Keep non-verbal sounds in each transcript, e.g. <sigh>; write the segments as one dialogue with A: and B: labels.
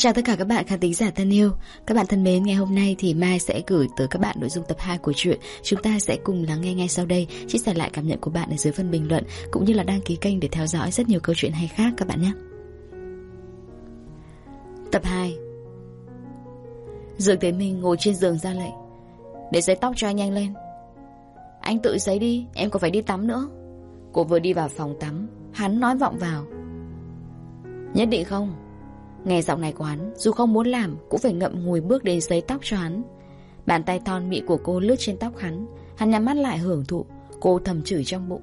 A: Xin chào tất cả các bạn khán thính giả thân yêu. Các bạn thân mến, ngày hôm nay thì Mai sẽ gửi tới các bạn nội dung tập 2 của truyện. Chúng ta sẽ cùng lắng nghe ngay sau đây Chia sẻ lại cảm nhận của bạn ở dưới phần bình luận Cũng như là đăng ký kênh để theo dõi rất nhiều câu chuyện hay khác các bạn nhé. Tập 2 Dược Thế Minh ngồi trên giường ra lệnh. Để giấy tóc cho anh nhanh lên. Anh tự giấy đi, em còn phải đi tắm nữa. Cô vừa đi vào phòng tắm Hắn nói vọng vào. Nhất định không. Nghe giọng này của hắn, Dù không muốn làm, Cũng phải ngậm ngùi bước đến giấy tóc cho hắn. Bàn tay thon mị của cô lướt trên tóc hắn Hắn nhắm mắt lại hưởng thụ, Cô thầm chửi trong bụng.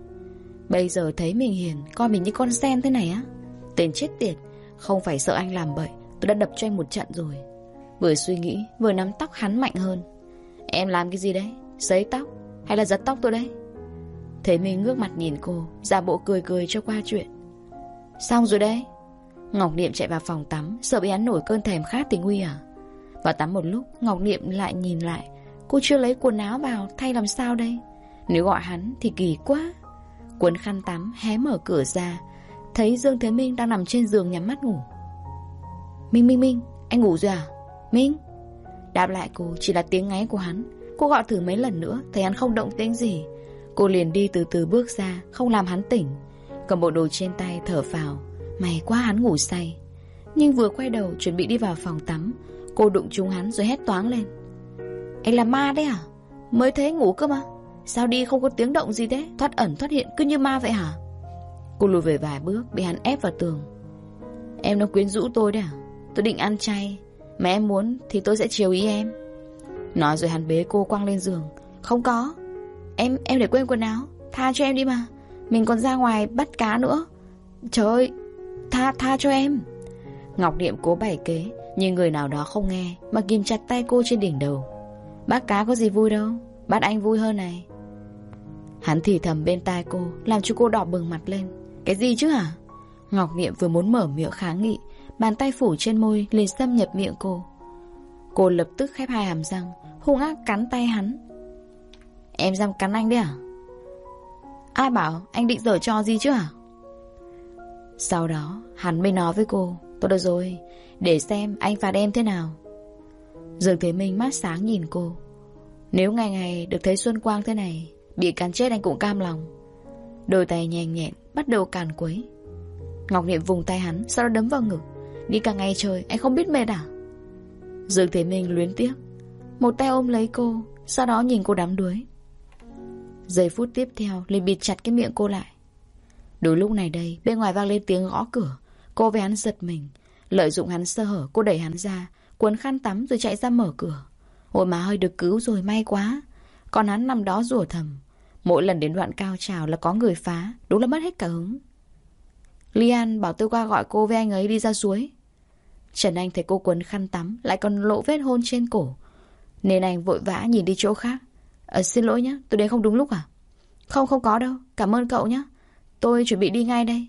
A: Bây giờ thấy mình hiền, Coi mình như con sen thế này á. Tên chết tiệt, Không phải sợ anh làm bậy, Tôi đã đập cho anh một trận rồi. Vừa suy nghĩ, Vừa nắm tóc hắn mạnh hơn. Em làm cái gì đấy? Giấy tóc? Hay là giật tóc tôi đấy? Thế mình ngước mặt nhìn cô, Giả bộ cười cười cho qua chuyện. Xong rồi đấy. Ngọc Niệm chạy vào phòng tắm, Sợ bị hắn nổi cơn thèm khát thì nguy à Vào tắm một lúc, Ngọc Niệm lại nhìn lại. Cô chưa lấy quần áo vào, thay làm sao đây? Nếu gọi hắn thì kỳ quá. Quấn khăn tắm, hé mở cửa ra. Thấy Dương Thế Minh đang nằm trên giường nhắm mắt ngủ. Minh Minh Minh, Anh ngủ rồi à? Minh. Đáp lại cô, chỉ là tiếng ngáy của hắn. Cô gọi thử mấy lần nữa, Thấy hắn không động tiếng gì. Cô liền đi từ từ bước ra, Không làm hắn tỉnh. Cầm bộ đồ trên tay, thở vào May quá hắn ngủ say. Nhưng vừa quay đầu chuẩn bị đi vào phòng tắm, Cô đụng trúng hắn rồi hét toáng lên. Anh là ma đấy à? Mới thấy ngủ cơ mà. Sao đi không có tiếng động gì thế? Thoát ẩn, thoát hiện, cứ như ma vậy hả? Cô lùi về vài bước, bị hắn ép vào tường. Em nó quyến rũ tôi đấy à? Tôi định ăn chay. Mà em muốn thì tôi sẽ chiều ý em. Nói rồi hắn bế cô quăng lên giường. Không có. Em em để quên quần áo. Tha cho em đi mà. Mình còn ra ngoài bắt cá nữa. Trời ơi Tha, tha cho em. Ngọc Điệm cố bày kế Nhưng người nào đó không nghe Mà kìm chặt tay cô trên đỉnh đầu. Bác cá có gì vui đâu Bắt anh vui hơn này. Hắn thì thầm bên tai cô Làm cho cô đỏ bừng mặt lên. Cái gì chứ hả? Ngọc Niệm vừa muốn mở miệng kháng nghị Bàn tay phủ trên môi liền xâm nhập miệng cô. Cô lập tức khép hai hàm răng Hung ác cắn tay hắn. Em dám cắn anh đấy à? Ai bảo anh định dở cho gì chứ hả? Sau đó, hắn mới nói với cô, tôi được rồi, Để xem anh phạt em thế nào. Dương Thế Minh mắt sáng nhìn cô. Nếu ngày ngày được thấy Xuân Quang thế này, Bị cắn chết anh cũng cam lòng. Đôi tay nhanh nhẹn Bắt đầu càn quấy. Ngọc Niệm vùng tay hắn, Sau đó đấm vào ngực. Đi cả ngày trời, anh không biết mệt à? Dương Thế Minh luyến tiếc. Một tay ôm lấy cô, Sau đó nhìn cô đắm đuối. Giây phút tiếp theo, liền bịt chặt cái miệng cô lại. Đúng lúc này đây, bên ngoài vang lên tiếng gõ cửa. Cô với hắn giật mình. Lợi dụng hắn sơ hở, cô đẩy hắn ra, cuốn khăn tắm rồi chạy ra mở cửa. Ôi mà hơi được cứu rồi, may quá. Còn hắn nằm đó rủa thầm. Mỗi lần đến đoạn cao trào là có người phá, đúng là mất hết cả hứng. Lian bảo tôi qua gọi cô với anh ấy đi ra suối. Trần Anh thấy cô quấn khăn tắm, lại còn lộ vết hôn trên cổ. Nên anh vội vã nhìn đi chỗ khác. À, xin lỗi nhé, tôi đến không đúng lúc à? Không, không có đâu, cảm ơn cậu nhé. Tôi chuẩn bị đi ngay đây.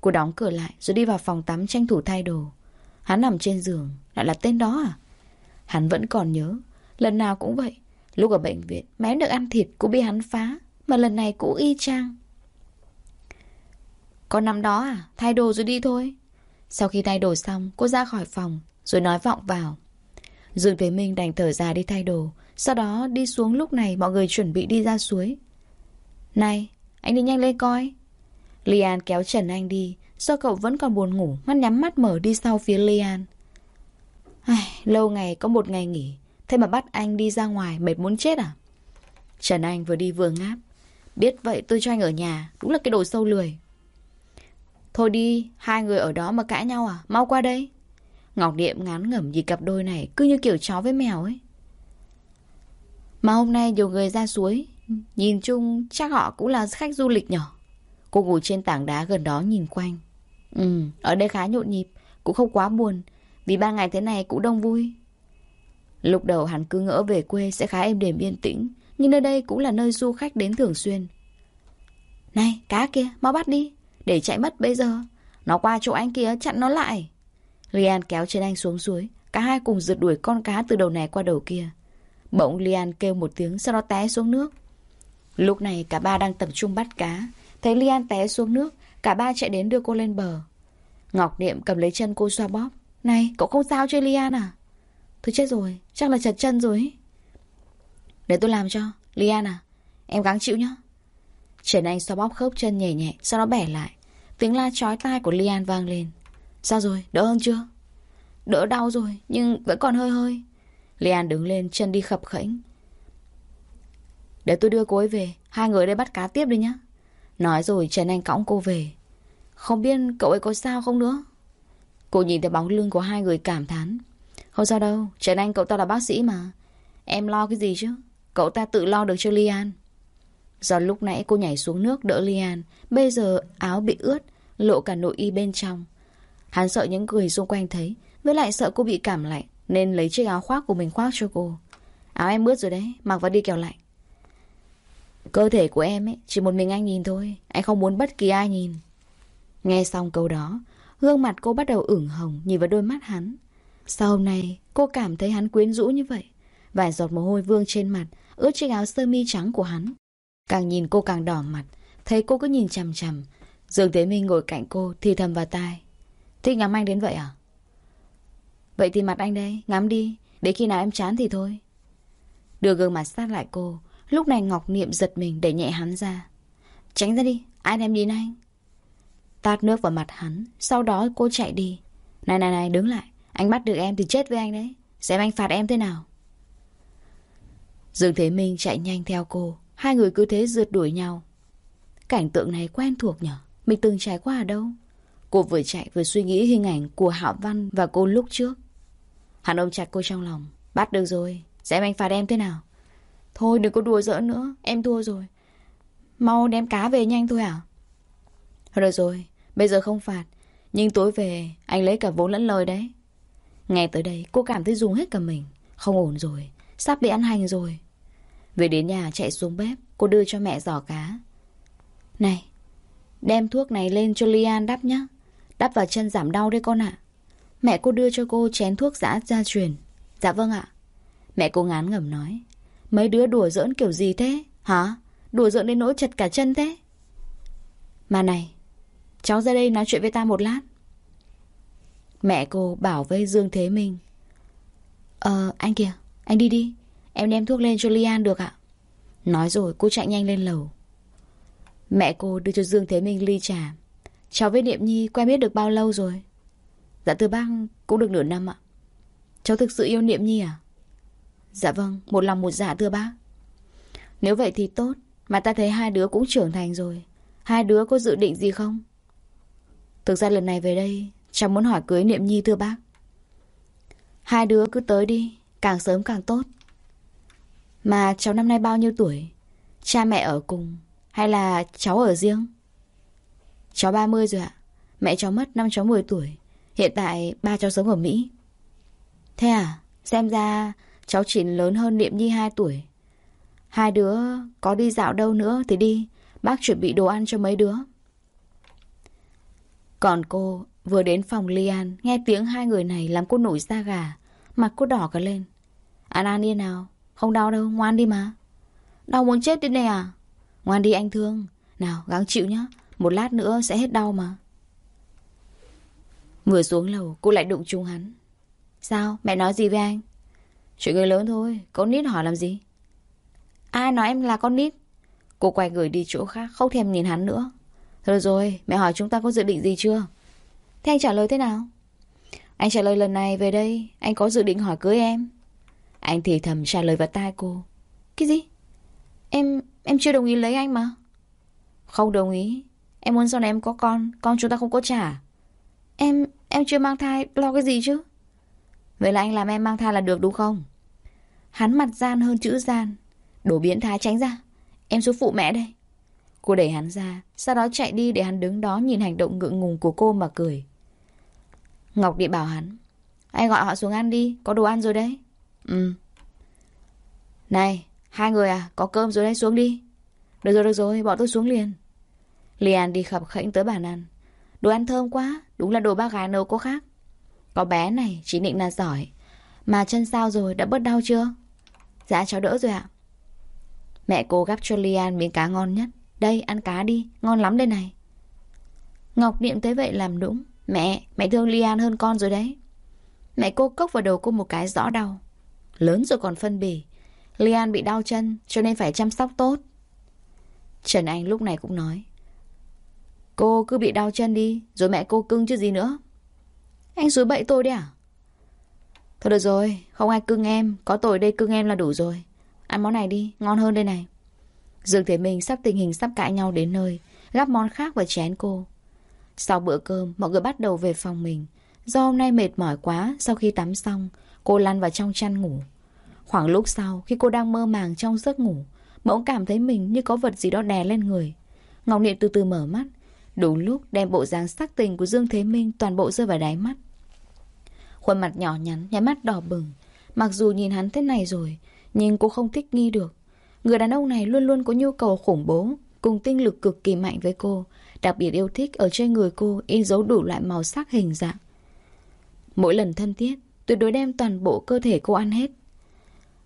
A: Cô đóng cửa lại rồi đi vào phòng tắm tranh thủ thay đồ. Hắn nằm trên giường, Lại là tên đó à? Hắn vẫn còn nhớ, Lần nào cũng vậy, Lúc ở bệnh viện Mém được ăn thịt cũng bị hắn phá, Mà lần này cũng y chang. Con nằm đó à Thay đồ rồi đi thôi. Sau khi thay đồ xong, Cô ra khỏi phòng, Rồi nói vọng vào. Dương Thế Minh đành thở ra đi thay đồ, Sau đó đi xuống lúc này mọi người chuẩn bị đi ra suối. Này, Anh đi nhanh lên coi. Lian kéo Trần Anh đi. Do cậu vẫn còn buồn ngủ Mắt nhắm mắt mở đi sau phía Lian. Ai, Lâu ngày có một ngày nghỉ. Thế mà bắt anh đi ra ngoài Mệt muốn chết à? Trần Anh vừa đi vừa ngáp. Biết vậy tôi cho anh ở nhà Đúng là cái đồ sâu lười. Thôi đi Hai người ở đó mà cãi nhau à? Mau qua đây. Ngọc Điệm ngán ngẩm gì cặp đôi này Cứ như kiểu chó với mèo ấy. Mà hôm nay nhiều người ra suối. Nhìn chung chắc họ cũng là khách du lịch nhỏ Cô ngồi trên tảng đá gần đó nhìn quanh. Ừ, ở đây khá nhộn nhịp, cũng không quá buồn, vì ba ngày thế này cũng đông vui. Lúc đầu hắn cứ ngỡ về quê sẽ khá êm đềm yên tĩnh, nhưng nơi đây cũng là nơi du khách đến thường xuyên. Này, cá kia, mau bắt đi, để chạy mất bây giờ. Nó qua chỗ anh kia, chặn nó lại. Lian kéo trên anh xuống suối, cả hai cùng rượt đuổi con cá từ đầu này qua đầu kia. Bỗng Lian kêu một tiếng, sau đó té xuống nước. Lúc này cả ba đang tập trung bắt cá, Thấy Lian té xuống nước, Cả ba chạy đến đưa cô lên bờ. Ngọc Niệm cầm lấy chân cô xoa bóp. Này, cậu không sao chơi Lian à? Thôi chết rồi, Chắc là chật chân rồi ấy. Để tôi làm cho, Lian à Em gắng chịu nhá. Trần Anh xoa bóp khớp chân nhẹ nhẹ, Sau đó bẻ lại. Tiếng la chói tai của Lian vang lên. Sao rồi, đỡ hơn chưa? Đỡ đau rồi, nhưng vẫn còn hơi hơi. Lian đứng lên, chân đi khập khẽnh Để tôi đưa cô ấy về, Hai người đây bắt cá tiếp đi nhá. Nói rồi Trần Anh cõng cô về. Không biết cậu ấy có sao không nữa? Cô nhìn thấy bóng lưng của hai người cảm thán. Không sao đâu, Trần Anh cậu ta là bác sĩ mà. Em lo cái gì chứ? Cậu ta tự lo được cho Lian. Do lúc nãy cô nhảy xuống nước đỡ Lian, Bây giờ áo bị ướt, Lộ cả nội y bên trong. Hắn sợ những người xung quanh thấy, Với lại sợ cô bị cảm lạnh, Nên lấy chiếc áo khoác của mình khoác cho cô. Áo em ướt rồi đấy, Mặc vào đi kẻo lạnh Cơ thể của em ấy, Chỉ một mình anh nhìn thôi. Anh không muốn bất kỳ ai nhìn. Nghe xong câu đó, Gương mặt cô bắt đầu ửng hồng Nhìn vào đôi mắt hắn. Sau hôm nay cô cảm thấy hắn quyến rũ như vậy? Vài giọt mồ hôi vương trên mặt, Ướt chiếc áo sơ mi trắng của hắn. Càng nhìn cô càng đỏ mặt, Thấy cô cứ nhìn chằm chằm. Dương Thế Minh ngồi cạnh cô thì thầm vào tai. Thích ngắm anh đến vậy à? Vậy thì mặt anh đây, Ngắm đi. Để khi nào em chán thì thôi. Đưa gương mặt sát lại cô Lúc này Ngọc Niệm giật mình để nhẹ hắn ra. Tránh ra đi, Ai đem đi anh Tát nước vào mặt hắn, Sau đó cô chạy đi. Này này này, đứng lại, Anh bắt được em thì chết với anh đấy, Xem anh phạt em thế nào. Dương Thế Minh chạy nhanh theo cô, Hai người cứ thế rượt đuổi nhau. Cảnh tượng này quen thuộc nhở, Mình từng trải qua ở đâu? Cô vừa chạy vừa suy nghĩ hình ảnh của Hạo Văn và cô lúc trước. Hắn ôm chặt cô trong lòng, Bắt được rồi, Xem anh phạt em thế nào? Thôi, đừng có đùa giỡn nữa. Em thua rồi. Mau đem cá về nhanh thôi à Được rồi, Bây giờ không phạt. Nhưng tối về, anh lấy cả vốn lẫn lời đấy. Nghe tới đây, cô cảm thấy dùng hết cả mình. Không ổn rồi, Sắp bị ăn hành rồi. Về đến nhà, chạy xuống bếp, Cô đưa cho mẹ giỏ cá. Này, Đem thuốc này lên cho Lian đắp nhá. Đắp vào chân giảm đau đấy con ạ. Mẹ cô đưa cho cô chén thuốc giã gia truyền. Dạ vâng ạ. Mẹ cô ngán ngẩm nói. Mấy đứa đùa giỡn kiểu gì thế? Hả? Đùa giỡn đến nỗi chật cả chân thế? Mà này, Cháu ra đây nói chuyện với ta một lát. Mẹ cô bảo với Dương Thế Minh. Ờ anh kìa, Anh đi đi. Em đem thuốc lên cho Lian được ạ. Nói rồi cô chạy nhanh lên lầu. Mẹ cô đưa cho Dương Thế Minh ly trà. Cháu với Niệm Nhi quen biết được bao lâu rồi? Dạ từ bác cũng được nửa năm ạ. Cháu thực sự yêu Niệm Nhi à? Dạ vâng Một lòng một dạ thưa bác. Nếu vậy thì tốt, Mà ta thấy hai đứa cũng trưởng thành rồi. Hai đứa có dự định gì không? Thực ra lần này về đây, Cháu muốn hỏi cưới Niệm Nhi thưa bác. Hai đứa cứ tới đi, Càng sớm càng tốt. Mà cháu năm nay bao nhiêu tuổi? Cha mẹ ở cùng, Hay là cháu ở riêng? Cháu 30 rồi ạ. Mẹ cháu mất, năm cháu 10 tuổi. Hiện tại ba cháu sống ở Mỹ. Thế à? Xem ra cháu chỉ lớn hơn Niệm Nhi 2 tuổi. Hai đứa có đi dạo đâu nữa thì đi. Bác chuẩn bị đồ ăn cho mấy đứa. Còn cô vừa đến phòng Lian, Nghe tiếng hai người này làm cô nổi da gà, Mặt cô đỏ cả lên. An An yên nào, Không đau đâu, ngoan đi mà. Đau muốn chết đi này à? Ngoan đi anh thương. Nào, gắng chịu nhá, Một lát nữa sẽ hết đau mà. Vừa xuống lầu, cô lại đụng chung hắn. Sao, mẹ nói gì với anh? Chuyện người lớn thôi Con nít hỏi làm gì? Ai nói em là con nít. Cô quay người đi chỗ khác Không thèm nhìn hắn nữa. Thôi rồi mẹ hỏi chúng ta có dự định gì chưa? Thế anh trả lời thế nào? Anh trả lời lần này về đây Anh có dự định hỏi cưới em. Anh thì thầm trả lời vào tai cô. Cái gì? Em em chưa đồng ý lấy anh mà. Không đồng ý Em muốn sau này em có con Con chúng ta không có trả. Em em chưa mang thai Lo cái gì chứ? Vậy là anh làm em mang thai là được đúng không Hắn mặt gian hơn chữ gian. Đổ biến thái tránh ra. Em xuống phụ mẹ đây. Cô đẩy hắn ra, Sau đó chạy đi để hắn đứng đó nhìn hành động ngượng ngùng của cô mà cười. Ngọc Địa bảo hắn Anh gọi họ xuống ăn đi, Có đồ ăn rồi đấy. Ừ. Này, Hai người à Có cơm rồi đấy, xuống đi. Được rồi được rồi, Bọn tôi xuống liền. Lian đi khập khẽnh tới bàn ăn. Đồ ăn thơm quá, Đúng là đồ bác gái nấu có khác. Có bé này Chỉ định là giỏi. Mà chân sao rồi, Đã bớt đau chưa? Dạ cháu đỡ rồi ạ Mẹ cô gắp cho Lian miếng cá ngon nhất Đây ăn cá đi Ngon lắm đây này Ngọc Niệm tới vậy làm đúng Mẹ, mẹ thương Lian hơn con rồi đấy Mẹ cô cốc vào đầu cô một cái rõ đau. Lớn rồi còn phân bì. Lian bị đau chân cho nên phải chăm sóc tốt. Trần Anh lúc này cũng nói. Cô cứ bị đau chân đi, rồi mẹ cô cưng chứ gì nữa. Anh dối bậy tôi đấy à? Thôi được rồi, không ai cưng em, có tôi đây cưng em là đủ rồi. Ăn món này đi, ngon hơn đây này. Dương Thế Minh sắp tình hình sắp cãi nhau đến nơi, gắp món khác vào chén cô. Sau bữa cơm, mọi người bắt đầu về phòng mình. Do hôm nay mệt mỏi quá, sau khi tắm xong, cô lăn vào trong chăn ngủ. Khoảng lúc sau, khi cô đang mơ màng trong giấc ngủ, bỗng cảm thấy mình như có vật gì đó đè lên người. Ngọc Niệm từ từ mở mắt, đúng lúc đem bộ dáng sắc tình của Dương Thế Minh toàn bộ rơi vào đáy mắt. Khuôn mặt nhỏ nhắn, nháy mắt đỏ bừng. Mặc dù nhìn hắn thế này rồi, nhưng cô không thích nghi được. Người đàn ông này luôn luôn có nhu cầu khủng bố, cùng tinh lực cực kỳ mạnh với cô, đặc biệt yêu thích ở trên người cô in dấu đủ loại màu sắc hình dạng. Mỗi lần thân thiết, tuyệt đối đem toàn bộ cơ thể cô ăn hết.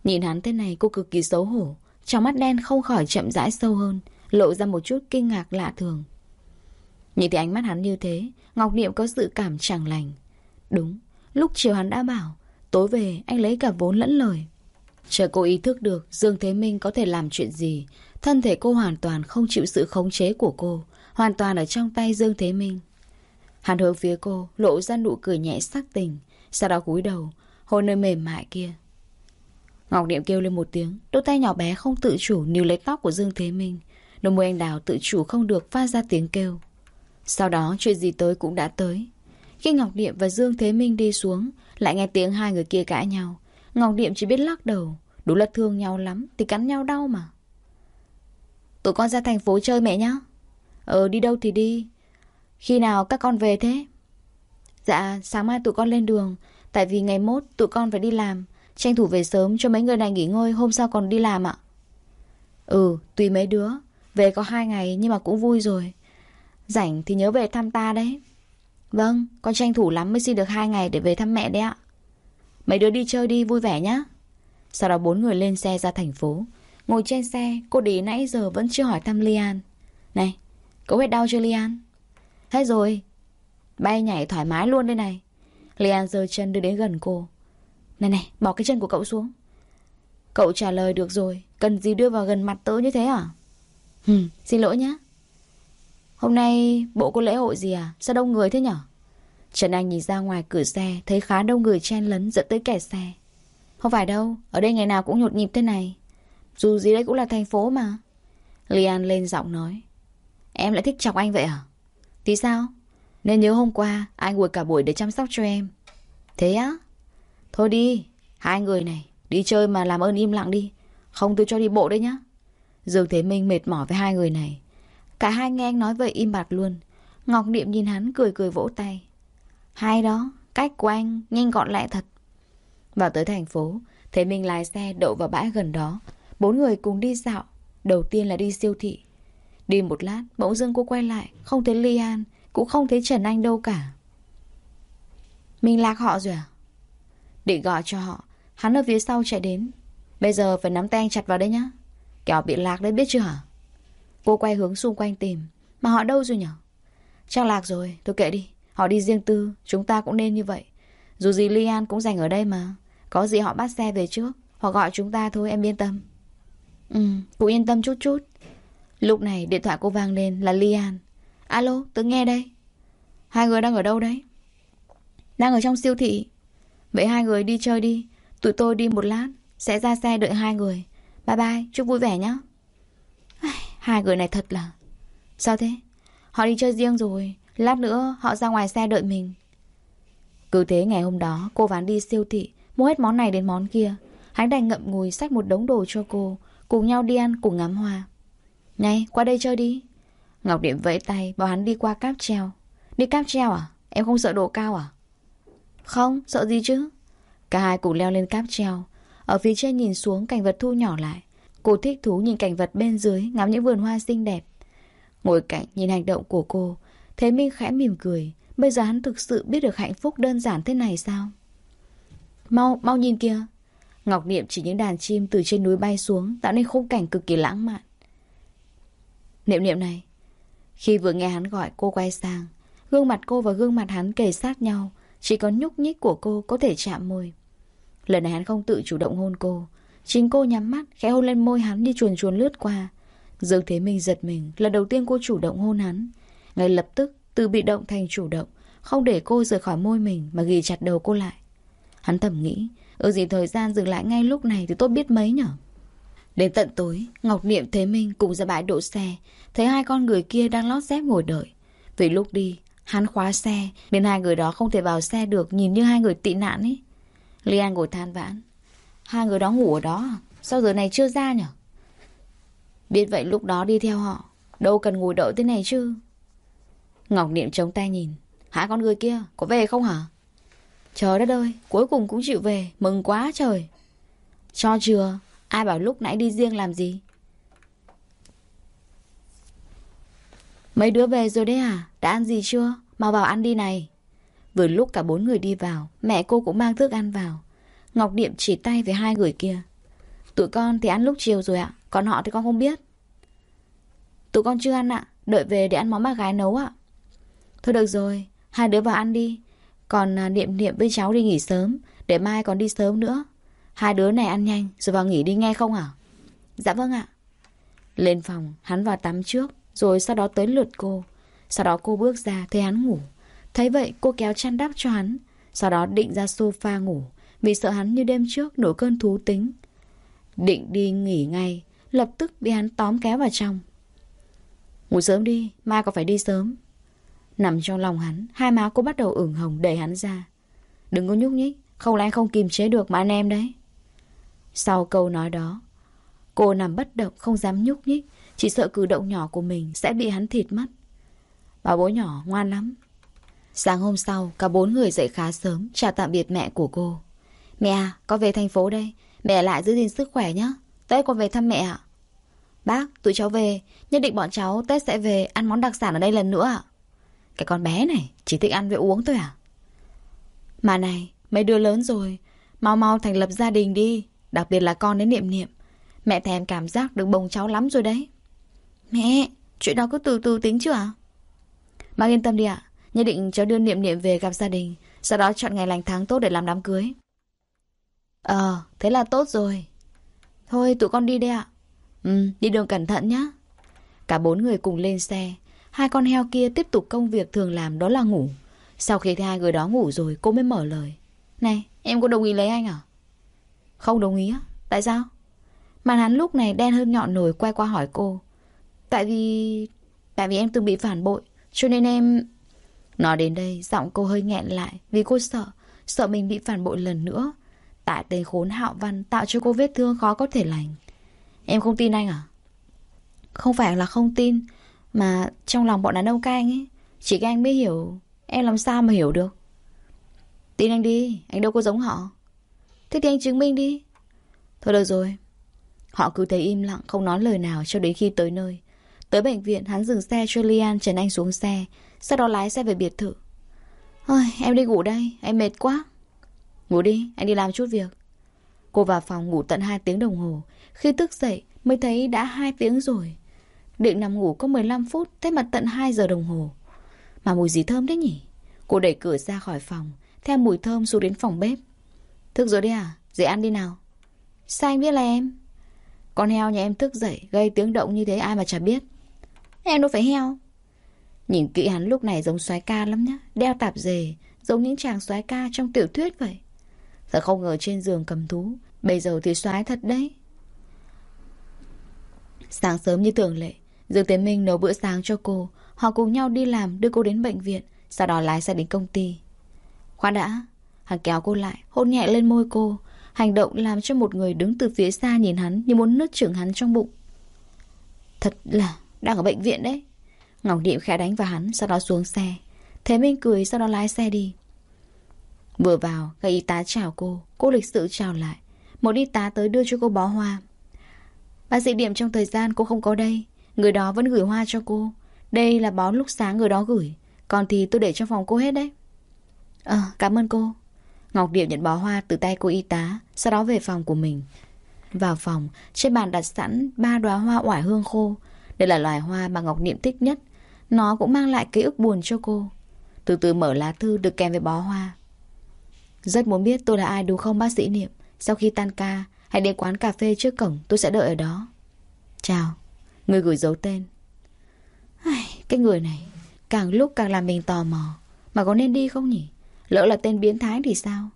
A: Nhìn hắn thế này cô cực kỳ xấu hổ, trong mắt đen không khỏi chậm rãi sâu hơn, lộ ra một chút kinh ngạc lạ thường. Nhìn thấy ánh mắt hắn như thế, Ngọc Niệm có sự cảm chẳng lành. Đúng, lúc chiều hắn đã bảo, tối về anh lấy cả vốn lẫn lời. Chờ cô ý thức được Dương Thế Minh có thể làm chuyện gì, thân thể cô hoàn toàn không chịu sự khống chế của cô, hoàn toàn ở trong tay Dương Thế Minh. Hắn hướng phía cô, lộ ra nụ cười nhẹ sắc tình, sau đó cúi đầu, hôn nơi mềm mại kia. Ngọc Niệm kêu lên một tiếng, đôi tay nhỏ bé không tự chủ níu lấy tóc của Dương Thế Minh. Đôi môi anh đào tự chủ không được phát ra tiếng kêu. Sau đó chuyện gì tới cũng đã tới. Khi Ngọc Niệm và Dương Thế Minh đi xuống, lại nghe tiếng hai người kia cãi nhau. Ngọc Niệm chỉ biết lắc đầu, đúng là thương nhau lắm, thì cắn nhau đau mà. Tụi con ra thành phố chơi mẹ nhá. Ờ đi đâu thì đi. Khi nào các con về thế? Dạ, sáng mai tụi con lên đường. Tại vì ngày mốt tụi con phải đi làm. Tranh thủ về sớm cho mấy người này nghỉ ngơi Hôm sau còn đi làm ạ Ừ tùy mấy đứa Về có hai ngày nhưng mà cũng vui rồi Rảnh thì nhớ về thăm ta đấy Vâng con tranh thủ lắm mới xin được hai ngày để về thăm mẹ đấy ạ. Mấy đứa đi chơi đi vui vẻ nhá. Sau đó bốn người lên xe ra thành phố. Ngồi trên xe Cô đi nãy giờ vẫn chưa hỏi thăm Lian. Này cậu hết đau chưa Lian? Hết rồi. Bay nhảy thoải mái luôn đây này. Lian giơ chân đưa đến gần cô. Này này, bỏ cái chân của cậu xuống. Cậu trả lời được rồi, cần gì đưa vào gần mặt tớ như thế à? Hừm, xin lỗi nhé Hôm nay bộ có lễ hội gì à? Sao đông người thế nhở? Trần Anh nhìn ra ngoài cửa xe, thấy khá đông người chen lấn dẫn tới kẹt xe. Không phải đâu, ở đây ngày nào cũng nhột nhịp thế này. Dù gì đấy cũng là thành phố mà. Lian lên giọng nói. Em lại thích chọc anh vậy à? Thì sao? Nên nhớ hôm qua anh ngồi cả buổi để chăm sóc cho em. Thế á? Thôi đi, hai người này, đi chơi mà làm ơn im lặng đi. Không tôi cho đi bộ đấy nhá. Dương Thế Minh mệt mỏi với hai người này. Cả hai nghe anh nói vậy im bặt luôn. Ngọc Niệm nhìn hắn cười cười vỗ tay. Hai đó, cách của anh nhanh gọn lẹ thật. Vào tới thành phố, Thế mình lái xe đậu vào bãi gần đó. Bốn người cùng đi dạo. Đầu tiên là đi siêu thị. Đi một lát, bỗng dưng cô quay lại. Không thấy Ly An, cũng không thấy Trần Anh đâu cả. Mình lạc họ rồi à? Định gọi cho họ Hắn ở phía sau chạy đến Bây giờ phải nắm tay anh chặt vào đấy nhá Kẻo bị lạc đấy biết chưa hả Cô quay hướng xung quanh tìm. Mà họ đâu rồi nhở? Chắc lạc rồi tôi kệ đi. Họ đi riêng tư Chúng ta cũng nên như vậy. Dù gì Lian cũng dành ở đây mà. Có gì họ bắt xe về trước Họ gọi chúng ta thôi em yên tâm. Ừ cũng yên tâm chút chút. Lúc này điện thoại cô vang lên là Lian. Alo tớ nghe đây. Hai người đang ở đâu đấy? Đang ở trong siêu thị. Vậy hai người đi chơi đi. Tụi tôi đi một lát Sẽ ra xe đợi hai người. Bye bye, chúc vui vẻ nhé Hai người này thật là Sao thế? Họ đi chơi riêng rồi Lát nữa họ ra ngoài xe đợi mình Cứ thế ngày hôm đó Cô ván đi siêu thị Mua hết món này đến món kia Hắn đành ngậm ngùi xách một đống đồ cho cô Cùng nhau đi ăn cùng ngắm hoa Này qua đây chơi đi Ngọc Điểm vẫy tay bảo hắn đi qua cáp treo Đi cáp treo à? Em không sợ độ cao à? Không, sợ gì chứ? Cả hai cùng leo lên cáp treo. Ở phía trên nhìn xuống cảnh vật thu nhỏ lại. Cô thích thú nhìn cảnh vật bên dưới, ngắm những vườn hoa xinh đẹp. Ngồi cạnh nhìn hành động của cô, Thế Minh khẽ mỉm cười. Bây giờ hắn thực sự biết được hạnh phúc đơn giản thế này sao? Mau, mau nhìn kìa. Ngọc Niệm chỉ những đàn chim từ trên núi bay xuống, tạo nên khung cảnh cực kỳ lãng mạn. Niệm niệm này. Khi vừa nghe hắn gọi cô quay sang, gương mặt cô và gương mặt hắn kề sát nhau, Chỉ có nhúc nhích của cô có thể chạm môi. Lần này hắn không tự chủ động hôn cô. Chính cô nhắm mắt, khẽ hôn lên môi hắn đi chuồn chuồn lướt qua. Dương Thế Minh giật mình, lần đầu tiên cô chủ động hôn hắn. Ngay lập tức, từ bị động thành chủ động, không để cô rời khỏi môi mình mà ghi chặt đầu cô lại. Hắn thầm nghĩ, ở gì thời gian dừng lại ngay lúc này thì tốt biết mấy nhở. Đến tận tối, Ngọc Niệm Thế Minh cùng ra bãi đỗ xe, thấy hai con người kia đang lót dép ngồi đợi. Vì lúc đi, hắn khóa xe, nên hai người đó không thể vào xe được nhìn như hai người tị nạn ấy. Lian An ngồi than vãn. Hai người đó ngủ ở đó? À? Sao giờ này chưa ra nhở? Biết vậy lúc đó đi theo họ, đâu cần ngồi đợi thế này chứ. Ngọc Niệm chống tay nhìn. Hai con người kia, có về không hả? Trời đất ơi, cuối cùng cũng chịu về, mừng quá trời. Cho chưa, ai bảo lúc nãy đi riêng làm gì? Mấy đứa về rồi đấy à? Đã ăn gì chưa? Mau vào ăn đi này. Vừa lúc cả bốn người đi vào, mẹ cô cũng mang thức ăn vào. Ngọc Điệm chỉ tay về hai người kia. Tụi con thì ăn lúc chiều rồi ạ, còn họ thì con không biết. Tụi con chưa ăn ạ, đợi về để ăn món bác gái nấu ạ. Thôi được rồi, hai đứa vào ăn đi. Còn à, Điệm Điệm với cháu đi nghỉ sớm, để mai còn đi sớm nữa. Hai đứa này ăn nhanh, rồi vào nghỉ đi nghe không ạ? Dạ vâng ạ. Lên phòng, hắn vào tắm trước, rồi sau đó tới lượt cô. Sau đó cô bước ra, thấy hắn ngủ. Thấy vậy, cô kéo chăn đắp cho hắn. Sau đó định ra sofa ngủ, vì sợ hắn như đêm trước nổi cơn thú tính. Định đi nghỉ ngay, lập tức bị hắn tóm kéo vào trong. Ngủ sớm đi, mai có phải đi sớm. Nằm trong lòng hắn, hai má cô bắt đầu ửng hồng đẩy hắn ra. Đừng có nhúc nhích, không lẽ không kìm chế được mà anh em đấy. Sau câu nói đó, cô nằm bất động không dám nhúc nhích, chỉ sợ cử động nhỏ của mình sẽ bị hắn thịt mất. Bà bố nhỏ ngoan lắm. Sáng hôm sau, cả bốn người dậy khá sớm, chào tạm biệt mẹ của cô. Mẹ à, con về thành phố đây. Mẹ lại giữ gìn sức khỏe nhé. Tết con về thăm mẹ ạ. Bác, tụi cháu về. Nhất định bọn cháu Tết sẽ về ăn món đặc sản ở đây lần nữa ạ. Cái con bé này chỉ thích ăn với uống thôi à? Mà này, mấy đứa lớn rồi. Mau mau thành lập gia đình đi. Đặc biệt là con đến niệm niệm. Mẹ thèm cảm giác được bồng cháu lắm rồi đấy. Mẹ, chuyện đó cứ từ từ tính chưa ạ? Bác yên tâm đi ạ. Nhất định cháu đưa niệm niệm về gặp gia đình. Sau đó chọn ngày lành tháng tốt để làm đám cưới. Ờ, thế là tốt rồi. Thôi tụi con đi đây ạ. Ừ, đi đường cẩn thận nhé. Cả bốn người cùng lên xe. Hai con heo kia tiếp tục công việc thường làm đó là ngủ. Sau khi hai người đó ngủ rồi cô mới mở lời. Này, em có đồng ý lấy anh à? Không đồng ý á? Tại sao? Màn hắn lúc này đen hơn nhọn nồi quay qua hỏi cô. Tại vì... Tại vì em từng bị phản bội. Cho nên em... Nói đến đây, giọng cô hơi nghẹn lại vì cô sợ. Sợ mình bị phản bội lần nữa. Tại tên khốn hạo văn tạo cho cô vết thương khó có thể lành. Em không tin anh à? Không phải là không tin, mà trong lòng bọn đàn ông các anh ấy, chỉ các anh mới hiểu, em làm sao mà hiểu được. Tin anh đi, anh đâu có giống họ. Thế thì anh chứng minh đi. Thôi được rồi. Họ cứ thấy im lặng, không nói lời nào cho đến khi tới nơi. Tới bệnh viện, hắn dừng xe cho Lian trần anh xuống xe, sau đó lái xe về biệt thự. Ôi, em đi ngủ đây, em mệt quá. Ngủ đi, anh đi làm chút việc. Cô vào phòng ngủ tận 2 tiếng đồng hồ. Khi thức dậy mới thấy đã 2 tiếng rồi. Định nằm ngủ có 15 phút, thế mà tận 2 giờ đồng hồ. Mà mùi gì thơm thế nhỉ? Cô đẩy cửa ra khỏi phòng, theo mùi thơm xuống đến phòng bếp. Thức rồi đấy à? Dậy ăn đi nào. Sao anh biết là em? Con heo nhà em thức dậy, gây tiếng động như thế ai mà chả biết. Em đâu phải heo. Nhìn kỹ hắn lúc này giống soái ca lắm nhá. Đeo tạp dề, giống những chàng soái ca trong tiểu thuyết vậy. Thật không ngờ trên giường cầm thú. Bây giờ thì xoái thật đấy. Sáng sớm như thường lệ, Dương Tiến Minh nấu bữa sáng cho cô. Họ cùng nhau đi làm, đưa cô đến bệnh viện, Sau đó lái xe đến công ty. Khoan đã. Hắn kéo cô lại, hôn nhẹ lên môi cô. Hành động làm cho một người đứng từ phía xa nhìn hắn Như muốn nứt trưởng hắn trong bụng. Thật là đang ở bệnh viện đấy. Ngọc Điệm khẽ đánh vào hắn, Sau đó xuống xe. Thế Minh cười, sau đó lái xe đi. Vừa vào, các y tá chào cô, cô lịch sự chào lại. Một y tá tới đưa cho cô bó hoa. Bác sĩ Điểm trong thời gian cô không có đây, người đó vẫn gửi hoa cho cô. Đây là bó lúc sáng người đó gửi, còn thì tôi để trong phòng cô hết đấy. Ờ, cảm ơn cô. Ngọc Điệp nhận bó hoa từ tay cô y tá, sau đó về phòng của mình. Vào phòng, trên bàn đặt sẵn ba đóa hoa oải hương khô. Đây là loài hoa mà Ngọc Niệm thích nhất. Nó cũng mang lại ký ức buồn cho cô. Từ từ mở lá thư được kèm với bó hoa. Rất muốn biết tôi là ai đúng không bác sĩ Niệm? Sau khi tan ca Hãy đến quán cà phê trước cổng tôi sẽ đợi ở đó. Chào. Người gửi dấu tên. Ai, Cái người này Càng lúc càng làm mình tò mò. Mà có nên đi không nhỉ? Lỡ là tên biến thái thì sao?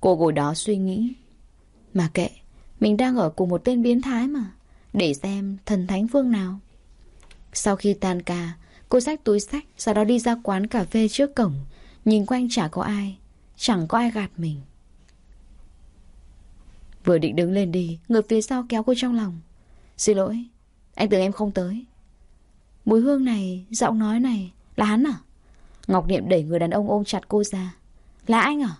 A: Cô ngồi đó suy nghĩ. Mà kệ Mình đang ở cùng một tên biến thái mà. Để xem thần thánh phương nào. Sau khi tan ca Cô xách túi sách Sau đó đi ra quán cà phê trước cổng. Nhìn quanh chả có ai. Chẳng có ai gạt mình. Vừa định đứng lên đi Người phía sau kéo cô trong lòng. Xin lỗi, Anh tưởng em không tới. Mùi hương này, Giọng nói này, Là hắn à? Ngọc Niệm đẩy người đàn ông ôm chặt cô ra. Là anh à?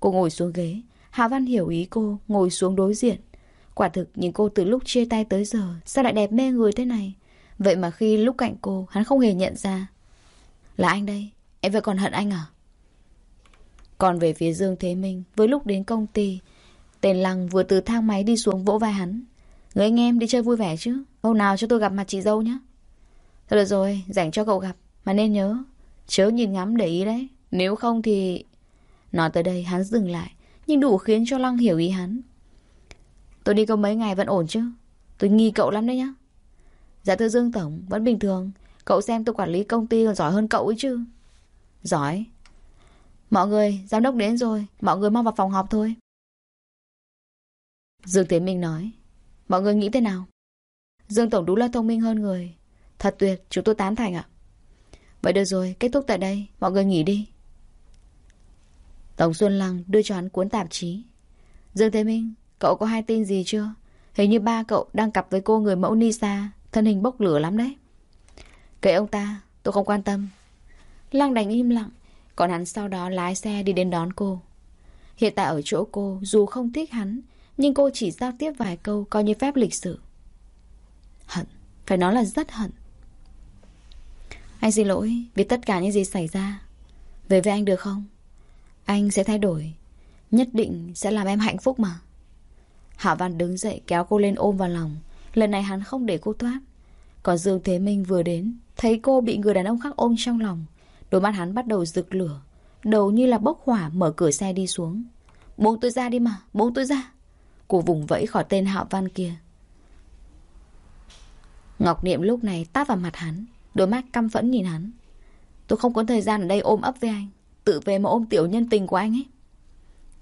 A: Cô ngồi xuống ghế Hạ Văn hiểu ý cô Ngồi xuống đối diện. Quả thực nhìn cô từ lúc chia tay tới giờ, Sao lại đẹp mê người thế này? Vậy mà khi lúc cạnh cô, Hắn không hề nhận ra. Là anh đây, Em vẫn còn hận anh à? Còn về phía Dương Thế Minh Với lúc đến công ty Tên Lăng vừa từ thang máy đi xuống vỗ vai hắn. Người anh em đi chơi vui vẻ chứ? Hôm nào cho tôi gặp mặt chị dâu nhé. Thôi được rồi, dành cho cậu gặp Mà nên nhớ Chớ nhìn ngắm để ý đấy. Nếu không thì Nói tới đây hắn dừng lại Nhưng đủ khiến cho Lăng hiểu ý hắn. Tôi đi có mấy ngày vẫn ổn chứ? Tôi nghi cậu lắm đấy nhá. Dạ thưa Dương Tổng Vẫn bình thường. Cậu xem tôi quản lý công ty còn giỏi hơn cậu ấy chứ? Giỏi? Mọi người, giám đốc đến rồi. Mọi người mau vào phòng họp thôi. Dương Thế Minh nói. Mọi người nghĩ thế nào? Dương Tổng đúng là thông minh hơn người. Thật tuyệt, chúng tôi tán thành ạ. Vậy được rồi, kết thúc tại đây. Mọi người nghỉ đi. Tổng Xuân Lăng đưa cho hắn cuốn tạp chí. Dương Thế Minh Cậu có hai tin gì chưa? Hình như ba cậu đang cặp với cô người mẫu Nisa Thân hình bốc lửa lắm đấy. Kệ ông ta, tôi không quan tâm. Lăng đành im lặng. Còn hắn sau đó lái xe đi đến đón cô. Hiện tại ở chỗ cô Dù không thích hắn Nhưng cô chỉ giao tiếp vài câu Coi như phép lịch sự. Hận, phải nói là rất hận. Anh xin lỗi Vì tất cả những gì xảy ra. Về với anh được không? Anh sẽ thay đổi. Nhất định sẽ làm em hạnh phúc mà. Hạ Văn đứng dậy kéo cô lên ôm vào lòng. Lần này hắn không để cô thoát. Còn Dương Thế Minh vừa đến Thấy cô bị người đàn ông khác ôm trong lòng Đôi mắt hắn bắt đầu rực lửa, Đầu như là bốc hỏa mở cửa xe đi xuống. Buông tôi ra đi mà, Buông tôi ra. Cô vùng vẫy khỏi tên Hạo Văn kia. Ngọc Niệm lúc này tát vào mặt hắn, Đôi mắt căm phẫn nhìn hắn. Tôi không có thời gian ở đây ôm ấp với anh, Tự về mà ôm tiểu nhân tình của anh ấy.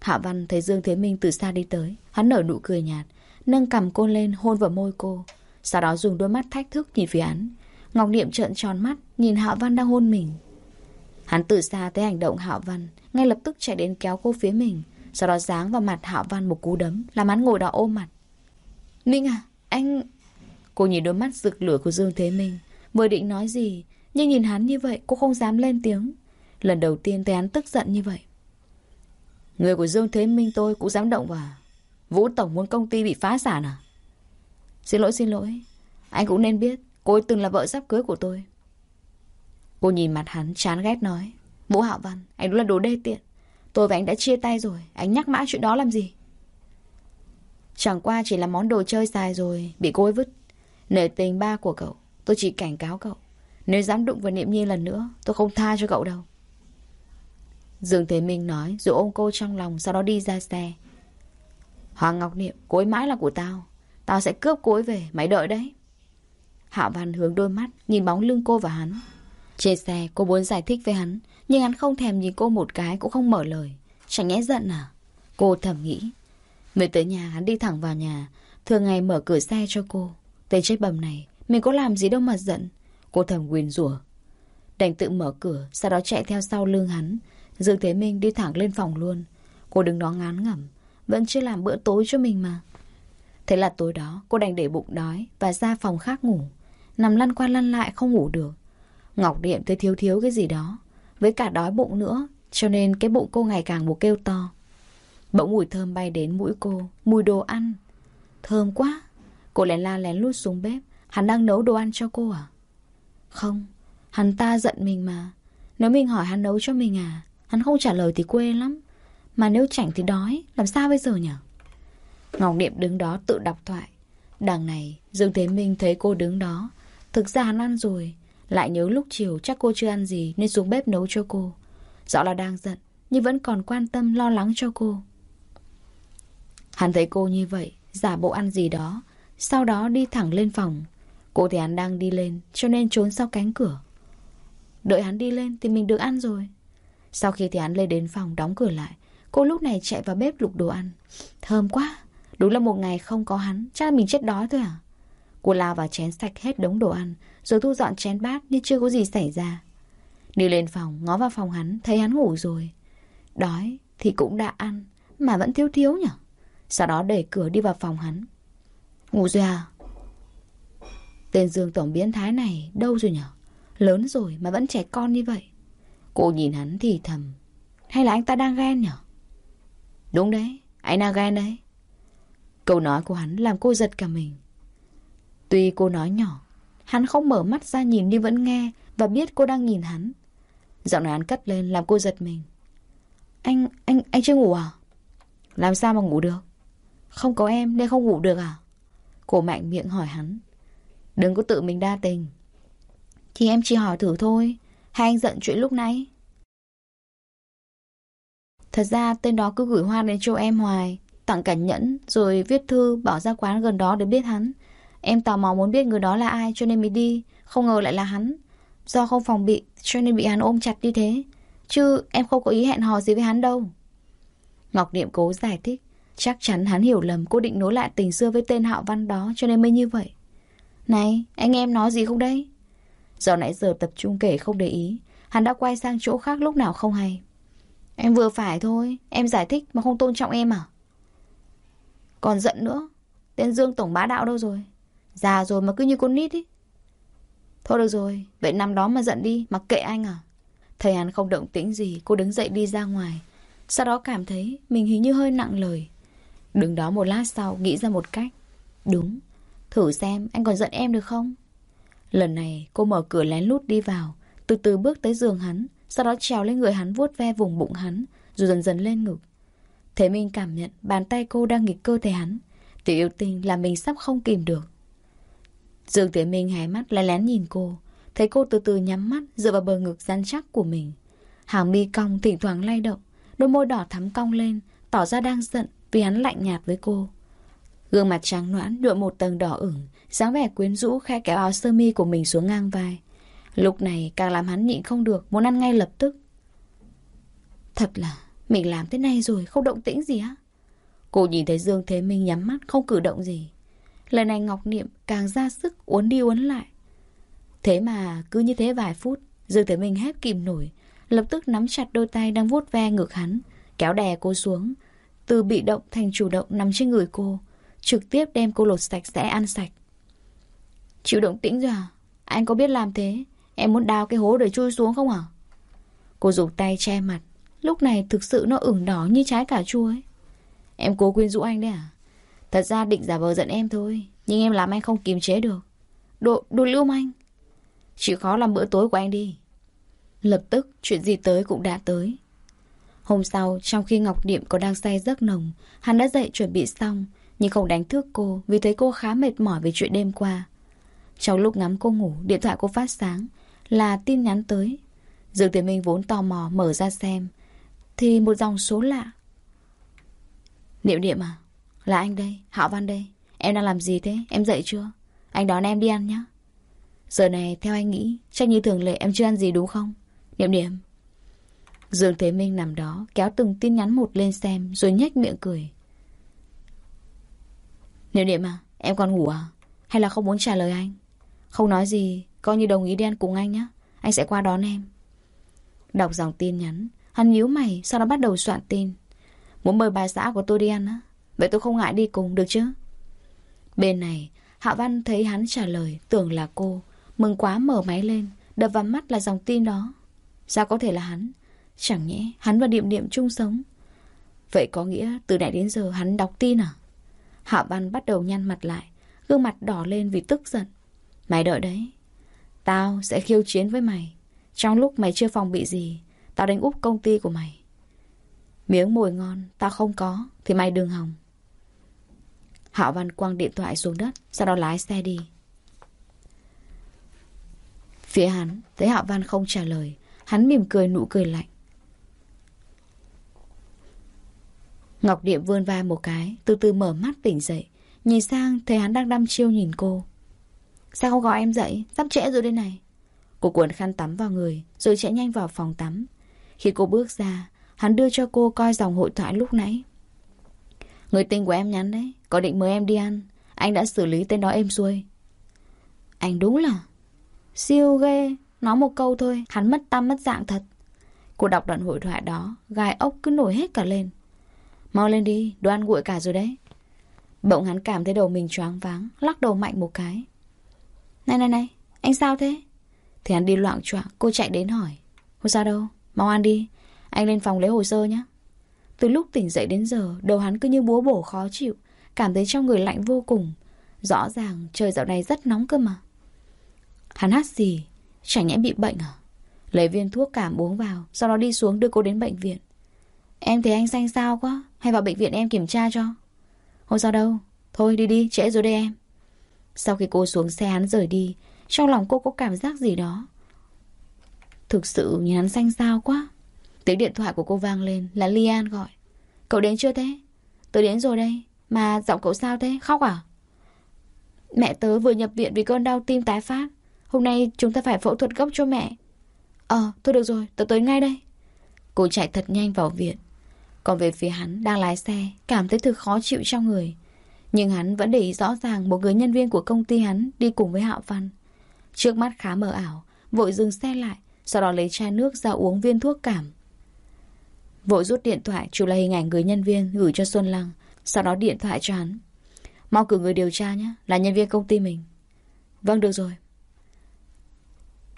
A: Hạ Văn thấy Dương Thế Minh từ xa đi tới, Hắn nở nụ cười nhạt, Nâng cầm cô lên hôn vào môi cô, Sau đó dùng đôi mắt thách thức nhìn phía hắn. Ngọc Niệm trợn tròn mắt, Nhìn Hạ Văn đang hôn mình. Hắn từ xa thấy hành động Hạo Văn Ngay lập tức chạy đến kéo cô phía mình Sau đó giáng vào mặt Hạo Văn một cú đấm Làm hắn ngồi đó ôm mặt. Minh à, anh... Cô nhìn đôi mắt rực lửa của Dương Thế Minh Vừa định nói gì Nhưng nhìn hắn như vậy cô không dám lên tiếng. Lần đầu tiên thấy hắn tức giận như vậy. Người của Dương Thế Minh tôi cũng dám động vào à? Vũ Tổng muốn công ty bị phá sản à? Xin lỗi xin lỗi. Anh cũng nên biết Cô ấy từng là vợ sắp cưới của tôi. Cô nhìn mặt hắn, chán ghét nói, Vũ Hạo Văn, Anh đúng là đồ đê tiện. Tôi và anh đã chia tay rồi, Anh nhắc mãi chuyện đó làm gì? Chẳng qua chỉ là món đồ chơi xài rồi, Bị cô ấy vứt. Nể tình ba của cậu, Tôi chỉ cảnh cáo cậu. Nếu dám đụng vào niệm nhi lần nữa, Tôi không tha cho cậu đâu. Dương Thế Minh nói, Rồi ôm cô trong lòng, Sau đó đi ra xe. Hoàng Ngọc Niệm, Cô ấy mãi là của tao. Tao sẽ cướp cô ấy về, Mày đợi đấy. Hạ Văn hướng đôi mắt, Nhìn bóng lưng cô và hắn. Trên xe, cô muốn giải thích với hắn, Nhưng hắn không thèm nhìn cô một cái Cũng không mở lời. Chẳng nhẽ giận à? Cô thầm nghĩ. Về tới nhà, hắn đi thẳng vào nhà. Thường ngày mở cửa xe cho cô. Tên chết bầm này, Mình có làm gì đâu mà giận. Cô thầm quyền rủa. Đành tự mở cửa, Sau đó chạy theo sau lưng hắn. Dương Thế Minh đi thẳng lên phòng luôn. Cô đứng đó ngán ngẩm, Vẫn chưa làm bữa tối cho mình mà. Thế là tối đó, cô đành để bụng đói Và ra phòng khác ngủ. Nằm lăn qua lăn lại không ngủ được. Ngọc Điệm thấy thiếu thiếu cái gì đó, Với cả đói bụng nữa, Cho nên cái bụng cô ngày càng bù kêu to. Bỗng mùi thơm bay đến mũi cô, Mùi đồ ăn. Thơm quá, Cô lén la lén lút xuống bếp, Hắn đang nấu đồ ăn cho cô à? Không, Hắn ta giận mình mà. Nếu mình hỏi hắn nấu cho mình à Hắn không trả lời thì quê lắm. Mà nếu chảnh thì đói, Làm sao bây giờ nhỉ Ngọc Điệm đứng đó tự đọc thoại. Đằng này, Dương Thế Minh thấy cô đứng đó, Thực ra hắn ăn rồi lại nhớ lúc chiều chắc cô chưa ăn gì Nên xuống bếp nấu cho cô. Rõ là đang giận, Nhưng vẫn còn quan tâm, lo lắng cho cô. Hắn thấy cô như vậy, Giả bộ ăn gì đó, Sau đó đi thẳng lên phòng. Cô thì hắn đang đi lên, Cho nên trốn sau cánh cửa. Đợi hắn đi lên thì mình được ăn rồi. Sau khi thì hắn lên đến phòng đóng cửa lại, Cô lúc này chạy vào bếp lục đồ ăn. Thơm quá, Đúng là một ngày không có hắn, Chắc là mình chết đói thôi à? Cô lao vào chén sạch hết đống đồ ăn rồi thu dọn chén bát như chưa có gì xảy ra. Đi lên phòng, ngó vào phòng hắn, Thấy hắn ngủ rồi. Đói thì cũng đã ăn, Mà vẫn thiếu thiếu nhở? Sau đó đẩy cửa đi vào phòng hắn. Ngủ rồi à? Tên Dương Tổng biến thái này đâu rồi nhở? Lớn rồi mà vẫn trẻ con như vậy. Cô nhìn hắn thì thầm. Hay là anh ta đang ghen nhở? Đúng đấy, Anh đang ghen đấy. Câu nói của hắn làm cô giật cả mình. Tuy cô nói nhỏ Hắn không mở mắt ra nhìn nhưng vẫn nghe Và biết cô đang nhìn hắn. Giọng nói hắn cất lên làm cô giật mình. Anh, anh, anh chưa ngủ à? Làm sao mà ngủ được? Không có em nên không ngủ được à? Cô mạnh miệng hỏi hắn. Đừng có tự mình đa tình. Thì em chỉ hỏi thử thôi. Hay anh giận chuyện lúc nãy. Thật ra tên đó cứ gửi hoa đến cho em hoài Tặng cả nhẫn Rồi viết thư bảo ra quán gần đó để biết hắn. Em tò mò muốn biết người đó là ai cho nên mới đi. Không ngờ lại là hắn. Do không phòng bị, cho nên bị hắn ôm chặt như thế. Chứ em không có ý hẹn hò gì với hắn đâu. Ngọc Niệm cố giải thích. Chắc chắn hắn hiểu lầm cô định nối lại tình xưa với tên Hạo Văn đó cho nên mới như vậy. Này, anh em nói gì không đấy Do nãy giờ tập trung kể không để ý, Hắn đã quay sang chỗ khác lúc nào không hay. Em vừa phải thôi, Em giải thích mà không tôn trọng em à? Còn giận nữa, Tên Dương Tổng bá đạo đâu rồi? Già rồi mà cứ như con nít ý Thôi được rồi, Vậy năm đó mà giận đi, Mặc kệ anh à. Thầy hắn không động tĩnh gì, Cô đứng dậy đi ra ngoài. Sau đó cảm thấy Mình hình như hơi nặng lời. Đứng đó một lát sau, Nghĩ ra một cách. Đúng, Thử xem anh còn giận em được không? Lần này, cô mở cửa lén lút đi vào. Từ từ bước tới giường hắn, Sau đó trèo lên người hắn vuốt ve vùng bụng hắn, Rồi dần dần lên ngực. Thế mình cảm nhận bàn tay cô đang nghịch cơ thể hắn. Tiểu yêu tinh là mình sắp không kìm được. Dương Thế Minh hé mắt lén lén nhìn cô. Thấy cô từ từ nhắm mắt, Dựa vào bờ ngực rắn chắc của mình. Hàng mi cong thỉnh thoảng lay động, Đôi môi đỏ thắm cong lên, Tỏ ra đang giận vì hắn lạnh nhạt với cô. Gương mặt trắng noãn nhuộm một tầng đỏ ửng, dáng vẻ quyến rũ khe kéo áo sơ mi của mình xuống ngang vai. Lúc này càng làm hắn nhịn không được, Muốn ăn ngay lập tức. Thật là, Mình làm thế này rồi, không động tĩnh gì á. Cô nhìn thấy Dương Thế Minh nhắm mắt, Không cử động gì. Lần này Ngọc Niệm càng ra sức uốn đi uốn lại. Thế mà cứ như thế vài phút, Dương Thế Minh hét kìm nổi, Lập tức nắm chặt đôi tay đang vuốt ve ngực hắn, Kéo đè cô xuống. Từ bị động thành chủ động nằm trên người cô, Trực tiếp đem cô lột sạch sẽ ăn sạch. Chịu động tĩnh rồi à? Anh có biết làm thế? Em muốn đào cái hố để chui xuống không à Cô dùng tay che mặt, Lúc này thực sự nó ửng đỏ như trái cà chua ấy. Em cố quyên rũ anh đấy à? Thật ra định giả vờ giận em thôi Nhưng em làm anh không kiềm chế được. Đồ, đồ lưu anh Chịu khó làm bữa tối của anh đi. Lập tức chuyện gì tới cũng đã tới. Hôm sau Trong khi Ngọc Điệm còn đang say giấc nồng Hắn đã dậy chuẩn bị xong Nhưng không đánh thức cô Vì thấy cô khá mệt mỏi về chuyện đêm qua. Trong lúc ngắm cô ngủ Điện thoại cô phát sáng Là tin nhắn tới. Dương Tiến Minh vốn tò mò mở ra xem Thì một dòng số lạ. Niệm niệm à? Là anh đây, Hạo Văn đây. Em đang làm gì thế, em dậy chưa? Anh đón em đi ăn nhé Giờ này theo anh nghĩ Chắc như thường lệ em chưa ăn gì đúng không? Niệm niệm. Dương Thế Minh nằm đó kéo từng tin nhắn một lên xem Rồi nhếch miệng cười. Niệm niệm à Em còn ngủ à? Hay là không muốn trả lời anh? Không nói gì Coi như đồng ý đi ăn cùng anh nhé Anh sẽ qua đón em. Đọc dòng tin nhắn Hắn nhíu mày Sau đó bắt đầu soạn tin. Muốn mời bà xã của tôi đi ăn á? Vậy tôi không ngại đi cùng được chứ? Bên này, Hạ Văn thấy hắn trả lời, Tưởng là cô, Mừng quá mở máy lên, Đập vào mắt là dòng tin đó. Sao có thể là hắn? Chẳng nhẽ hắn và Điệm Điệm chung sống? Vậy có nghĩa từ nãy đến giờ hắn đọc tin à? Hạ Văn bắt đầu nhăn mặt lại, Gương mặt đỏ lên vì tức giận. Mày đợi đấy. Tao sẽ khiêu chiến với mày. Trong lúc mày chưa phòng bị gì, Tao đánh úp công ty của mày. Miếng mồi ngon Tao không có, Thì mày đừng hòng Hạo Văn quăng điện thoại xuống đất Sau đó lái xe đi Phía hắn Thấy Hạo Văn không trả lời Hắn mỉm cười nụ cười lạnh Ngọc Điệp vươn vai một cái, từ từ mở mắt tỉnh dậy. Nhìn sang thấy hắn đang đăm chiêu nhìn cô. Sao không gọi em dậy? Sắp trễ rồi đây này. Cô cuốn khăn tắm vào người, rồi chạy nhanh vào phòng tắm. Khi cô bước ra, hắn đưa cho cô coi dòng hội thoại lúc nãy. Người tình của em nhắn đấy, có định mời em đi ăn. Anh đã xử lý tên đó êm xuôi. Anh đúng là siêu ghê. Nói một câu thôi, hắn mất tâm mất dạng thật. Cô đọc đoạn hội thoại đó, gai ốc cứ nổi hết cả lên. Mau lên đi, đồ ăn nguội cả rồi đấy. Bỗng hắn cảm thấy đầu mình choáng váng, lắc đầu mạnh một cái. Này này này, anh sao thế? Thì hắn đi loạn choạng, cô chạy đến hỏi. Không sao đâu, mau ăn đi. Anh lên phòng lấy hồ sơ nhé. Từ lúc tỉnh dậy đến giờ, đầu hắn cứ như búa bổ khó chịu, cảm thấy trong người lạnh vô cùng. Rõ ràng trời dạo này rất nóng cơ mà. Hắn hát gì? Chẳng nhẽ bị bệnh à? Lấy viên thuốc cảm uống vào, sau đó đi xuống đưa cô đến bệnh viện. Em thấy anh xanh sao quá, hay vào bệnh viện em kiểm tra cho? Không sao đâu, thôi đi đi, trễ rồi đây em. Sau khi cô xuống xe hắn rời đi, trong lòng cô có cảm giác gì đó. Thực sự nhìn hắn xanh sao quá. Tiếng điện thoại của cô vang lên là Lian gọi. Cậu đến chưa thế? Tớ đến rồi đây. Mà giọng cậu sao thế? Khóc à? Mẹ tớ vừa nhập viện vì cơn đau tim tái phát. Hôm nay chúng ta phải phẫu thuật gốc cho mẹ. Ờ, thôi được rồi, tớ tới ngay đây. Cô chạy thật nhanh vào viện. Còn về phía hắn đang lái xe, cảm thấy thực khó chịu trong người. Nhưng hắn vẫn để ý rõ ràng một người nhân viên của công ty hắn đi cùng với Hạo Văn. Trước mắt khá mờ ảo, vội dừng xe lại, sau đó lấy chai nước ra uống viên thuốc cảm. Vội rút điện thoại chụp lại hình ảnh người nhân viên gửi cho Xuân Lăng, sau đó điện thoại cho hắn. Mau cử người điều tra nhé, là nhân viên công ty mình. Vâng, được rồi.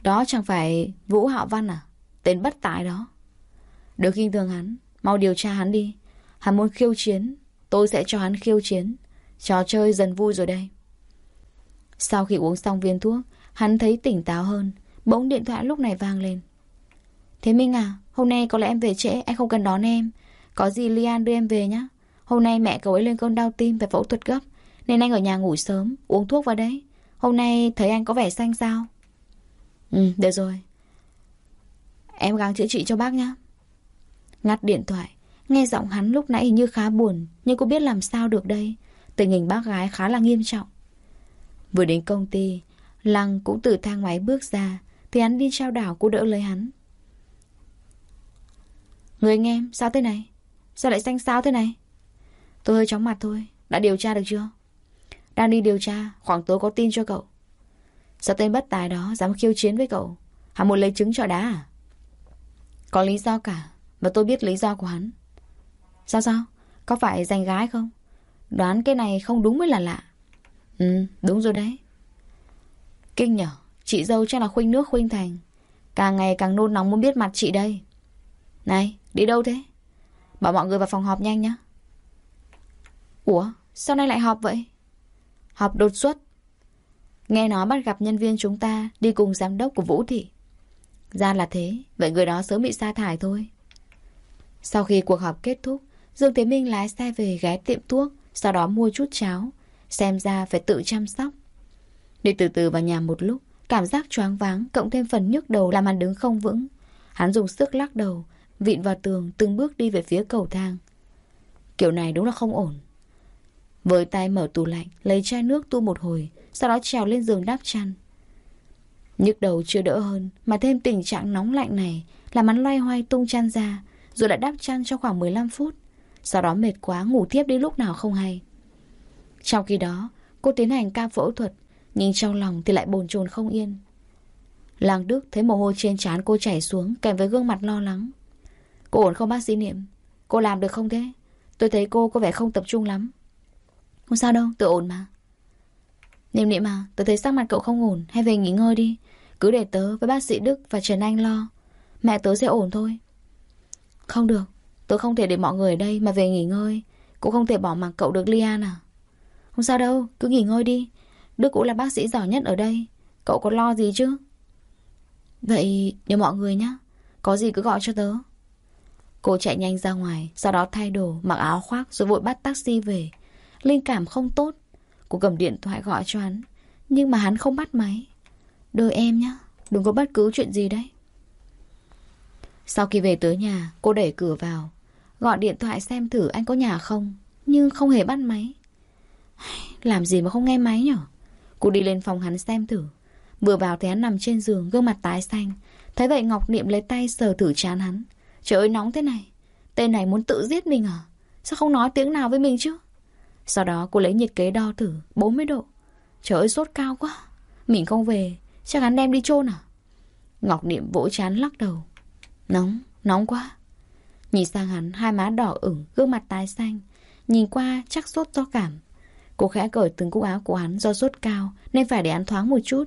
A: Đó chẳng phải Vũ Hạo Văn à? Tên bất tài đó. Được khinh thường hắn, mau điều tra hắn đi. Hắn muốn khiêu chiến, tôi sẽ cho hắn khiêu chiến. Trò chơi dần vui rồi đây. Sau khi uống xong viên thuốc, hắn thấy tỉnh táo hơn. Bỗng điện thoại lúc này vang lên. Thế Minh à, hôm nay có lẽ em về trễ, anh không cần đón em. Có gì Lian đưa em về nhé. Hôm nay mẹ cậu ấy lên cơn đau tim phải phẫu thuật gấp. Nên anh ở nhà ngủ sớm, uống thuốc vào đấy. Hôm nay thấy anh có vẻ xanh sao? Ừ, được rồi. Em gắng chữa trị cho bác nhé. Ngắt điện thoại, nghe giọng hắn lúc nãy hình như khá buồn, nhưng cô biết làm sao được đây. Tình hình bác gái khá là nghiêm trọng. Vừa đến công ty, Lăng cũng từ thang máy bước ra, thì hắn đi trao đảo cô đỡ lấy hắn. Người anh em, sao thế này? Sao lại xanh xao thế này? Tôi hơi chóng mặt thôi, đã điều tra được chưa? Đang đi điều tra, khoảng tối có tin cho cậu. Sao tên bất tài đó dám khiêu chiến với cậu? Hắn muốn lấy trứng cho đá à? Có lý do cả, và tôi biết lý do của hắn. Sao sao? Có phải giành gái không? Đoán cái này không đúng mới là lạ. Ừ, đúng rồi đấy. Kinh nhở, chị dâu chắc là khuynh nước khuynh thành. Càng ngày càng nôn nóng muốn biết mặt chị đây. Này, đi đâu thế? Bảo mọi người vào phòng họp nhanh nhá. Ủa, sao nay lại họp vậy? Họp đột xuất. Nghe nói bắt gặp nhân viên chúng ta đi cùng giám đốc của Vũ Thị. Ra là thế, vậy người đó sớm bị sa thải thôi. Sau khi cuộc họp kết thúc, Dương Thế Minh lái xe về ghé tiệm thuốc, sau đó mua chút cháo. Xem ra phải tự chăm sóc. Đi từ từ vào nhà một lúc, cảm giác choáng váng cộng thêm phần nhức đầu làm hắn đứng không vững. Hắn dùng sức lắc đầu, vịn vào tường từng bước đi về phía cầu thang. Kiểu này đúng là không ổn. Với tay mở tủ lạnh, lấy chai nước tu một hồi, sau đó trèo lên giường đáp chăn. Nhức đầu chưa đỡ hơn, mà thêm tình trạng nóng lạnh này làm hắn loay hoay tung chăn ra, rồi lại đáp chăn trong khoảng 15 phút. Sau đó mệt quá ngủ tiếp đi lúc nào không hay. Trong khi đó, cô tiến hành ca phẫu thuật, nhưng trong lòng thì lại bồn chồn không yên. Làng Đức thấy mồ hôi trên trán cô chảy xuống kèm với gương mặt lo lắng. Cô ổn không bác sĩ Niệm? Cô làm được không thế? Tôi thấy cô có vẻ không tập trung lắm. Không sao đâu, tôi ổn mà. Niệm niệm à, tôi thấy sắc mặt cậu không ổn, hay về nghỉ ngơi đi. Cứ để tớ với bác sĩ Đức và Trần Anh lo. Mẹ tớ sẽ ổn thôi. Không được, tớ không thể để mọi người ở đây mà về nghỉ ngơi. Cũng không thể bỏ mặc cậu được Lian à. Không sao đâu, cứ nghỉ ngơi đi. Đức cũng là bác sĩ giỏi nhất ở đây. Cậu có lo gì chứ? Vậy nhờ mọi người nhé. Có gì cứ gọi cho tớ. Cô chạy nhanh ra ngoài, sau đó thay đồ, mặc áo khoác rồi vội bắt taxi về. Linh cảm không tốt. Cô cầm điện thoại gọi cho hắn. Nhưng mà hắn không bắt máy. Đợi em nhé, đừng có bất cứ chuyện gì đấy. Sau khi về tới nhà, cô đẩy cửa vào. Gọi điện thoại xem thử anh có nhà không Nhưng không hề bắt máy Làm gì mà không nghe máy nhở Cô đi lên phòng hắn xem thử Vừa vào thấy hắn nằm trên giường Gương mặt tái xanh Thấy vậy Ngọc Niệm lấy tay sờ thử chán hắn Trời ơi nóng thế này. Tên này muốn tự giết mình à? Sao không nói tiếng nào với mình chứ? Sau đó cô lấy nhiệt kế đo thử 40 độ. Trời ơi sốt cao quá. Mình không về Chắc hắn đem đi chôn à? Ngọc Niệm vỗ chán lắc đầu. Nóng, nóng quá. Nhìn sang hắn hai má đỏ ửng Gương mặt tái xanh. Nhìn qua chắc sốt do cảm. Cô khẽ cởi từng cúc áo của hắn do sốt cao Nên phải để hắn thoáng một chút.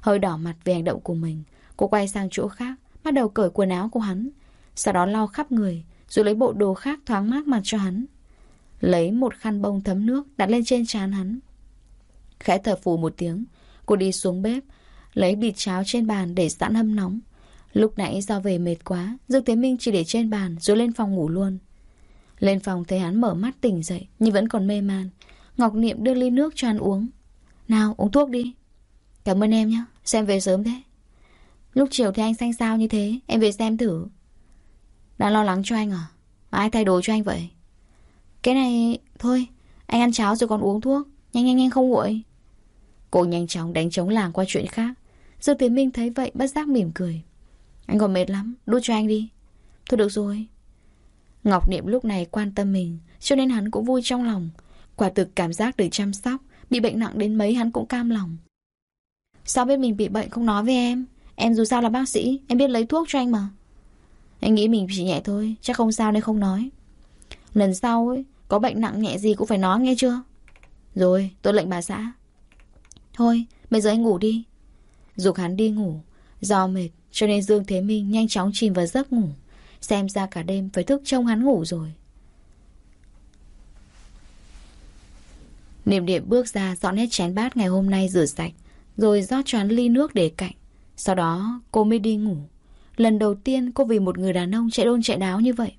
A: Hơi đỏ mặt về hành động của mình Cô quay sang chỗ khác Bắt đầu cởi quần áo của hắn. Sau đó lau khắp người, Rồi lấy bộ đồ khác thoáng mát mặt cho hắn. Lấy một khăn bông thấm nước Đặt lên trên trán hắn. Khẽ thở phù một tiếng, Cô đi xuống bếp, Lấy bịt cháo trên bàn để sẵn hâm nóng. Lúc nãy do về mệt quá, Dương Thế Minh chỉ để trên bàn Rồi lên phòng ngủ luôn. Lên phòng thấy hắn mở mắt tỉnh dậy, Nhưng vẫn còn mê man. Ngọc Niệm đưa ly nước cho hắn uống. Nào, uống thuốc đi. Cảm ơn em nhé, Xem về sớm thế. Lúc chiều thì anh xanh sao như thế, Em về xem thử. Đang lo lắng cho anh à? Ai thay đồ cho anh vậy? Cái này, Thôi, Anh ăn cháo rồi còn uống thuốc. Nhanh nhanh nhanh không nguội? Cô nhanh chóng đánh trống làng qua chuyện khác. Dương Tiến Minh thấy vậy, bất giác mỉm cười. Anh còn mệt lắm, Đút cho anh đi. Thôi được rồi. Ngọc Niệm lúc này quan tâm mình, Cho nên hắn cũng vui trong lòng. Quả thực cảm giác được chăm sóc, Bị bệnh nặng đến mấy hắn cũng cam lòng. Sao biết mình bị bệnh không nói với em? Em dù sao là bác sĩ, Em biết lấy thuốc cho anh mà. Anh nghĩ mình chỉ nhẹ thôi, Chắc không sao nên không nói. Lần sau ấy, Có bệnh nặng nhẹ gì cũng phải nói nghe chưa? Rồi tôi lệnh bà xã. Thôi, bây giờ anh ngủ đi. Dục hắn đi ngủ, Do mệt, cho nên Dương Thế Minh nhanh chóng chìm vào giấc ngủ. Xem ra cả đêm phải thức trông hắn ngủ rồi. Niệm điệm bước ra dọn hết chén bát ngày hôm nay rửa sạch, Rồi rót cho hắn ly nước để cạnh. Sau đó, cô mới đi ngủ. Lần đầu tiên cô vì một người đàn ông chạy đôn chạy đáo như vậy.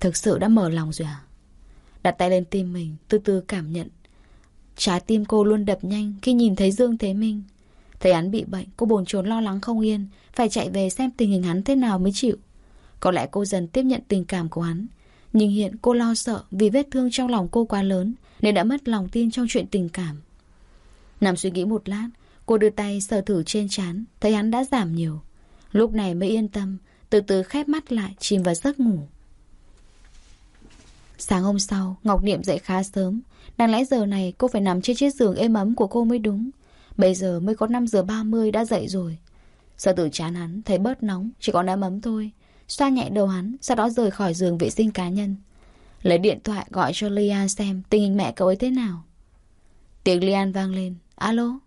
A: Thực sự đã mở lòng rồi à Đặt tay lên tim mình, Từ từ cảm nhận. Trái tim cô luôn đập nhanh khi nhìn thấy Dương Thế Minh. Thấy hắn bị bệnh, Cô bồn chồn lo lắng không yên, Phải chạy về xem tình hình hắn thế nào mới chịu. Có lẽ cô dần tiếp nhận tình cảm của hắn. Nhưng hiện cô lo sợ Vì vết thương trong lòng cô quá lớn, Nên đã mất lòng tin trong chuyện tình cảm. Nằm suy nghĩ một lát, Cô đưa tay sờ thử trên trán, Thấy hắn đã giảm nhiều. Lúc này mới yên tâm, Từ từ khép mắt lại, chìm vào giấc ngủ. Sáng hôm sau, Ngọc Niệm dậy khá sớm. Đáng lẽ giờ này cô phải nằm trên chiếc giường êm ấm của cô mới đúng. Bây giờ mới có 5 giờ 30 đã dậy rồi. Sợ tử chán hắn, Thấy bớt nóng, Chỉ còn ấm ấm thôi. Xoa nhẹ đầu hắn, Sau đó rời khỏi giường vệ sinh cá nhân. Lấy điện thoại gọi cho Lian xem Tình hình mẹ cậu ấy thế nào. Tiếng Lian vang lên. Alo?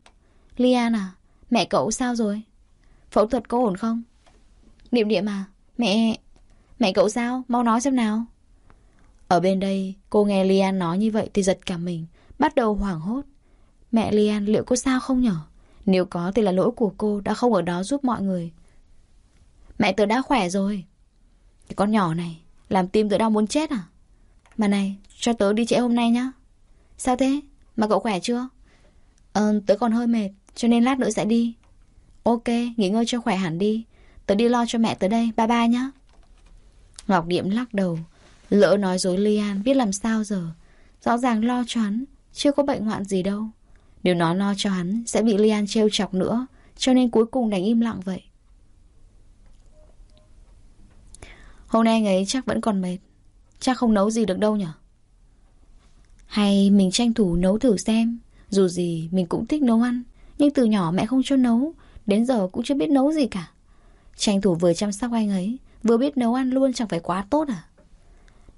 A: Lian à Mẹ cậu sao rồi? Phẫu thuật có ổn không Niệm niệm à Mẹ Mẹ cậu sao Mau nói xem nào Ở bên đây Cô nghe Lian nói như vậy Thì giật cả mình Bắt đầu hoảng hốt Mẹ Lian liệu có sao không nhở? Nếu có thì là lỗi của cô đã không ở đó giúp mọi người. Mẹ tớ đã khỏe rồi. Cái con nhỏ này, làm tim tớ đau muốn chết à? Mà này, cho tớ đi trễ hôm nay nhá. Sao thế? Mà cậu khỏe chưa? Ờ, tớ còn hơi mệt, cho nên lát nữa sẽ đi. Ok, nghỉ ngơi cho khỏe hẳn đi. Tớ đi lo cho mẹ tới đây, bye bye nhá. Ngọc Điệm lắc đầu. Lỡ nói dối Lian biết làm sao giờ. Rõ ràng lo cho hắn, chưa có bệnh hoạn gì đâu. Nếu nó lo cho hắn Sẽ bị Lian trêu chọc nữa Cho nên cuối cùng đành im lặng vậy Hôm nay anh ấy chắc vẫn còn mệt Chắc không nấu gì được đâu nhở Hay mình tranh thủ nấu thử xem Dù gì mình cũng thích nấu ăn Nhưng từ nhỏ mẹ không cho nấu Đến giờ cũng chưa biết nấu gì cả Tranh thủ vừa chăm sóc anh ấy Vừa biết nấu ăn luôn chẳng phải quá tốt à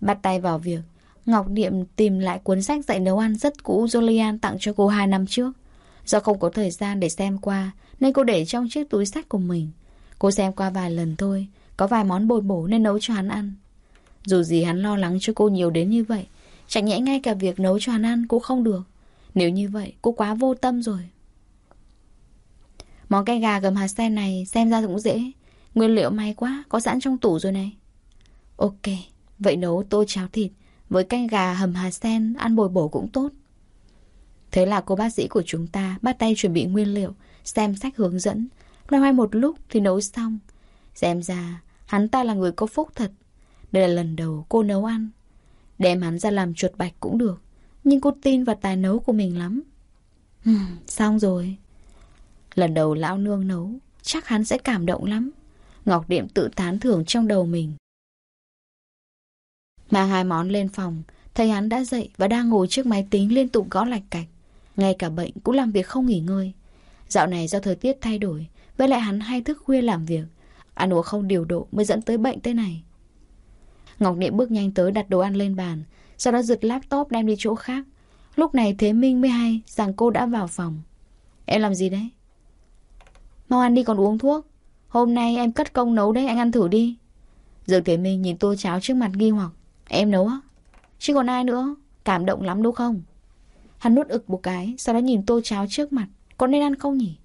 A: Bắt tay vào việc Ngọc Niệm tìm lại cuốn sách dạy nấu ăn rất cũ Julian tặng cho cô hai năm trước. Do không có thời gian để xem qua, nên cô để trong chiếc túi sách của mình. Cô xem qua vài lần thôi, có vài món bồi bổ nên nấu cho hắn ăn. Dù gì hắn lo lắng cho cô nhiều đến như vậy, chẳng nhẽ ngay cả việc nấu cho hắn ăn cũng không được. Nếu như vậy, cô quá vô tâm rồi. Món canh gà gầm hạt sen này xem ra cũng dễ. Nguyên liệu may quá, có sẵn trong tủ rồi này. Ok, vậy nấu tô cháo thịt với canh gà hầm hạt sen Ăn bồi bổ cũng tốt. Thế là cô bác sĩ của chúng ta Bắt tay chuẩn bị nguyên liệu Xem sách hướng dẫn. Loay hoay một lúc thì nấu xong. Xem ra hắn ta là người có phúc thật. Đây là lần đầu cô nấu ăn. Đem hắn ra làm chuột bạch cũng được Nhưng cô tin vào tài nấu của mình lắm. Xong rồi. Lần đầu lão nương nấu, Chắc hắn sẽ cảm động lắm. Ngọc Điệm tự tán thưởng trong đầu mình. Mang hai món lên phòng, Thấy hắn đã dậy và đang ngồi trước máy tính liên tục gõ lạch cạch. Ngay cả bệnh cũng làm việc không nghỉ ngơi. Dạo này do thời tiết thay đổi, Với lại hắn hay thức khuya làm việc, Ăn uống không điều độ mới dẫn tới bệnh thế này. Ngọc Niệm bước nhanh tới đặt đồ ăn lên bàn, Sau đó giật laptop đem đi chỗ khác. Lúc này Thế Minh mới hay rằng cô đã vào phòng. Em làm gì đấy? Mau ăn đi còn uống thuốc. Hôm nay em cất công nấu đấy anh ăn thử đi. Dương Thế Minh nhìn tô cháo trước mặt nghi hoặc. Em nấu á? Chứ còn ai nữa? Cảm động lắm đúng không? Hắn nuốt ực một cái Sau đó nhìn tô cháo trước mặt. Có nên ăn không nhỉ?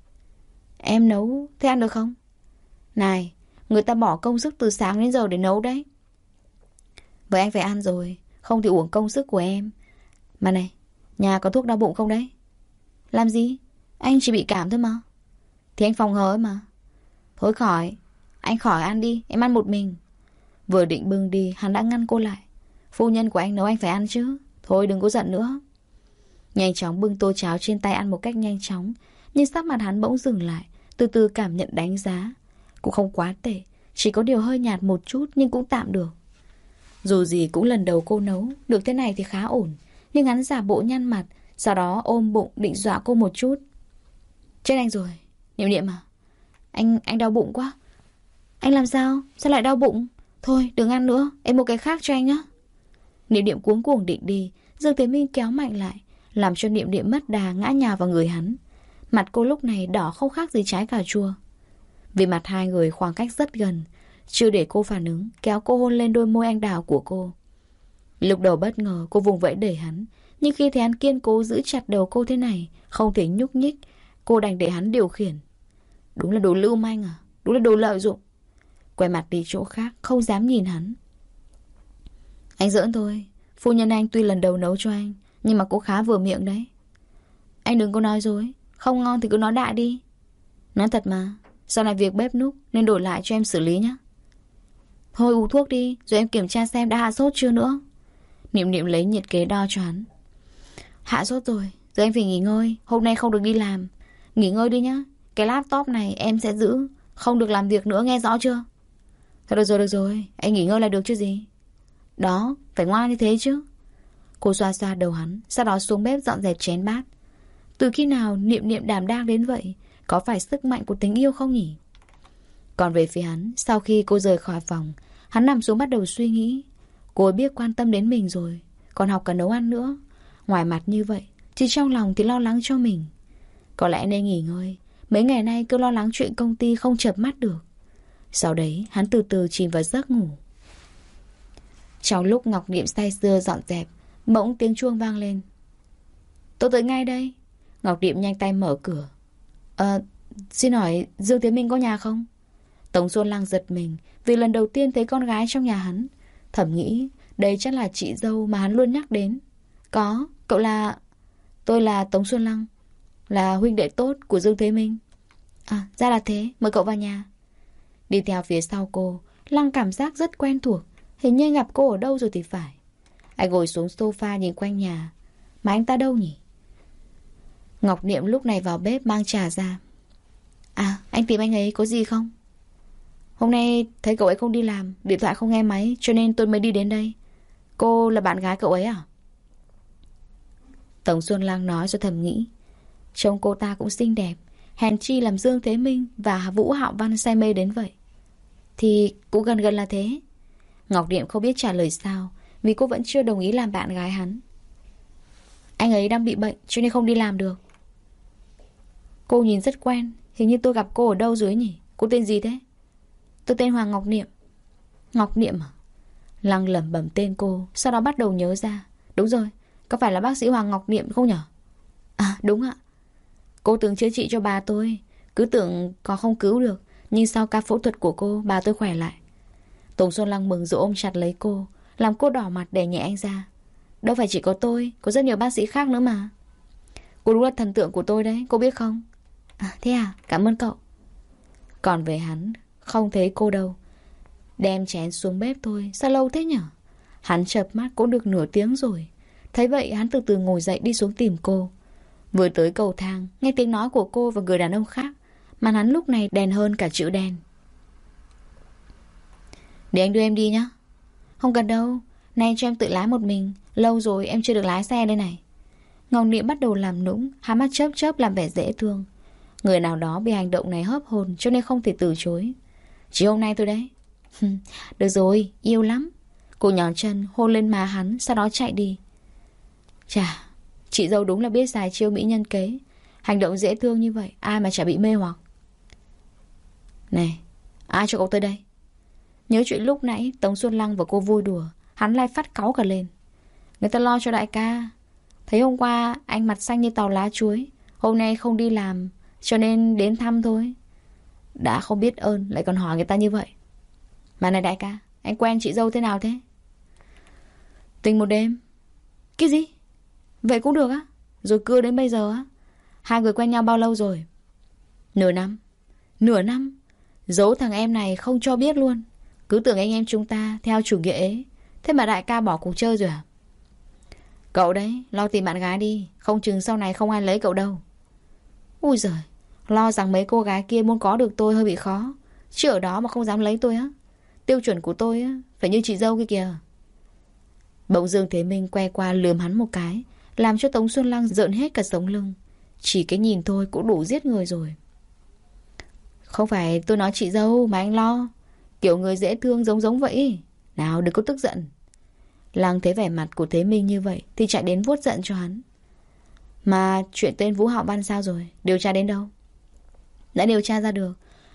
A: Em nấu, thế ăn được không? Này, người ta bỏ công sức từ sáng đến giờ để nấu đấy. Vậy anh phải ăn rồi Không thì uổng công sức của em. Mà này Nhà có thuốc đau bụng không đấy? Làm gì? Anh chỉ bị cảm thôi mà. Thì anh phòng hờ mà. Thôi khỏi, Anh khỏi ăn đi, Em ăn một mình. Vừa định bưng đi, Hắn đã ngăn cô lại. Phu nhân của anh nấu anh phải ăn chứ. Thôi đừng có giận nữa. Nhanh chóng bưng tô cháo trên tay ăn một cách nhanh chóng, Nhưng sắc mặt hắn bỗng dừng lại, Từ từ cảm nhận đánh giá. Cũng không quá tệ, Chỉ có điều hơi nhạt một chút nhưng cũng tạm được. Dù gì cũng lần đầu cô nấu, Được thế này thì khá ổn. Nhưng hắn giả bộ nhăn mặt, Sau đó ôm bụng định dọa cô một chút. Chết anh rồi. Niệm niệm à? Anh anh đau bụng quá. Anh làm sao? Sao lại đau bụng? Thôi, đừng ăn nữa. Em một cái khác cho anh nhé Niệm niệm cuống cuồng định đi. Dương Thế Minh kéo mạnh lại, Làm cho niệm niệm mất đà, ngã nhào vào người hắn. Mặt cô lúc này đỏ không khác gì trái cà chua. Vì mặt hai người khoảng cách rất gần, chưa để cô phản ứng, Kéo cô hôn lên đôi môi anh đào của cô. Lúc đầu bất ngờ, cô vùng vẫy đẩy hắn, Nhưng khi thấy hắn kiên cố giữ chặt đầu cô thế này, Không thể nhúc nhích, Cô đành để hắn điều khiển. Đúng là đồ lưu manh à? Đúng là đồ lợi dụng. Quay mặt đi chỗ khác, Không dám nhìn hắn. Anh giỡn thôi. Phu nhân anh tuy lần đầu nấu cho anh, Nhưng mà cũng khá vừa miệng đấy. Anh đừng có nói dối. Không ngon thì cứ nói đại đi. Nói thật mà, Sau này việc bếp núc Nên đổi lại cho em xử lý nhé Thôi uống thuốc đi, Rồi em kiểm tra xem đã hạ sốt chưa nữa. Niệm niệm lấy nhiệt kế đo cho hắn. Hạ sốt rồi, Giờ anh phải nghỉ ngơi. Hôm nay không được đi làm. Nghỉ ngơi đi nhá. Cái laptop này em sẽ giữ. Không được làm việc nữa nghe rõ chưa? Thôi được rồi được rồi. Anh nghỉ ngơi là được chứ gì? Đó Phải ngoan như thế chứ. Cô xoa xoa đầu hắn Sau đó xuống bếp dọn dẹp chén bát. Từ khi nào niệm niệm đảm đang đến vậy Có phải sức mạnh của tình yêu không nhỉ? Còn về phía hắn, sau khi cô rời khỏi phòng, hắn nằm xuống bắt đầu suy nghĩ. Cô ấy biết quan tâm đến mình rồi, còn học cả nấu ăn nữa. Ngoài mặt như vậy, chỉ trong lòng thì lo lắng cho mình. Có lẽ nên nghỉ ngơi, mấy ngày nay cứ lo lắng chuyện công ty không chợp mắt được. Sau đấy, hắn từ từ chìm vào giấc ngủ. Trong lúc Ngọc Niệm say sưa dọn dẹp, bỗng tiếng chuông vang lên. Tôi tới ngay đây. Ngọc Niệm nhanh tay mở cửa. Ờ, xin hỏi Dương Tiến Minh có nhà không? Tống Xuân Lăng giật mình vì lần đầu tiên thấy con gái trong nhà hắn. Thẩm nghĩ đây chắc là chị dâu mà hắn luôn nhắc đến. Có, cậu là... Tôi là Tống Xuân Lăng, là huynh đệ tốt của Dương Thế Minh. À, ra là thế, mời cậu vào nhà. Đi theo phía sau cô, Lăng cảm giác rất quen thuộc, hình như gặp cô ở đâu rồi thì phải. Anh ngồi xuống sofa nhìn quanh nhà. Mà anh ta đâu nhỉ? Ngọc Niệm lúc này vào bếp mang trà ra. À, anh tìm anh ấy có gì không? Hôm nay thấy cậu ấy không đi làm Điện thoại không nghe máy Cho nên tôi mới đi đến đây Cô là bạn gái cậu ấy à Tổng Xuân Lang nói cho thầm nghĩ Trông cô ta cũng xinh đẹp. Hèn chi làm Dương Thế Minh Và Vũ Hạo Văn say mê đến vậy. Thì cũng gần gần là thế. Ngọc Điệm không biết trả lời sao Vì cô vẫn chưa đồng ý làm bạn gái hắn. Anh ấy đang bị bệnh Cho nên không đi làm được. Cô nhìn rất quen Hình như tôi gặp cô ở đâu dưới nhỉ? Cô tên gì thế? Tôi tên Hoàng Ngọc Niệm. Ngọc Niệm à? Lăng lẩm bẩm tên cô Sau đó bắt đầu nhớ ra. Đúng rồi, có phải là bác sĩ Hoàng Ngọc Niệm không nhở? À đúng ạ. Cô từng chữa trị cho bà tôi. Cứ tưởng có không cứu được, Nhưng sau ca phẫu thuật của cô, Bà tôi khỏe lại. Tùng Xuân Lăng mừng rồi ôm chặt lấy cô, Làm cô đỏ mặt để nhẹ anh ra. Đâu phải chỉ có tôi, Có rất nhiều bác sĩ khác nữa mà. Cô đúng là thần tượng của tôi đấy, Cô biết không? À thế à? Cảm ơn cậu. Còn về hắn, không thấy cô đâu. Đem chén xuống bếp thôi, Sao lâu thế nhở? Hắn chập mắt cũng được nửa tiếng rồi. Thấy vậy, hắn từ từ ngồi dậy đi xuống tìm cô. Vừa tới cầu thang Nghe tiếng nói của cô và người đàn ông khác màn hắn lúc này đèn hơn cả chữ đen Để anh đưa em đi nhá. Không cần đâu Nay cho em tự lái một mình Lâu rồi em chưa được lái xe đây này. Ngọc Niệm bắt đầu làm nũng há mắt chớp chớp làm vẻ dễ thương. Người nào đó bị hành động này hấp hồn Cho nên không thể từ chối. Chỉ hôm nay thôi đấy. Được rồi, yêu lắm. Cô nhón chân hôn lên má hắn Sau đó chạy đi. Chà, chị dâu đúng là biết xài chiêu mỹ nhân kế. Hành động dễ thương như vậy Ai mà chả bị mê hoặc. Này, ai cho cậu tới đây? Nhớ chuyện lúc nãy Tống Xuân Lăng và cô vui đùa Hắn lại phát cáu cả lên. Người ta lo cho đại ca. Thấy hôm qua anh mặt xanh như tàu lá chuối Hôm nay không đi làm Cho nên đến thăm thôi. Đã không biết ơn lại còn hỏi người ta như vậy. Mà này đại ca Anh quen chị dâu thế nào thế? Tình một đêm. Cái gì? Vậy cũng được á. Rồi cưa đến bây giờ á. Hai người quen nhau bao lâu rồi? Nửa năm. Nửa năm? Giấu thằng em này không cho biết luôn. Cứ tưởng anh em chúng ta theo chủ nghĩa ấy. Thế mà đại ca bỏ cuộc chơi rồi à? Cậu đấy, Lo tìm bạn gái đi. Không chừng sau này không ai lấy cậu đâu. Ui giời, Lo rằng mấy cô gái kia muốn có được tôi hơi bị khó. Chứ ở đó mà không dám lấy tôi á. Tiêu chuẩn của tôi á, Phải như chị dâu kia kìa. Bỗng Dương Thế Minh quay qua lườm hắn một cái. Làm cho Tống Xuân Lăng rợn hết cả sống lưng. Chỉ cái nhìn thôi cũng đủ giết người rồi. Không phải tôi nói chị dâu mà anh lo. Kiểu người dễ thương giống giống vậy. Nào, đừng có tức giận. Lăng thấy vẻ mặt của Thế Minh như vậy Thì chạy đến vuốt giận cho hắn. Mà chuyện tên Vũ Hạo Văn sao rồi? Điều tra đến đâu? Đã điều tra ra được.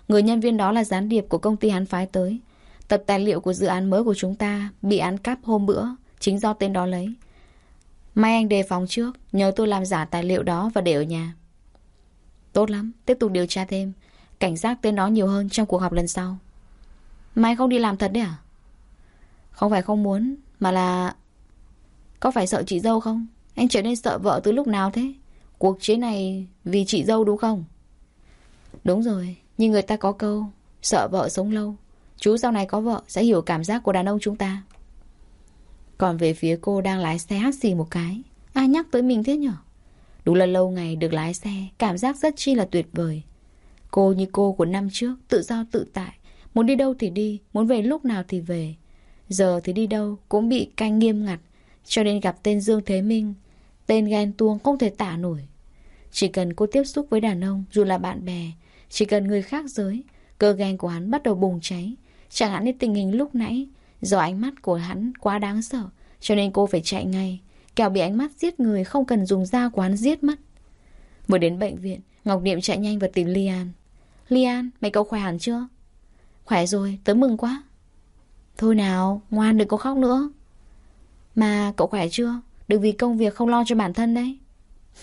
A: Người nhân viên đó là gián điệp của công ty hắn phái tới. Tập tài liệu của dự án mới của chúng ta Bị án cắp hôm bữa, Chính do tên đó lấy. May anh đề phòng trước, Nhờ tôi làm giả tài liệu đó và để ở nhà. Tốt lắm, Tiếp tục điều tra thêm. Cảnh giác tên nó nhiều hơn trong cuộc họp lần sau. Mai không đi làm thật đấy à? Không phải không muốn, Mà là Có phải sợ chị dâu không? Anh trở nên sợ vợ từ lúc nào thế? Cuộc chiến này vì chị dâu đúng không? Đúng rồi, Nhưng người ta có câu, Sợ vợ sống lâu. Chú sau này có vợ sẽ hiểu cảm giác của đàn ông chúng ta còn về phía cô đang lái xe hát xì một cái. Ai nhắc tới mình thế nhở? Đúng là lâu ngày được lái xe, Cảm giác rất chi là tuyệt vời. Cô như cô của năm trước, Tự do tự tại. Muốn đi đâu thì đi, Muốn về lúc nào thì về. Giờ thì đi đâu cũng bị canh nghiêm ngặt. Cho nên gặp tên Dương Thế Minh, Tên ghen tuông không thể tả nổi. Chỉ cần cô tiếp xúc với đàn ông, Dù là bạn bè, Chỉ cần người khác giới, Cơ ghen của hắn bắt đầu bùng cháy. Chẳng hạn như tình hình lúc nãy Do ánh mắt của hắn quá đáng sợ Cho nên cô phải chạy ngay. Kẻo bị ánh mắt giết người không cần dùng dao quán giết mất. Vừa đến bệnh viện Ngọc Niệm chạy nhanh và tìm Lian. Lian, mày cậu khỏe hẳn chưa? Khỏe rồi, tớ mừng quá. Thôi nào, ngoan đừng có khóc nữa. Mà cậu khỏe chưa? Đừng vì công việc không lo cho bản thân đấy.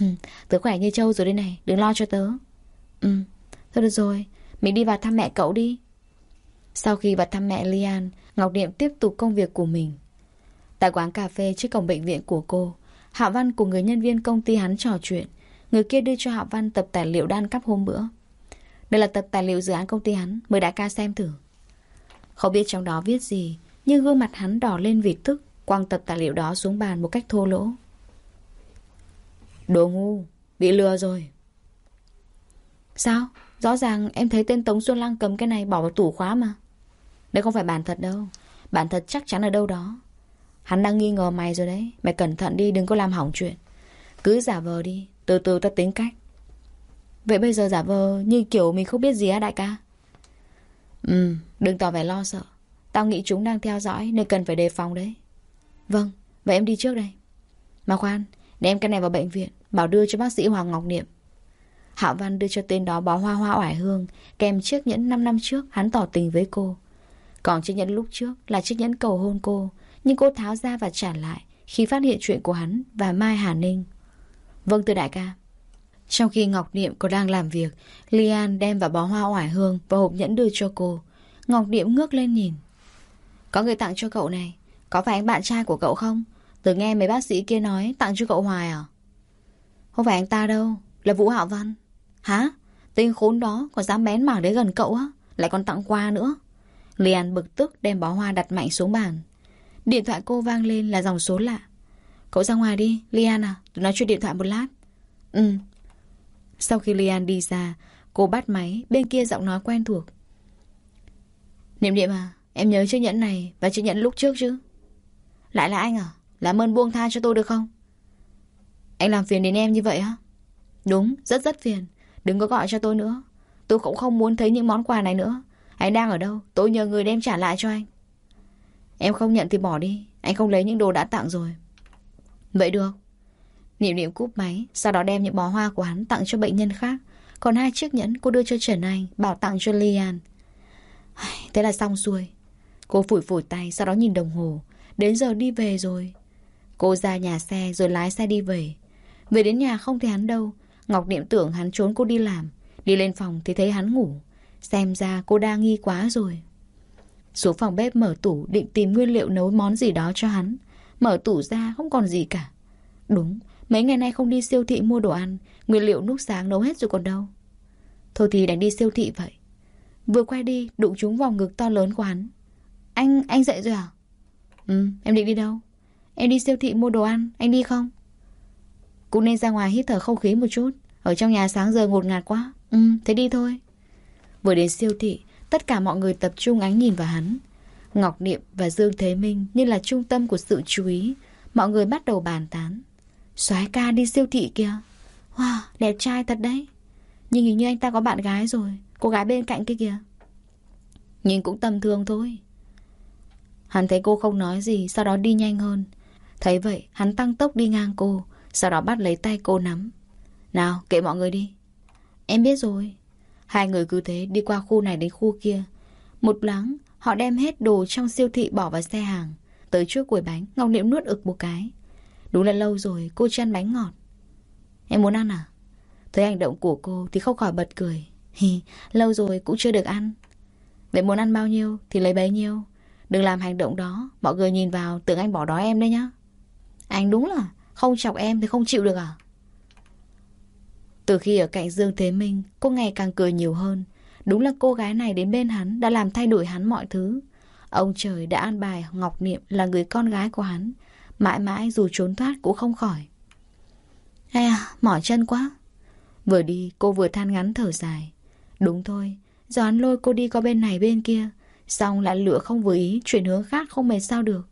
A: <laughs> Tớ khỏe như trâu rồi đây này Đừng lo cho tớ. Ừ, thôi được rồi Mình đi vào thăm mẹ cậu đi. Sau khi vào thăm mẹ Lian Ngọc Điệm tiếp tục công việc của mình. Tại quán cà phê trước cổng bệnh viện của cô, Hạ Văn cùng người nhân viên công ty hắn trò chuyện. Người kia đưa cho Hạ Văn tập tài liệu đan cắp hôm bữa. Đây là tập tài liệu dự án công ty hắn, mời đại ca xem thử. Không biết trong đó viết gì, nhưng gương mặt hắn đỏ lên vì tức, quăng tập tài liệu đó xuống bàn một cách thô lỗ. Đồ ngu, bị lừa rồi. Sao? Rõ ràng em thấy tên Tống Xuân Lăng cầm cái này bỏ vào tủ khóa mà. Đây không phải bản thật đâu. Bản thật chắc chắn ở đâu đó. Hắn đang nghi ngờ mày rồi đấy. Mày cẩn thận đi, đừng có làm hỏng chuyện. Cứ giả vờ đi. Từ từ ta tính cách. Vậy bây giờ giả vờ như kiểu mình không biết gì á, đại ca? Ừ Đừng tỏ vẻ lo sợ. Tao nghĩ chúng đang theo dõi Nên cần phải đề phòng đấy. Vâng Vậy em đi trước đây. Mà khoan, đem cái này vào bệnh viện, Bảo đưa cho bác sĩ Hoàng Ngọc Niệm. Hạ Văn đưa cho tên đó bó hoa hoa oải hương, Kèm chiếc nhẫn 5 năm trước Hắn tỏ tình với cô còn chiếc nhẫn lúc trước là chiếc nhẫn cầu hôn cô, Nhưng cô tháo ra và trả lại Khi phát hiện chuyện của hắn và Mai Hà Ninh. Vâng thưa đại ca. Trong khi Ngọc Niệm còn đang làm việc, Lian đem vào bó hoa oải hương Và hộp nhẫn đưa cho cô. Ngọc Niệm ngước lên nhìn. Có người tặng cho cậu này. Có phải anh bạn trai của cậu không? Từ nghe mấy bác sĩ kia nói tặng cho cậu Hoài à? Không phải anh ta đâu, Là Vũ Hạo Văn. Hả? Tên khốn đó còn dám bén mảng đấy gần cậu á? Lại còn tặng quà nữa. Lian bực tức đem bó hoa đặt mạnh xuống bàn. Điện thoại cô vang lên là dòng số lạ. Cậu ra ngoài đi, Lian à, tôi nói chuyện điện thoại một lát. Ừ. Sau khi Lian đi ra, cô bắt máy, bên kia giọng nói quen thuộc. Niệm niệm à, em nhớ chiếc nhẫn này và chiếc nhẫn lúc trước chứ? Lại là anh à? Làm ơn buông tha cho tôi được không? Anh làm phiền đến em như vậy á? Đúng, rất rất phiền. Đừng có gọi cho tôi nữa. Tôi cũng không muốn thấy những món quà này nữa. Anh đang ở đâu? Tôi nhờ người đem trả lại cho anh. Em không nhận thì bỏ đi. Anh không lấy những đồ đã tặng rồi. Vậy được. Niệm niệm cúp máy, sau đó đem những bó hoa của hắn tặng cho bệnh nhân khác. Còn hai chiếc nhẫn cô đưa cho Trần Anh, bảo tặng cho Lian. Thế là xong xuôi. Cô phủi phủi tay, sau đó nhìn đồng hồ. Đến giờ đi về rồi. Cô ra nhà xe rồi lái xe đi về. Về đến nhà không thấy hắn đâu. Ngọc Niệm tưởng hắn trốn cô đi làm. Đi lên phòng thì thấy hắn ngủ. Xem ra cô đang nghi quá rồi. Xuống phòng bếp mở tủ định tìm nguyên liệu nấu món gì đó cho hắn. Mở tủ ra không còn gì cả. Đúng, mấy ngày nay không đi siêu thị mua đồ ăn. Nguyên liệu núc sáng nấu hết rồi còn đâu. Thôi thì đánh đi siêu thị vậy. Vừa quay đi, đụng trúng vòng ngực to lớn của hắn. Anh, anh dậy rồi à? Ừ, em định đi đâu? Em đi siêu thị mua đồ ăn, anh đi không? Cũng nên ra ngoài hít thở không khí một chút. Ở trong nhà sáng giờ ngột ngạt quá. Ừ, thế đi thôi. Vừa đến siêu thị, tất cả mọi người tập trung ánh nhìn vào hắn. Ngọc Niệm và Dương Thế Minh như là trung tâm của sự chú ý. Mọi người bắt đầu bàn tán. soái ca đi siêu thị kìa. Wow, đẹp trai thật đấy. Nhưng hình như anh ta có bạn gái rồi. Cô gái bên cạnh kia kìa. Nhưng cũng tầm thường thôi. Hắn thấy cô không nói gì, sau đó đi nhanh hơn. Thấy vậy, hắn tăng tốc đi ngang cô, sau đó bắt lấy tay cô nắm. Nào, kệ mọi người đi. Em biết rồi. Hai người cứ thế đi qua khu này đến khu kia. Một láng, họ đem hết đồ trong siêu thị bỏ vào xe hàng. Tới trước quầy bánh, Ngọc Niệm nuốt ực một cái. Đúng là lâu rồi, cô chưa ăn bánh ngọt. Em muốn ăn à? Thấy hành động của cô thì không khỏi bật cười. Hi, lâu rồi cũng chưa được ăn. Vậy muốn ăn bao nhiêu thì lấy bấy nhiêu. Đừng làm hành động đó, mọi người nhìn vào tưởng anh bỏ đói em đấy nhá. Anh đúng là không chọc em thì không chịu được à? Từ khi ở cạnh Dương Thế Minh, cô ngày càng cười nhiều hơn. Đúng là cô gái này đến bên hắn đã làm thay đổi hắn mọi thứ. Ông trời đã an bài Ngọc Niệm là người con gái của hắn. Mãi mãi dù trốn thoát cũng không khỏi. Ê à, mỏi chân quá. Vừa đi, cô vừa than ngắn thở dài. Đúng thôi, do hắn lôi cô đi qua bên này bên kia. Xong lại lựa không vừa ý, chuyển hướng khác không mệt sao được.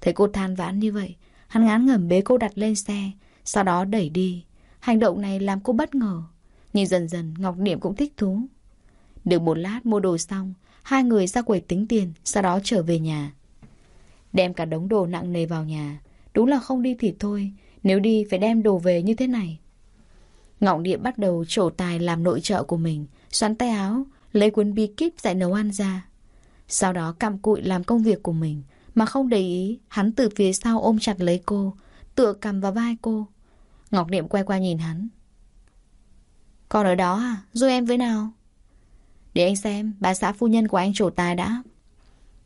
A: Thấy cô than vãn như vậy, hắn ngán ngẩm bế cô đặt lên xe, sau đó đẩy đi. Hành động này làm cô bất ngờ. Nhưng dần dần Ngọc Niệm cũng thích thú. Được một lát mua đồ xong, hai người ra quầy tính tiền, sau đó trở về nhà. Đem cả đống đồ nặng nề vào nhà. Đúng là không đi thì thôi, nếu đi phải đem đồ về như thế này. Ngọc Niệm bắt đầu trổ tài làm nội trợ của mình, xoắn tay áo, lấy cuốn bi kíp dạy nấu ăn ra. Sau đó cặm cụi làm công việc của mình, mà không để ý, hắn từ phía sau ôm chặt lấy cô, tựa cầm vào vai cô. Ngọc Niệm quay qua nhìn hắn. Con ở đó à? Giúp em với nào? Để anh xem, bà xã phu nhân của anh trổ tài đã.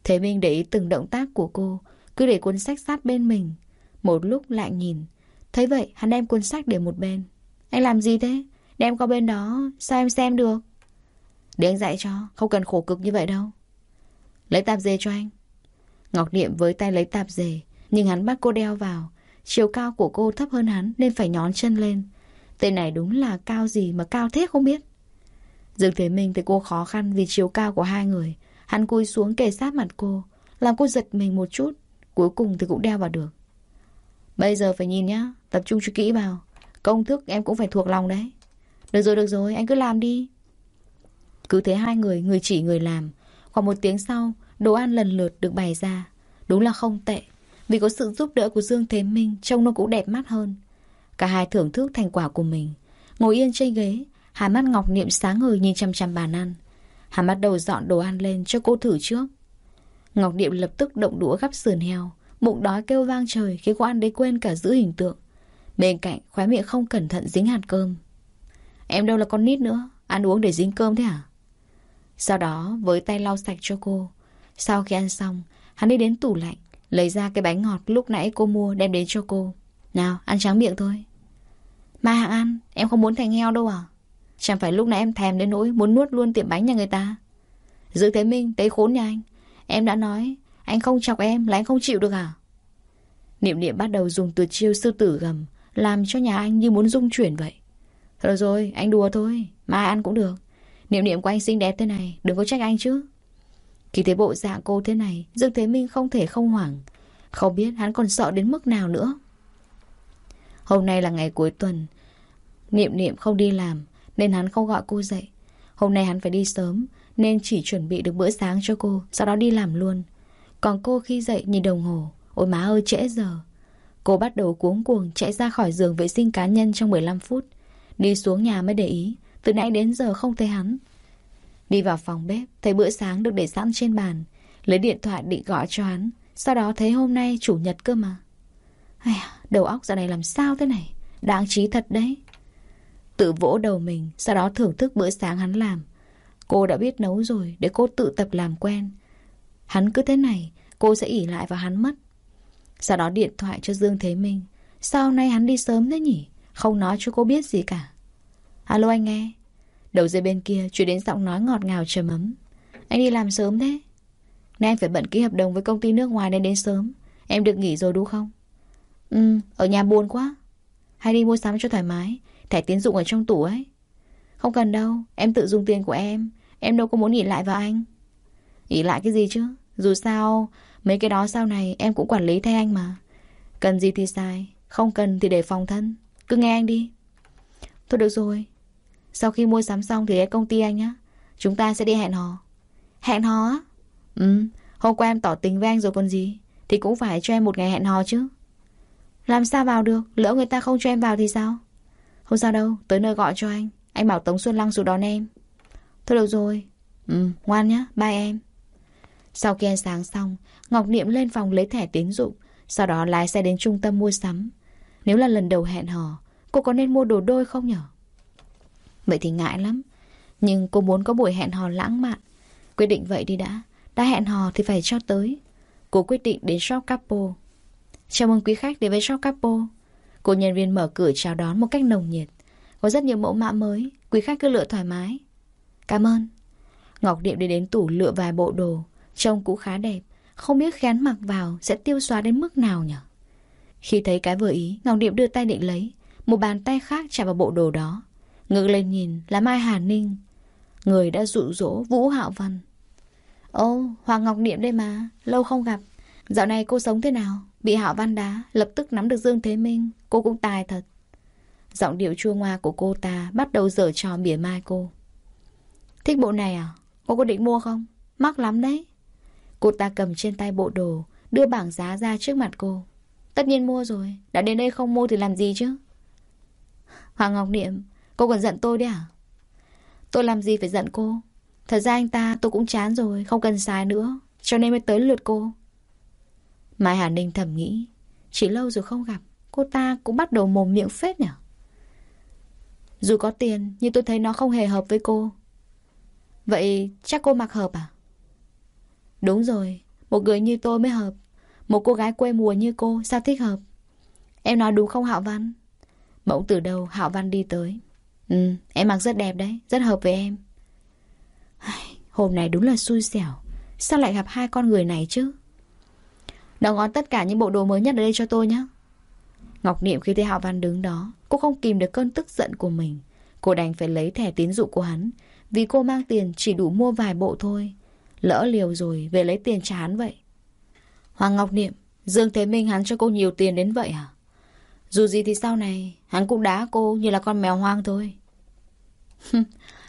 A: Thế Minh để ý từng động tác của cô, cứ để cuốn sách sát bên mình. Một lúc lại nhìn. Thấy vậy, hắn đem cuốn sách để một bên. Anh làm gì thế? Đem qua bên đó, sao em xem được? Để anh dạy cho, không cần khổ cực như vậy đâu. Lấy tạp dề cho anh. Ngọc Niệm với tay lấy tạp dề, nhưng hắn bắt cô đeo vào. Chiều cao của cô thấp hơn hắn nên phải nhón chân lên. Tên này đúng là cao gì mà cao thế không biết. Dương Thế Minh thấy cô khó khăn vì chiều cao của hai người. Hắn cúi xuống kề sát mặt cô, làm cô giật mình một chút. Cuối cùng thì cũng đeo vào được. Bây giờ phải nhìn nhá, tập trung cho kỹ vào. Công thức em cũng phải thuộc lòng đấy. Được rồi, được rồi, anh cứ làm đi. Cứ thế hai người, người chỉ người làm. Khoảng một tiếng sau, đồ ăn lần lượt được bày ra. Đúng là không tệ. Vì có sự giúp đỡ của Dương Thế Minh, trông nó cũng đẹp mắt hơn. Cả hai thưởng thức thành quả của mình. Ngồi yên trên ghế, hai mắt ngọc niệm sáng ngời nhìn chăm chăm bàn ăn. Hắn bắt đầu dọn đồ ăn lên cho cô thử trước. Ngọc Niệm lập tức động đũa gắp sườn heo, bụng đói kêu vang trời khi cô ăn đấy quên cả giữ hình tượng. Bên cạnh, khóe miệng không cẩn thận dính hạt cơm. Em đâu là con nít nữa, ăn uống để dính cơm thế à Sau đó, với tay lau sạch cho cô. Sau khi ăn xong, hắn đi đến tủ lạnh, lấy ra cái bánh ngọt lúc nãy cô mua đem đến cho cô. Nào, ăn tráng miệng thôi. Mai hạng ăn, em không muốn thành heo đâu à? Chẳng phải lúc nãy em thèm đến nỗi muốn nuốt luôn tiệm bánh nhà người ta. Dương Thế Minh, thấy khốn nhà anh. Em đã nói, anh không chọc em là anh không chịu được à? Niệm niệm bắt đầu dùng từ chiêu sư tử gầm, làm cho nhà anh như muốn rung chuyển vậy. Rồi rồi, anh đùa thôi, mai ăn cũng được. Niệm niệm của anh xinh đẹp thế này, đừng có trách anh chứ. Khi thấy bộ dạng cô thế này, Dương Thế Minh không thể không hoảng. Không biết hắn còn sợ đến mức nào nữa. Hôm nay là ngày cuối tuần. Niệm niệm không đi làm, nên hắn không gọi cô dậy. Hôm nay hắn phải đi sớm, nên chỉ chuẩn bị được bữa sáng cho cô, sau đó đi làm luôn. Còn cô khi dậy nhìn đồng hồ, ôi má ơi trễ giờ. Cô bắt đầu cuống cuồng chạy ra khỏi giường vệ sinh cá nhân trong 15 phút. Đi xuống nhà mới để ý, từ nãy đến giờ không thấy hắn. Đi vào phòng bếp, thấy bữa sáng được để sẵn trên bàn. Lấy điện thoại định gọi cho hắn. Sau đó thấy hôm nay chủ nhật cơ mà. Ai à, đầu óc giờ này làm sao thế này? Đáng trí thật đấy. Tự vỗ đầu mình, sau đó thưởng thức bữa sáng hắn làm. Cô đã biết nấu rồi, để cô tự tập làm quen. Hắn cứ thế này, cô sẽ ỉ lại vào hắn mất. Sau đó điện thoại cho Dương Thế Minh. Sao hôm nay hắn đi sớm thế nhỉ? Không nói cho cô biết gì cả. Alo anh nghe. Đầu dây bên kia chuyển đến giọng nói ngọt ngào trầm ấm. Anh đi làm sớm thế? Nay anh phải bận ký hợp đồng với công ty nước ngoài nên đến sớm. Em được nghỉ rồi đúng không? Ừ, ở nhà buồn quá. Hay đi mua sắm cho thoải mái. Thẻ tiến dụng ở trong tủ ấy. Không cần đâu, em tự dùng tiền của em. Em đâu có muốn nghỉ lại vào anh. Nghỉ lại cái gì chứ? Dù sao, mấy cái đó sau này em cũng quản lý thay anh mà. Cần gì thì sai, không cần thì để phòng thân. Cứ nghe anh đi. Thôi được rồi, sau khi mua sắm xong thì đến công ty anh nhé. Chúng ta sẽ đi hẹn hò. Hẹn hò á? Ừ, hôm qua em tỏ tình với anh rồi còn gì. Thì cũng phải cho em một ngày hẹn hò chứ. Làm sao vào được? Lỡ người ta không cho em vào thì sao? Không sao đâu, tới nơi gọi cho anh. Anh bảo Tống Xuân Lăng xuống đón em. Thôi được rồi. Ừ, ngoan nhá, bye em. Sau khi ăn sáng xong, Ngọc Niệm lên phòng lấy thẻ tín dụng, sau đó lái xe đến trung tâm mua sắm. Nếu là lần đầu hẹn hò, cô có nên mua đồ đôi không nhở? Vậy thì ngại lắm. Nhưng cô muốn có buổi hẹn hò lãng mạn. Quyết định vậy đi đã. Đã hẹn hò thì phải cho tới. Cô quyết định đến shop Capo. Chào mừng quý khách đến với shop Capo. Cô nhân viên mở cửa chào đón một cách nồng nhiệt. Có rất nhiều mẫu mã mới. Quý khách cứ lựa thoải mái. Cảm ơn. Ngọc Điệp đi đến tủ lựa vài bộ đồ. Trông cũng khá đẹp. Không biết khén mặc vào sẽ tiêu xóa đến mức nào nhỉ Khi thấy cái vừa ý, Ngọc Điệp đưa tay định lấy. Một bàn tay khác chạm vào bộ đồ đó. Ngước lên nhìn là Mai Hà Ninh. Người đã dụ dỗ Vũ Hạo Văn. Ô, Hoàng Ngọc Niệm đây mà Lâu không gặp. Dạo này cô sống thế nào? Bị Hạo Văn đá Lập tức nắm được Dương Thế Minh. Cô cũng tài thật. Giọng điệu chua ngoa của cô ta Bắt đầu dở trò mỉa mai cô. Thích bộ này à? Cô có định mua không? Mắc lắm đấy. Cô ta cầm trên tay bộ đồ Đưa bảng giá ra trước mặt cô. Tất nhiên mua rồi. Đã đến đây không mua thì làm gì chứ? Hoàng Ngọc Niệm Cô còn giận tôi đấy à? Tôi làm gì phải giận cô? Thật ra anh ta tôi cũng chán rồi, không cần xài nữa. Cho nên mới tới lượt cô. Mai Hà Ninh thầm nghĩ. Chỉ lâu rồi không gặp, cô ta cũng bắt đầu mồm miệng phết nhỉ? Dù có tiền, nhưng tôi thấy nó không hề hợp với cô. Vậy chắc cô mặc hợp à? Đúng rồi, một người như tôi mới hợp. Một cô gái quê mùa như cô, sao thích hợp? Em nói đúng không Hạo Văn? mẫu từ đầu Hạo Văn đi tới. Ừ, em mặc rất đẹp đấy, rất hợp với em. Hôm nay đúng là xui xẻo. Sao lại gặp hai con người này chứ? Đóng ngón tất cả những bộ đồ mới nhất ở đây cho tôi nhé. Ngọc Niệm khi thấy Hạo Văn đứng đó, cô không kìm được cơn tức giận của mình. Cô đành phải lấy thẻ tín dụng của hắn, vì cô mang tiền chỉ đủ mua vài bộ thôi. Lỡ liều rồi, về lấy tiền trả hắn vậy. Hoàng Ngọc Niệm, Dương Thế Minh hắn cho cô nhiều tiền đến vậy à? Dù gì thì sau này Hắn cũng đá cô như là con mèo hoang thôi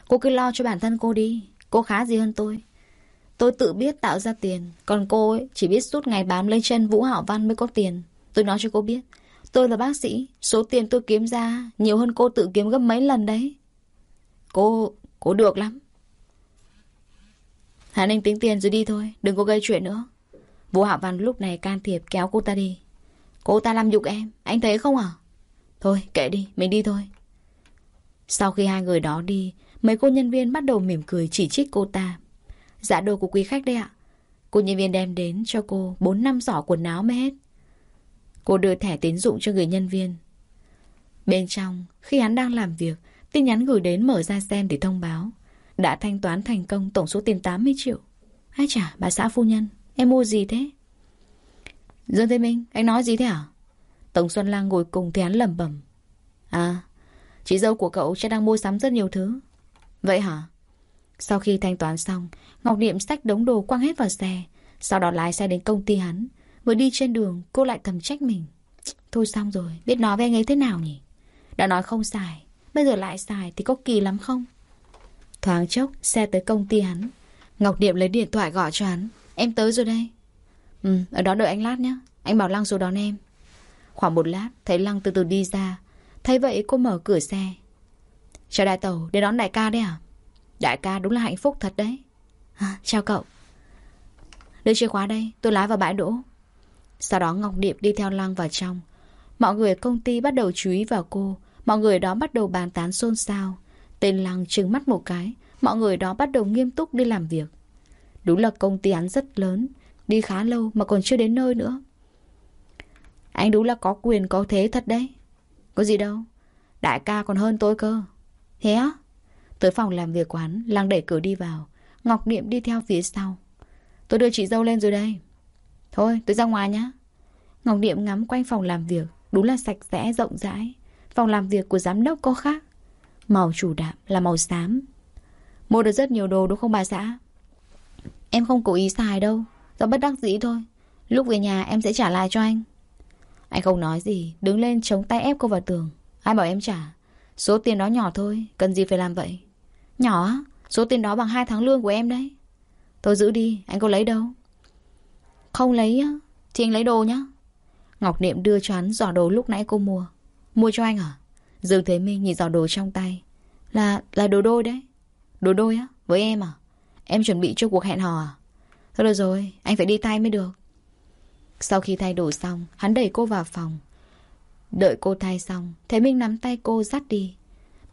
A: Cô cứ lo cho bản thân cô đi. Cô khá gì hơn tôi. Tôi tự biết tạo ra tiền, Còn cô ấy chỉ biết suốt ngày bám lên chân Vũ Hảo Văn mới có tiền. Tôi nói cho cô biết, Tôi là bác sĩ, Số tiền tôi kiếm ra Nhiều hơn cô tự kiếm gấp mấy lần đấy. Cô... cô được lắm. Hà Ninh tính tiền rồi đi thôi, Đừng có gây chuyện nữa. Vũ Hạo Văn lúc này can thiệp kéo cô ta đi. Cô ta làm nhục em, Anh thấy không à Thôi kệ đi, mình đi thôi. Sau khi hai người đó đi Mấy cô nhân viên bắt đầu mỉm cười chỉ trích cô ta Dạ đồ của quý khách đây ạ Cô nhân viên đem đến cho cô 4 năm giỏ quần áo mới hết Cô đưa thẻ tín dụng cho người nhân viên Bên trong Khi hắn đang làm việc Tin nhắn gửi đến mở ra xem để thông báo đã thanh toán thành công tổng số tiền 80 triệu. Ai chả, bà xã phu nhân, em mua gì thế? Dương Thế Minh, anh nói gì thế hả? tổng Xuân Lang ngồi cùng thì hắn lẩm bẩm. À, chị dâu của cậu chắc đang mua sắm rất nhiều thứ. Vậy hả? Sau khi thanh toán xong, Ngọc Niệm xách đống đồ quăng hết vào xe. Sau đó lái xe đến công ty hắn. Vừa đi trên đường, cô lại thầm trách mình. Thôi xong rồi, biết nói với anh ấy thế nào nhỉ? Đã nói không xài, bây giờ lại xài thì có kỳ lắm không? Thoáng chốc, xe tới công ty hắn. Ngọc Niệm lấy điện thoại gọi cho hắn. Em tới rồi đây. Ừ, ở đó đợi anh lát nhé. Anh bảo Lăng xuống đón em. Khoảng một lát, thấy Lăng từ từ đi ra. Thấy vậy cô mở cửa xe. Chào đại tàu, đến đón đại ca đấy à? Đại ca đúng là hạnh phúc thật đấy. À, chào cậu. Đưa chìa khóa đây, tôi lái vào bãi đỗ. Sau đó Ngọc điệp đi theo Lăng vào trong. Mọi người ở công ty bắt đầu chú ý vào cô. Mọi người đó bắt đầu bàn tán xôn xao. Tên Lăng trừng mắt một cái. Mọi người đó bắt đầu nghiêm túc đi làm việc. Đúng là công ty hắn rất lớn. Đi khá lâu mà còn chưa đến nơi nữa. Anh đúng là có quyền có thế thật đấy. Có gì đâu. Đại ca còn hơn tôi cơ. Thế á? Tới phòng làm việc quán, Lăng đẩy cửa đi vào. Ngọc Niệm đi theo phía sau. Tôi đưa chị dâu lên rồi đây. Thôi, tôi ra ngoài nhá. Ngọc Niệm ngắm quanh phòng làm việc. Đúng là sạch sẽ, rộng rãi. Phòng làm việc của giám đốc có khác. Màu chủ đạm là màu xám. Mua được rất nhiều đồ đúng không bà xã? Em không cố ý xài đâu. Do bất đắc dĩ thôi. Lúc về nhà em sẽ trả lại cho anh. Anh không nói gì, đứng lên chống tay ép cô vào tường. Ai bảo em trả? Số tiền đó nhỏ thôi, cần gì phải làm vậy? Nhỏ á? Số tiền đó bằng hai tháng lương của em đấy. Tôi giữ đi, anh có lấy đâu? Không lấy á, thì anh lấy đồ nhá. Ngọc Niệm đưa cho hắn giỏ đồ lúc nãy cô mua. Mua cho anh à? Dương Thế Minh nhìn giỏ đồ trong tay. Là, là đồ đôi đấy. Đồ đôi á? Với em à? Em chuẩn bị cho cuộc hẹn hò à? Thôi được rồi, anh phải đi tay mới được. Sau khi thay đồ xong, hắn đẩy cô vào phòng. Đợi cô thay xong, Thế Minh nắm tay cô dắt đi.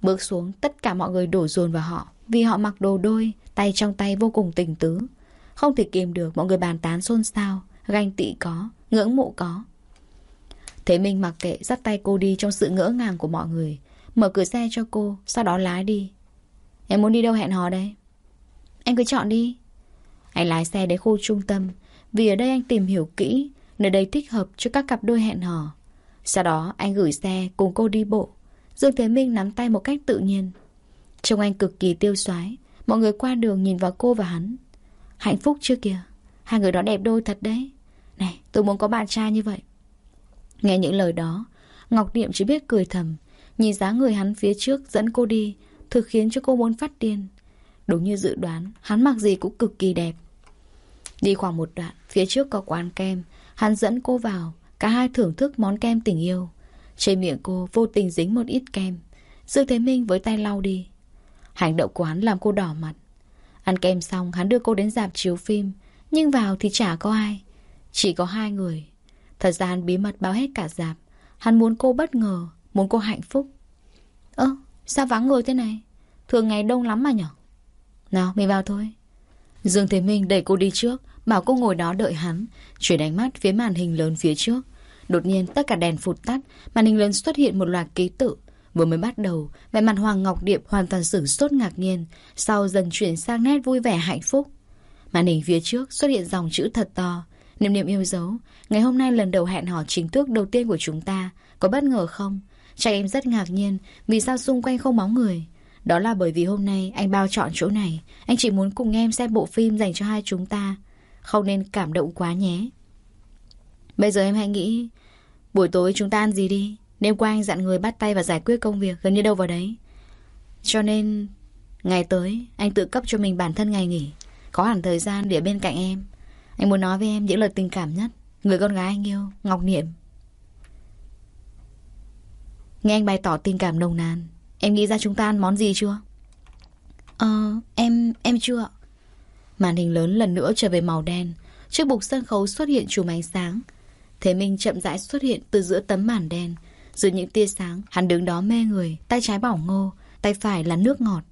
A: Bước xuống, tất cả mọi người đổ dồn vào họ. Vì họ mặc đồ đôi, tay trong tay vô cùng tình tứ. Không thể kìm được, mọi người bàn tán xôn xao. Ganh tị có, ngưỡng mộ có. Thế Minh mặc kệ dắt tay cô đi trong sự ngỡ ngàng của mọi người. Mở cửa xe cho cô, sau đó lái đi. Em muốn đi đâu hẹn hò đây? Anh cứ chọn đi. Anh lái xe đến khu trung tâm. Vì ở đây anh tìm hiểu kỹ, nơi đây thích hợp cho các cặp đôi hẹn hò. Sau đó anh gửi xe cùng cô đi bộ. Dương Thế Minh nắm tay một cách tự nhiên. Trông anh cực kỳ tiêu xoái. Mọi người qua đường nhìn vào cô và hắn. Hạnh phúc chưa kìa. Hai người đó đẹp đôi thật đấy. Này, tôi muốn có bạn trai như vậy. Nghe những lời đó, Ngọc Điệm chỉ biết cười thầm. Nhìn dáng người hắn phía trước dẫn cô đi, thực khiến cho cô muốn phát điên. Đúng như dự đoán, hắn mặc gì cũng cực kỳ đẹp. Đi khoảng một đoạn, phía trước có quán kem. Hắn dẫn cô vào, cả hai thưởng thức món kem tình yêu. Trên miệng cô vô tình dính một ít kem. Dương Thế Minh với tay lau đi. Hành động của hắn làm cô đỏ mặt. Ăn kem xong, hắn đưa cô đến dạp chiếu phim. Nhưng vào thì chả có ai. Chỉ có hai người. Thật ra hắn bí mật báo hết cả dạp. Hắn muốn cô bất ngờ, muốn cô hạnh phúc. Ơ, sao vắng người thế này? Thường ngày đông lắm mà nhở? Nào, mình vào thôi. Dương Thế Minh đẩy cô đi trước, bảo cô ngồi đó đợi hắn, chuyển ánh mắt phía màn hình lớn phía trước. Đột nhiên tất cả đèn phụt tắt, màn hình lớn xuất hiện một loạt ký tự. Vừa mới bắt đầu, vẻ mặt Hoàng Ngọc Điệp hoàn toàn sửng sốt ngạc nhiên, sau dần chuyển sang nét vui vẻ hạnh phúc. Màn hình phía trước xuất hiện dòng chữ thật to, niệm niệm yêu dấu. Ngày hôm nay lần đầu hẹn hò chính thức đầu tiên của chúng ta, có bất ngờ không? Chắc em rất ngạc nhiên, vì sao xung quanh không bóng người? Đó là bởi vì hôm nay anh bao chọn chỗ này Anh chỉ muốn cùng em xem bộ phim dành cho hai chúng ta không nên cảm động quá nhé. Bây giờ em hãy nghĩ Buổi tối chúng ta ăn gì đi? Đêm qua anh dặn người bắt tay và giải quyết công việc Gần như đâu vào đấy. Cho nên Ngày tới anh tự cấp cho mình bản thân ngày nghỉ. Có hẳn thời gian để bên cạnh em. Anh muốn nói với em những lời tình cảm nhất. Người con gái anh yêu Ngọc Niệm. Nghe anh bày tỏ tình cảm nồng nàn Em nghĩ ra chúng ta ăn món gì chưa? Ờ, em, em chưa Màn hình lớn lần nữa trở về màu đen. Trước bục sân khấu xuất hiện chùm ánh sáng. Thế Minh chậm rãi xuất hiện từ giữa tấm màn đen. Dưới những tia sáng Hắn đứng đó mê người Tay trái bảo ngô Tay phải là nước ngọt.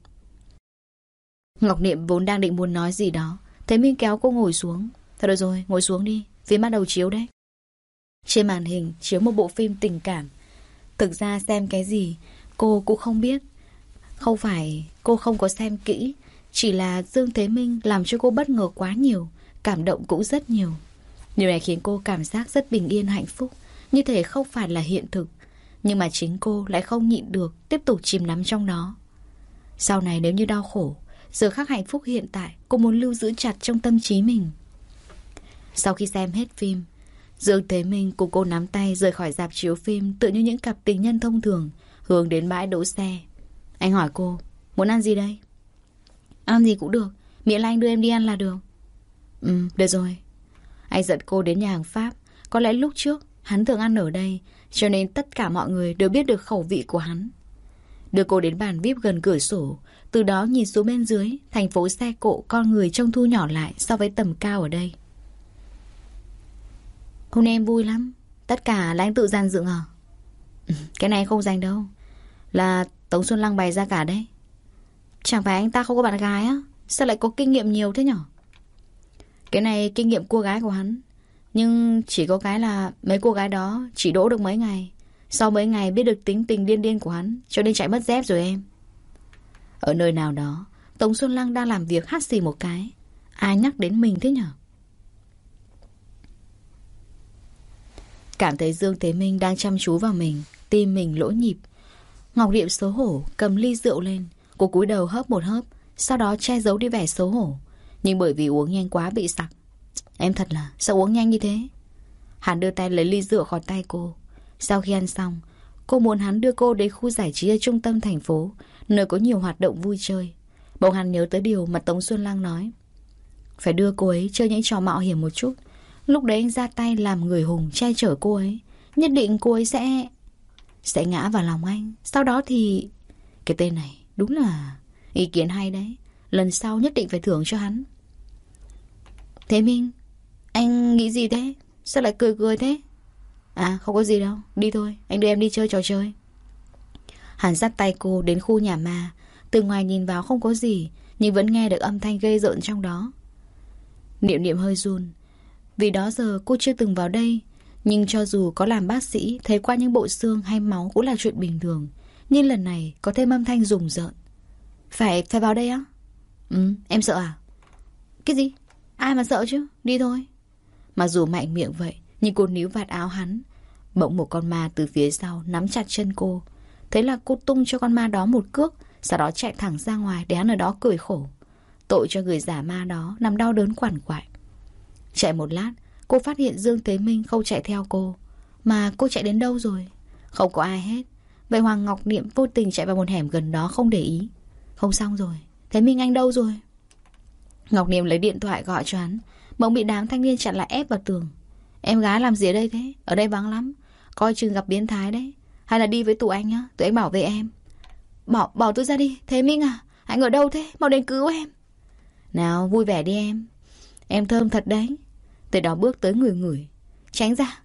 A: Ngọc Niệm vốn đang định muốn nói gì đó. Thế Minh kéo cô ngồi xuống. Thôi được rồi, ngồi xuống đi phía bắt đầu chiếu đấy. Trên màn hình chiếu một bộ phim tình cảm. Thực ra xem cái gì Cô cũng không biết. Không phải cô không có xem kỹ chỉ là Dương Thế Minh làm cho cô bất ngờ quá nhiều, Cảm động cũng rất nhiều. Điều này khiến cô cảm giác rất bình yên, hạnh phúc. Như thể không phải là hiện thực, Nhưng mà chính cô lại không nhịn được Tiếp tục chìm nắm trong nó. Sau này nếu như đau khổ, Giờ khắc hạnh phúc hiện tại, Cô muốn lưu giữ chặt trong tâm trí mình. Sau khi xem hết phim, Dương Thế Minh cùng cô nắm tay rời khỏi dạp chiếu phim Tự như những cặp tình nhân thông thường, Hướng đến bãi đỗ xe. Anh hỏi cô, Muốn ăn gì đây? Ăn gì cũng được. Miễn là anh đưa em đi ăn là được. Ừ được rồi. Anh dẫn cô đến nhà hàng Pháp. Có lẽ lúc trước, hắn thường ăn ở đây, Cho nên tất cả mọi người đều biết được khẩu vị của hắn. Đưa cô đến bàn VIP gần cửa sổ. Từ đó nhìn xuống bên dưới, Thành phố xe cộ con người trông thu nhỏ lại So với tầm cao ở đây. Hôm nay em vui lắm. Tất cả là anh tự gian dựng à? <laughs> Cái này không dành đâu. Là Tống Xuân Lăng bày ra cả đấy. Chẳng phải anh ta không có bạn gái á? Sao lại có kinh nghiệm nhiều thế nhở? Cái này kinh nghiệm cô gái của hắn. Nhưng chỉ có cái là Mấy cô gái đó chỉ đỗ được mấy ngày. Sau mấy ngày biết được tính tình điên điên của hắn, Cho nên chạy mất dép rồi em. Ở nơi nào đó, Tống Xuân Lăng đang làm việc hát xì một cái. Ai nhắc đến mình thế nhở? Cảm thấy Dương Thế Minh đang chăm chú vào mình, Tim mình lỗ nhịp. Ngọc Điệm xấu hổ, cầm ly rượu lên. Cô cúi đầu hớp một hớp, Sau đó che giấu đi vẻ xấu hổ. Nhưng bởi vì uống nhanh quá bị sặc, Em thật là, sao uống nhanh như thế? Hắn đưa tay lấy ly rượu khỏi tay cô. Sau khi ăn xong, Cô muốn hắn đưa cô đến khu giải trí ở trung tâm thành phố, Nơi có nhiều hoạt động vui chơi. Bỗng hắn nhớ tới điều mà Tống Xuân Lang nói. Phải đưa cô ấy chơi những trò mạo hiểm một chút. Lúc đấy anh ra tay làm người hùng che chở cô ấy, Nhất định cô ấy sẽ Sẽ ngã vào lòng anh. Sau đó thì, Cái tên này đúng là Ý kiến hay đấy. Lần sau nhất định phải thưởng cho hắn. Thế Minh, Anh nghĩ gì thế? Sao lại cười cười thế? À không có gì đâu. Đi thôi. Anh đưa em đi chơi trò chơi. Hắn dắt tay cô đến khu nhà ma. Từ ngoài nhìn vào không có gì, Nhưng vẫn nghe được âm thanh gây rợn trong đó. Niệm niệm hơi run. Vì đó giờ cô chưa từng vào đây, Nhưng cho dù có làm bác sĩ, Thấy qua những bộ xương hay máu cũng là chuyện bình thường. Nhưng lần này có thêm âm thanh rùng rợn. Phải phải vào đây á? Ừ em sợ à? Cái gì? Ai mà sợ chứ? Đi thôi. Mà dù mạnh miệng vậy, Nhưng cô níu vạt áo hắn. Bỗng một con ma từ phía sau nắm chặt chân cô. Thế là cô tung cho con ma đó một cước, Sau đó chạy thẳng ra ngoài để hắn ở đó cười khổ. Tội cho người giả ma đó Nằm đau đớn quằn quại. Chạy một lát, Cô phát hiện Dương Thế Minh không chạy theo cô. Mà cô chạy đến đâu rồi? Không có ai hết. Vậy Hoàng Ngọc Niệm vô tình chạy vào một hẻm gần đó không để ý. Không xong rồi Thế Minh Anh đâu rồi? Ngọc Niệm lấy điện thoại gọi cho hắn. Bỗng bị đám thanh niên chặn lại ép vào tường. Em gái làm gì ở đây thế? Ở đây vắng lắm. Coi chừng gặp biến thái đấy. Hay là đi với tụi anh nhá Tụi anh bảo vệ em. Bỏ, bỏ tôi ra đi. Thế Minh à Anh ở đâu thế? Mau đến cứu em. Nào vui vẻ đi em. Em thơm thật đấy. Từ đó bước tới người người Tránh ra.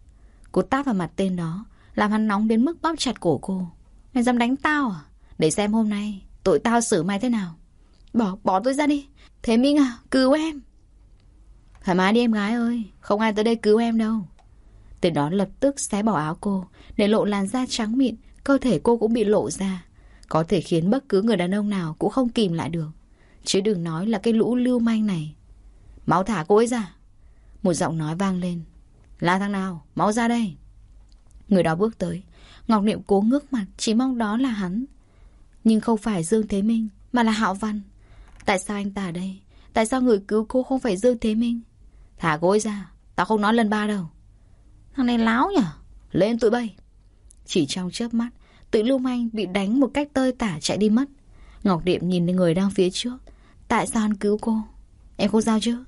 A: Cô tát vào mặt tên đó Làm hắn nóng đến mức bóp chặt cổ cô. Mày dám đánh tao à? Để xem hôm nay Tội tao xử mày thế nào. Bỏ, bỏ tôi ra đi. Thế Minh à, cứu em. Thoải mái đi em gái ơi Không ai tới đây cứu em đâu. Từ đó lập tức xé bỏ áo cô Để lộ làn da trắng mịn Cơ thể cô cũng bị lộ ra. Có thể khiến bất cứ người đàn ông nào cũng không kìm lại được. Chứ đừng nói là cái lũ lưu manh này. Máu thả cô ấy ra. Một giọng nói vang lên. Là thằng nào? Máu ra đây. Người đó bước tới. Ngọc Niệm cố ngước mặt, Chỉ mong đó là hắn. Nhưng không phải Dương Thế Minh, Mà là Hạo Văn. Tại sao anh ta ở đây? Tại sao người cứu cô không phải Dương Thế Minh? Thả gối ra, Tao không nói lần ba đâu. Thằng này láo nhở? Lên tụi bay. Chỉ trong chớp mắt, Tự Lưu Manh bị đánh một cách tơi tả chạy đi mất. Ngọc Điệm nhìn người đang phía trước. Tại sao anh cứu cô? Em không sao chứ?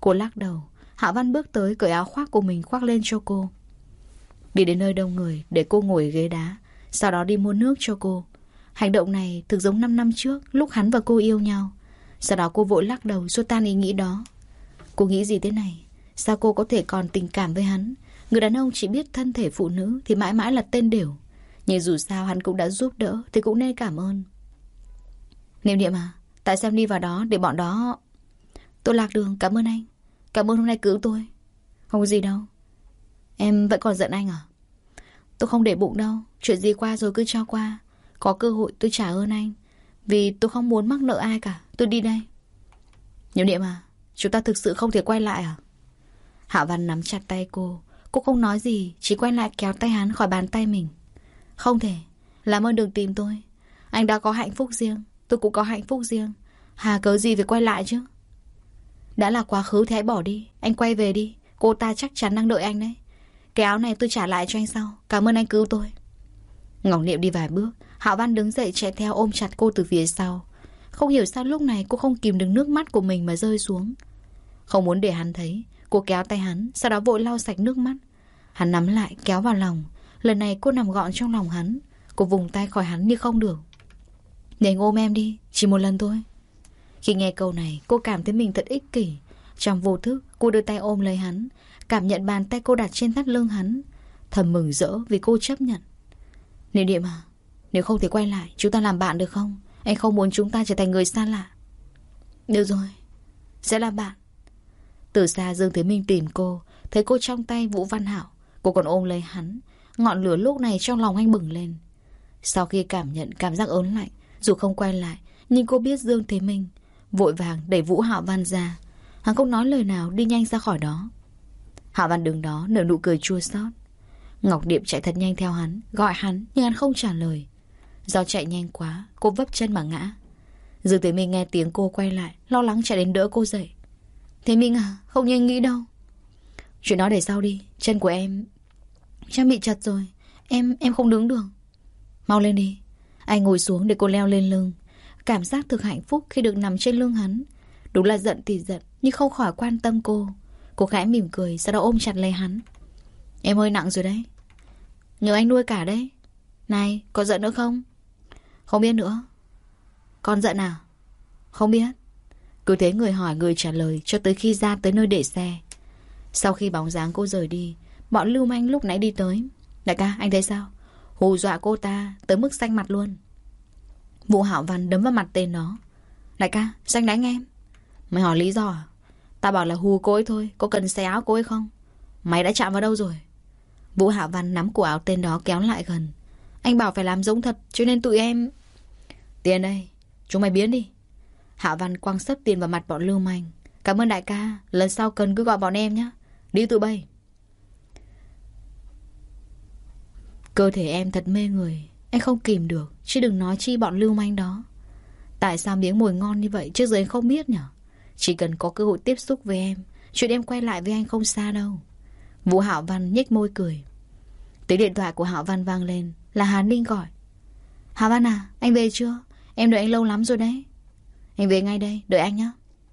A: Cô lắc đầu. Hạ Văn bước tới, cởi áo khoác của mình khoác lên cho cô. Đi đến nơi đông người để cô ngồi ghế đá, sau đó đi mua nước cho cô. Hành động này thực giống 5 năm trước lúc hắn và cô yêu nhau. Sau đó cô vội lắc đầu xua tan ý nghĩ đó. Cô nghĩ gì thế này? Sao cô có thể còn tình cảm với hắn? Người đàn ông chỉ biết thân thể phụ nữ thì mãi mãi là tên đều. Nhưng dù sao hắn cũng đã giúp đỡ thì cũng nên cảm ơn. Niệm niệm à, tại sao em đi vào đó để bọn đó... Tôi lạc đường, cảm ơn anh. Cảm ơn hôm nay cứu tôi Không có gì đâu Em vẫn còn giận anh à? Tôi không để bụng đâu. Chuyện gì qua rồi cứ cho qua. Có cơ hội tôi trả ơn anh. Vì tôi không muốn mắc nợ ai cả. Tôi đi đây. Nhiều niệm à Chúng ta thực sự không thể quay lại à? Hạ Văn nắm chặt tay cô. Cô không nói gì, Chỉ quay lại kéo tay hắn khỏi bàn tay mình. Không thể. Làm ơn đừng tìm tôi. Anh đã có hạnh phúc riêng. Tôi cũng có hạnh phúc riêng. Hà cớ gì phải quay lại chứ? Đã là quá khứ thì hãy bỏ đi. Anh quay về đi. Cô ta chắc chắn đang đợi anh đấy. Cái áo này tôi trả lại cho anh sau. Cảm ơn anh cứu tôi. Ngọc Niệm đi vài bước. Hạo Văn đứng dậy chạy theo ôm chặt cô từ phía sau. Không hiểu sao lúc này cô không kìm được nước mắt của mình mà rơi xuống. Không muốn để hắn thấy, Cô kéo tay hắn, Sau đó vội lau sạch nước mắt. Hắn nắm lại, kéo vào lòng. Lần này cô nằm gọn trong lòng hắn. Cô vùng tay khỏi hắn như không được. Để anh ôm em đi, Chỉ một lần thôi. Khi nghe câu này, cô cảm thấy mình thật ích kỷ. Trong vô thức, cô đưa tay ôm lấy hắn. Cảm nhận bàn tay cô đặt trên thắt lưng hắn. Thầm mừng rỡ vì cô chấp nhận. Niệm niệm à Nếu không thì quay lại, chúng ta làm bạn được không? Anh không muốn chúng ta trở thành người xa lạ. Được rồi, Sẽ là bạn. Từ xa Dương Thế Minh tìm cô, Thấy cô trong tay Vũ Văn Hảo, Cô còn ôm lấy hắn. Ngọn lửa lúc này trong lòng anh bừng lên. Sau khi cảm nhận cảm giác ớn lạnh, Dù không quay lại, Nhưng cô biết Dương Thế Minh Vội vàng đẩy Vũ Hạo Văn ra. Hắn không nói lời nào, đi nhanh ra khỏi đó. Hạ Văn đứng đó, nở nụ cười chua xót. Ngọc Điệp chạy thật nhanh theo hắn, Gọi hắn, nhưng hắn không trả lời. Do chạy nhanh quá, Cô vấp chân mà ngã. Dương Thế Minh nghe tiếng cô quay lại, Lo lắng chạy đến đỡ cô dậy. Thế Minh à không nhanh nghĩ đâu. Chuyện đó để sau đi, Chân của em, Chân bị chật rồi, Em em không đứng được. Mau lên đi. Anh ngồi xuống để cô leo lên lưng. Cảm giác thực hạnh phúc khi được nằm trên lưng hắn. Đúng là giận thì giận, Nhưng không khỏi quan tâm cô. Cô khẽ mỉm cười, Sau đó ôm chặt lấy hắn. Em hơi nặng rồi đấy. Nhờ anh nuôi cả đấy. Này, có giận nữa không? Không biết nữa. Con giận à? Không biết. Cứ thế người hỏi, người trả lời, Cho tới khi ra tới nơi để xe. Sau khi bóng dáng cô rời đi, Bọn lưu manh lúc nãy đi tới. Đại ca, anh thấy sao? Hù dọa cô ta tới mức xanh mặt luôn. Vũ Hạo Văn đấm vào mặt tên nó. Đại ca, xanh đánh em. Mày hỏi lý do à? Ta bảo là hù cô ấy thôi, Có cần xé áo cô ấy không? Mày đã chạm vào đâu rồi? Vũ Hạ Văn nắm cổ áo tên đó kéo lại gần. Anh bảo phải làm giống thật, Cho nên tụi em Tiền đây, Chúng mày biến đi. Hạ Văn quăng sấp tiền vào mặt bọn lưu manh. Cảm ơn đại ca, Lần sau cần cứ gọi bọn em nhé Đi tụi bay. Cơ thể em thật mê người Anh không kìm được, Chứ đừng nói chi bọn lưu manh đó. Tại sao miếng mồi ngon như vậy Trước giờ anh không biết nhở? Chỉ cần có cơ hội tiếp xúc với em, Chuyện em quay lại với anh không xa đâu. Vũ Hạo Văn nhếch môi cười. Tiếng điện thoại của Hạo Văn vang lên, Là Hà Ninh gọi. Hạo Văn à anh về chưa? Em đợi anh lâu lắm rồi đấy. Anh về ngay đây, đợi anh nhé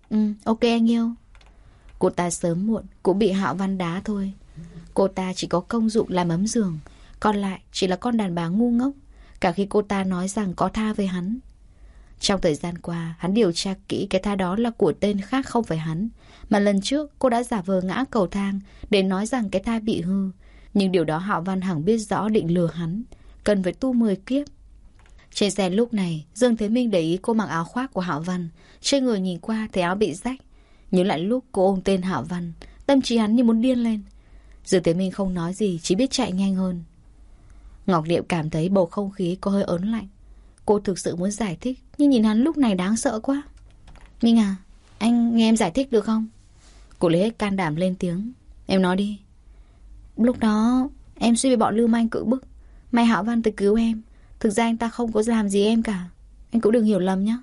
A: Ừ ok anh yêu. Cô ta sớm muộn cũng bị Hạo Văn đá thôi. Cô ta chỉ có công dụng làm ấm giường, Còn lại chỉ là con đàn bà ngu ngốc. Cả khi cô ta nói rằng có tha với hắn trong thời gian qua, Hắn điều tra kỹ cái tha đó là của tên khác không phải hắn. Mà lần trước, cô đã giả vờ ngã cầu thang Để nói rằng cái thai bị hư. Nhưng điều đó Hạo Văn Hằng biết rõ định lừa hắn. Cần phải tu 10 kiếp. Trên xe lúc này, Dương Thế Minh để ý cô mặc áo khoác của Hạo Văn. Trên người nhìn qua thấy áo bị rách. Nhớ lại lúc cô ôm tên Hạo Văn, Tâm trí hắn như muốn điên lên. Dương Thế Minh không nói gì, Chỉ biết chạy nhanh hơn. Ngọc Điệp cảm thấy bầu không khí có hơi ớn lạnh. Cô thực sự muốn giải thích Nhưng nhìn hắn lúc này đáng sợ quá. Minh à Anh nghe em giải thích được không? Cô lấy hết can đảm lên tiếng. Em nói đi. Lúc đó em suy bị bọn lưu manh cự bức. May Hạo Văn tới cứu em. Thực ra anh ta không có làm gì em cả. Anh cũng đừng hiểu lầm nhé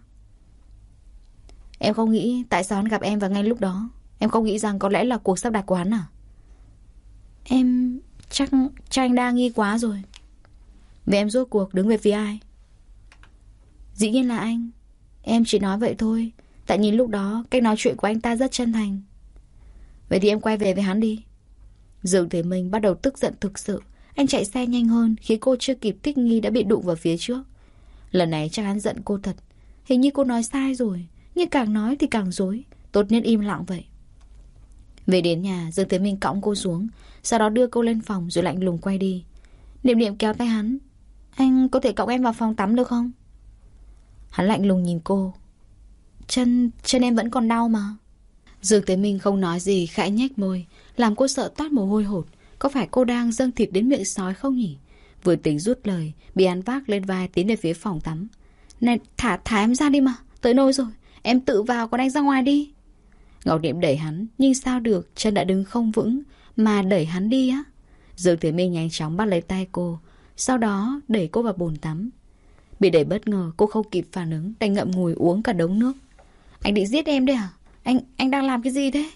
A: Em không nghĩ tại sao hắn gặp em vào ngay lúc đó. Em không nghĩ rằng có lẽ là cuộc sắp đặt của hắn à? Em chắc, chắc anh đa nghi quá rồi. Vậy em rốt cuộc đứng về phía ai? Dĩ nhiên là anh. Em chỉ nói vậy thôi. Tại nhìn lúc đó, cách nói chuyện của anh ta rất chân thành. Vậy thì em quay về với hắn đi. Dương Thế Minh bắt đầu tức giận thực sự. Anh chạy xe nhanh hơn Khi cô chưa kịp thích nghi đã bị đụng vào phía trước. Lần này chắc hắn giận cô thật. Hình như cô nói sai rồi. Nhưng càng nói thì càng dối. Tốt nhất im lặng vậy. Về đến nhà, Dương Thế Minh cõng cô xuống. Sau đó đưa cô lên phòng rồi lạnh lùng quay đi. Niệm niệm kéo tay hắn. Anh có thể cõng em vào phòng tắm được không? Hắn lạnh lùng nhìn cô. Chân, chân em vẫn còn đau mà. Dương Thế Minh không nói gì khẽ nhếch môi Làm cô sợ toát mồ hôi hột. Có phải cô đang dâng thịt đến miệng sói không nhỉ? Vừa tính rút lời Bị hắn vác lên vai tiến về phía phòng tắm. Này thả thả em ra đi mà Tới nơi rồi. Em tự vào còn anh ra ngoài đi. Ngọc Niệm đẩy hắn Nhưng sao được chân đã đứng không vững Mà đẩy hắn đi á. Dương Thế Minh nhanh chóng bắt lấy tay cô Sau đó đẩy cô vào bồn tắm Bị đẩy bất ngờ, cô không kịp phản ứng, Đành ngậm ngùi uống cả đống nước. Anh định giết em đấy à Anh anh đang làm cái gì thế?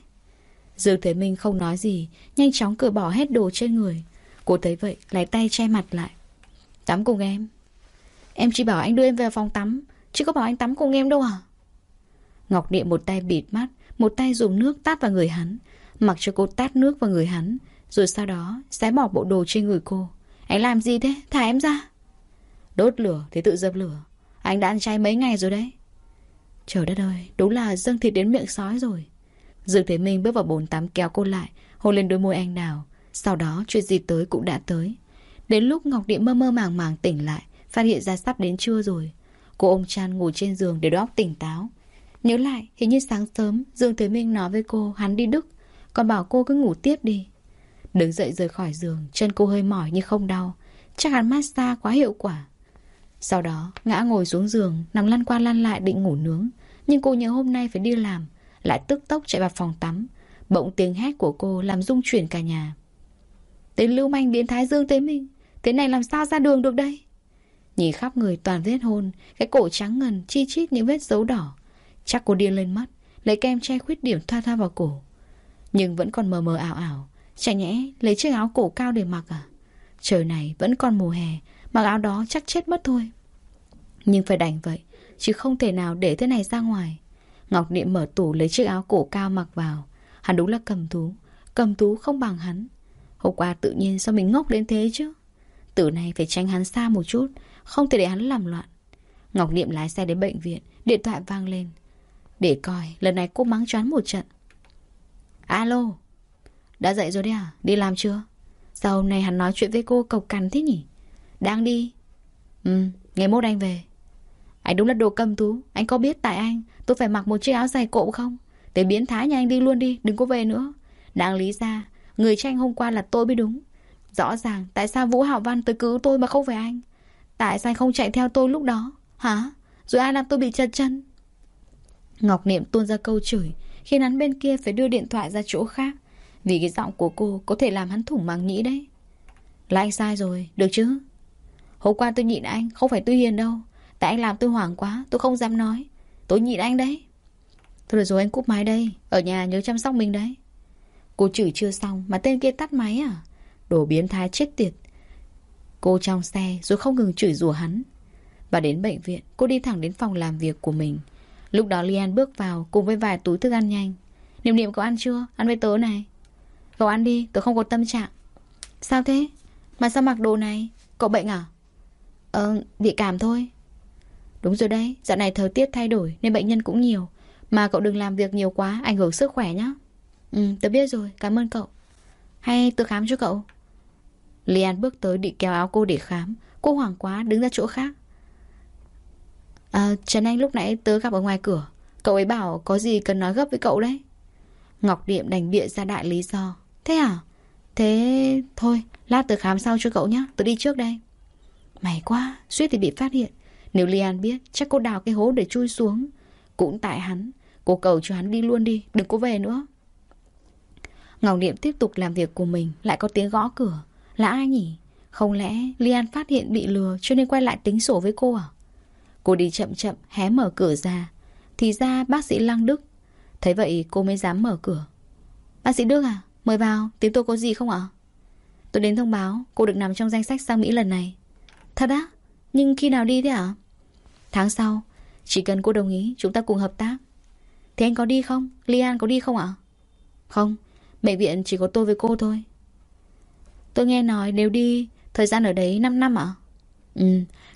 A: Dương Thế Minh không nói gì, Nhanh chóng cởi bỏ hết đồ trên người. Cô thấy vậy lấy tay che mặt lại. Tắm cùng em. Em chỉ bảo anh đưa em về phòng tắm, Chứ có bảo anh tắm cùng em đâu à Ngọc Niệm một tay bịt mắt, Một tay dùng nước tát vào người hắn. Mặc cho cô tát nước vào người hắn, Rồi sau đó, xé bỏ bộ đồ trên người cô. Anh làm gì thế? Thả em ra. Đốt lửa thì tự dập lửa. Anh đã ăn chay mấy ngày rồi đấy. Trời đất ơi, Đúng là dâng thịt đến miệng sói rồi. Dương Thế Minh bước vào bồn tắm kéo cô lại, Hôn lên đôi môi anh đào. Sau đó, chuyện gì tới cũng đã tới. Đến lúc Ngọc Điện mơ mơ màng màng tỉnh lại, Phát hiện ra sắp đến trưa rồi. Cô ôm chăn ngủ trên giường để đầu óc tỉnh táo. Nhớ lại, hình như sáng sớm, Dương Thế Minh nói với cô hắn đi Đức. Còn bảo cô cứ ngủ tiếp đi. Đứng dậy rời khỏi giường, Chân cô hơi mỏi nhưng không đau. Chắc hắn massage quá hiệu quả. Sau đó, ngã ngồi xuống giường, Nằm lăn qua lăn lại định ngủ nướng. Nhưng cô nhớ hôm nay phải đi làm, Lại tức tốc chạy vào phòng tắm. Bỗng tiếng hét của cô làm rung chuyển cả nhà. Tên lưu manh biến thái Dương tới mình Thế này làm sao ra đường được đây? Nhìn khắp người toàn vết hôn, Cái cổ trắng ngần chi chít những vết dấu đỏ. Chắc cô điên lên mắt Lấy kem che khuyết điểm thoa thoa vào cổ. Nhưng vẫn còn mờ mờ ảo ảo, Chả nhẽ lấy chiếc áo cổ cao để mặc à? Trời này vẫn còn mùa hè Mặc áo đó chắc chết mất thôi. Nhưng phải đành vậy, Chứ không thể nào để thế này ra ngoài. Ngọc Niệm mở tủ lấy chiếc áo cổ cao mặc vào. Hắn đúng là cầm thú Cầm thú không bằng hắn. Hôm qua tự nhiên sao mình ngốc đến thế chứ? Tử này phải tránh hắn xa một chút, Không thể để hắn làm loạn. Ngọc Niệm lái xe đến bệnh viện, Điện thoại vang lên. Để coi, lần này cô mắng choán một trận. Alo, Đã dậy rồi đấy à? Đi làm chưa? Sao hôm nay hắn nói chuyện với cô cộc cằn thế nhỉ? Đang đi. Ừ ngày mốt anh về. Anh đúng là đồ cầm tú Anh có biết tại anh, Tôi phải mặc một chiếc áo dày cộ không? Tới biến thái nhà anh đi luôn đi, Đừng có về nữa. Đáng lý ra, Người tranh hôm qua là tôi mới đúng. Rõ ràng, tại sao Vũ Hảo Văn tới cứu tôi mà không phải anh? Tại sao anh không chạy theo tôi lúc đó? Hả? Rồi ai làm tôi bị chật chân? Ngọc Niệm tuôn ra câu chửi, Khiến hắn bên kia phải đưa điện thoại ra chỗ khác. Vì cái giọng của cô có thể làm hắn thủng màng nhĩ đấy. Là anh sai rồi, Được chứ? Hôm qua tôi nhịn anh Không phải tôi hiền đâu. Tại anh làm tôi hoảng quá Tôi không dám nói. Tôi nhịn anh đấy. Thôi được rồi anh cúp máy đây. Ở nhà nhớ chăm sóc mình đấy. Cô chửi chưa xong Mà tên kia tắt máy à? Đồ biến thái chết tiệt. Cô trong xe rồi không ngừng chửi rủa hắn. Và đến bệnh viện Cô đi thẳng đến phòng làm việc của mình. Lúc đó Lian bước vào cùng với vài túi thức ăn nhanh. Niệm niệm cậu ăn chưa? Ăn với tớ này. Cậu ăn đi, tớ không có tâm trạng. Sao thế? Mà sao mặc đồ này? Cậu bệnh à? Ờ, bị cảm thôi. Đúng rồi đấy, dạo này thời tiết thay đổi Nên bệnh nhân cũng nhiều. Mà cậu đừng làm việc nhiều quá, ảnh hưởng sức khỏe nhá. Ừ, tớ biết rồi, cảm ơn cậu. Hay tớ khám cho cậu. Lian bước tới định kéo áo cô để khám. Cô hoảng quá đứng ra chỗ khác. À Trần Anh lúc nãy tớ gặp ở ngoài cửa. Cậu ấy bảo có gì cần nói gấp với cậu đấy. Ngọc Điệm đành bịa ra đại lý do. Thế à? Thế thôi lát tớ khám sau cho cậu nhé Tớ đi trước đây. May quá suýt thì bị phát hiện. Nếu Lian biết, chắc cô đào cái hố để chui xuống. Cũng tại hắn, Cô cầu cho hắn đi luôn đi, Đừng có về nữa. Ngọc niệm tiếp tục làm việc của mình, Lại có tiếng gõ cửa. Là ai nhỉ? Không lẽ Lian phát hiện bị lừa Cho nên quay lại tính sổ với cô à? Cô đi chậm chậm, hé mở cửa ra. Thì ra bác sĩ Lăng Đức. Thấy vậy cô mới dám mở cửa. Bác sĩ Đức à Mời vào Tiếng tôi có gì không ạ? Tôi đến thông báo, Cô được nằm trong danh sách sang Mỹ lần này. Thật á? Nhưng khi nào đi thế ạ? Tháng sau, Chỉ cần cô đồng ý, Chúng ta cùng hợp tác. Thế anh có đi không? Lian có đi không ạ? Không, Bệnh viện chỉ có tôi với cô thôi. Tôi nghe nói nếu đi, Thời gian ở đấy 5 năm ạ. Ừ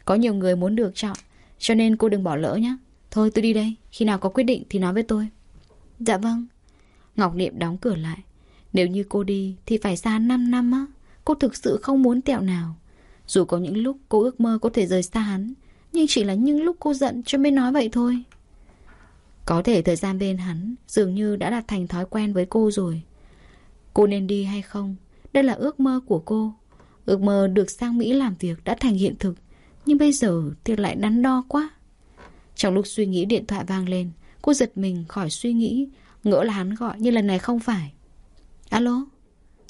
A: Có nhiều người muốn được chọn, cho nên cô đừng bỏ lỡ nhé Thôi, tôi đi đây. Khi nào có quyết định thì nói với tôi. Dạ vâng. Ngọc Niệm đóng cửa lại. Nếu như cô đi thì phải xa 5 năm á. Cô thực sự không muốn tẹo nào. Dù có những lúc cô ước mơ có thể rời xa hắn, Nhưng chỉ là những lúc cô giận cho mới nói vậy thôi. Có thể thời gian bên hắn Dường như đã đạt thành thói quen với cô rồi. Cô nên đi hay không, Đây là ước mơ của cô. Ước mơ được sang Mỹ làm việc đã thành hiện thực, nhưng bây giờ thì lại đắn đo quá. Trong lúc suy nghĩ điện thoại vang lên, Cô giật mình khỏi suy nghĩ, Ngỡ là hắn gọi nhưng lần này không phải. Alo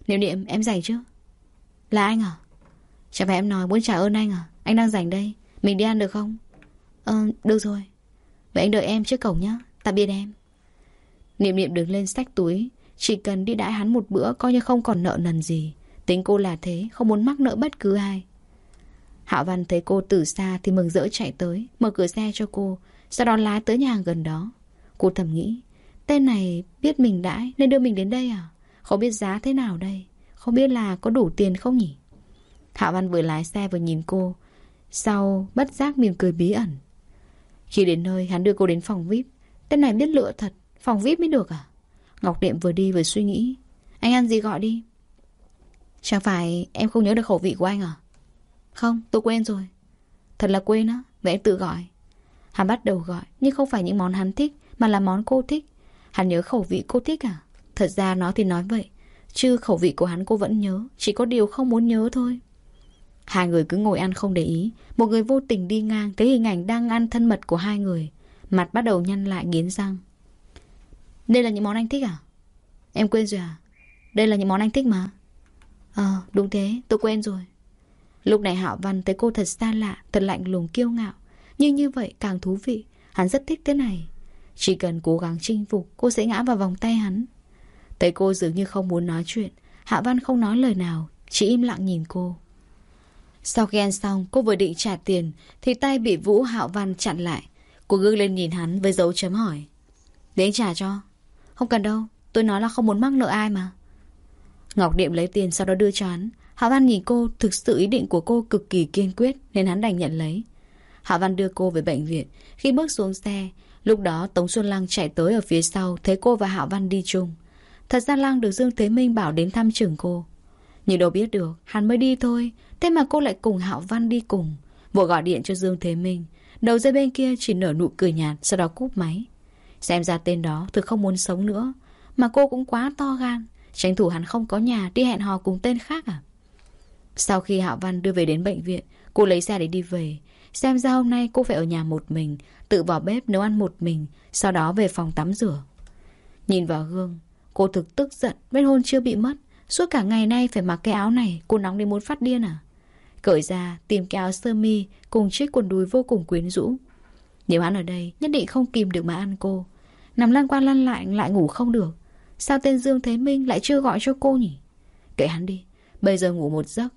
A: Niệm niệm em rảnh chứ? Là anh à? Chẳng phải em nói muốn trả ơn anh à? Anh đang rảnh đây. Mình đi ăn được không? Ờ được rồi. Vậy anh đợi em trước cổng nhá. Tạm biệt em. Niệm niệm đứng lên xách túi. Chỉ cần đi đãi hắn một bữa, Coi như không còn nợ nần gì. Tính cô là thế, Không muốn mắc nợ bất cứ ai. Hạo Văn thấy cô từ xa Thì mừng rỡ chạy tới, Mở cửa xe cho cô, Sau đó lái tới nhà hàng gần đó. Cô thầm nghĩ, Tên này biết mình đãi, Nên đưa mình đến đây à? Không biết giá thế nào đây? Không biết là có đủ tiền không nhỉ? Hạ Văn vừa lái xe vừa nhìn cô. Sau, bất giác mỉm cười bí ẩn. Khi đến nơi, hắn đưa cô đến phòng VIP Tên này biết lựa thật, Phòng VIP mới được à? Ngọc Điệm vừa đi vừa suy nghĩ. Anh ăn gì gọi đi? Chẳng phải em không nhớ được khẩu vị của anh à? Không, tôi quên rồi. Thật là quên á, Vậy em tự gọi. Hắn bắt đầu gọi, Nhưng không phải những món hắn thích, Mà là món cô thích. Hắn nhớ khẩu vị cô thích à? Thật ra nó thì nói vậy, Chứ khẩu vị của hắn cô vẫn nhớ, Chỉ có điều không muốn nhớ thôi. Hai người cứ ngồi ăn không để ý. Một người vô tình đi ngang Thấy hình ảnh đang ăn thân mật của hai người. Mặt bắt đầu nhăn lại nghiến răng. Đây là những món anh thích à? Em quên rồi à? Đây là những món anh thích mà. Ờ đúng thế. Tôi quên rồi. Lúc này Hạo Văn thấy cô thật xa lạ, Thật lạnh lùng, kiêu ngạo. Nhưng như vậy càng thú vị. Hắn rất thích thế này. Chỉ cần cố gắng chinh phục, Cô sẽ ngã vào vòng tay hắn. Thấy cô dường như không muốn nói chuyện Hạ Văn không nói lời nào, Chỉ im lặng nhìn cô. Sau khi ăn xong, cô vừa định trả tiền, Thì tay bị Vũ Hạo Văn chặn lại. Cô gương lên nhìn hắn với dấu chấm hỏi. Để anh trả cho. Không cần đâu, Tôi nói là không muốn mắc nợ ai mà. Ngọc Điệm lấy tiền sau đó đưa cho hắn. Hạ Văn nhìn cô, Thực sự ý định của cô cực kỳ kiên quyết Nên hắn đành nhận lấy. Hạ Văn đưa cô về bệnh viện. Khi bước xuống xe, Lúc đó Tống Xuân Lăng chạy tới ở phía sau, Thấy cô và Hạ Văn đi chung. Thật ra Lăng được Dương Thế Minh bảo đến thăm trường cô. Nhưng đâu biết được, Hắn mới đi thôi. Thế mà cô lại cùng Hạo Văn đi cùng. Vội gọi điện cho Dương Thế Minh. Đầu dây bên kia chỉ nở nụ cười nhạt, Sau đó cúp máy. Xem ra tên đó thực không muốn sống nữa. Mà cô cũng quá to gan. Tranh thủ hắn không có nhà, đi hẹn hò cùng tên khác à? Sau khi Hạo Văn đưa về đến bệnh viện, Cô lấy xe để đi về. Xem ra hôm nay cô phải ở nhà một mình, Tự vào bếp nấu ăn một mình, Sau đó về phòng tắm rửa. Nhìn vào gương, Cô thực tức giận Bên hôn chưa bị mất. Suốt cả ngày nay phải mặc cái áo này, Cô nóng đến muốn phát điên à? Cởi ra, tìm cái áo sơ mi Cùng chiếc quần đùi vô cùng quyến rũ. Nếu hắn ở đây, nhất định không kìm được mà ăn cô. Nằm lăn qua lăn lại lại ngủ không được. Sao tên Dương Thế Minh lại chưa gọi cho cô nhỉ? Kệ hắn đi, Bây giờ ngủ một giấc.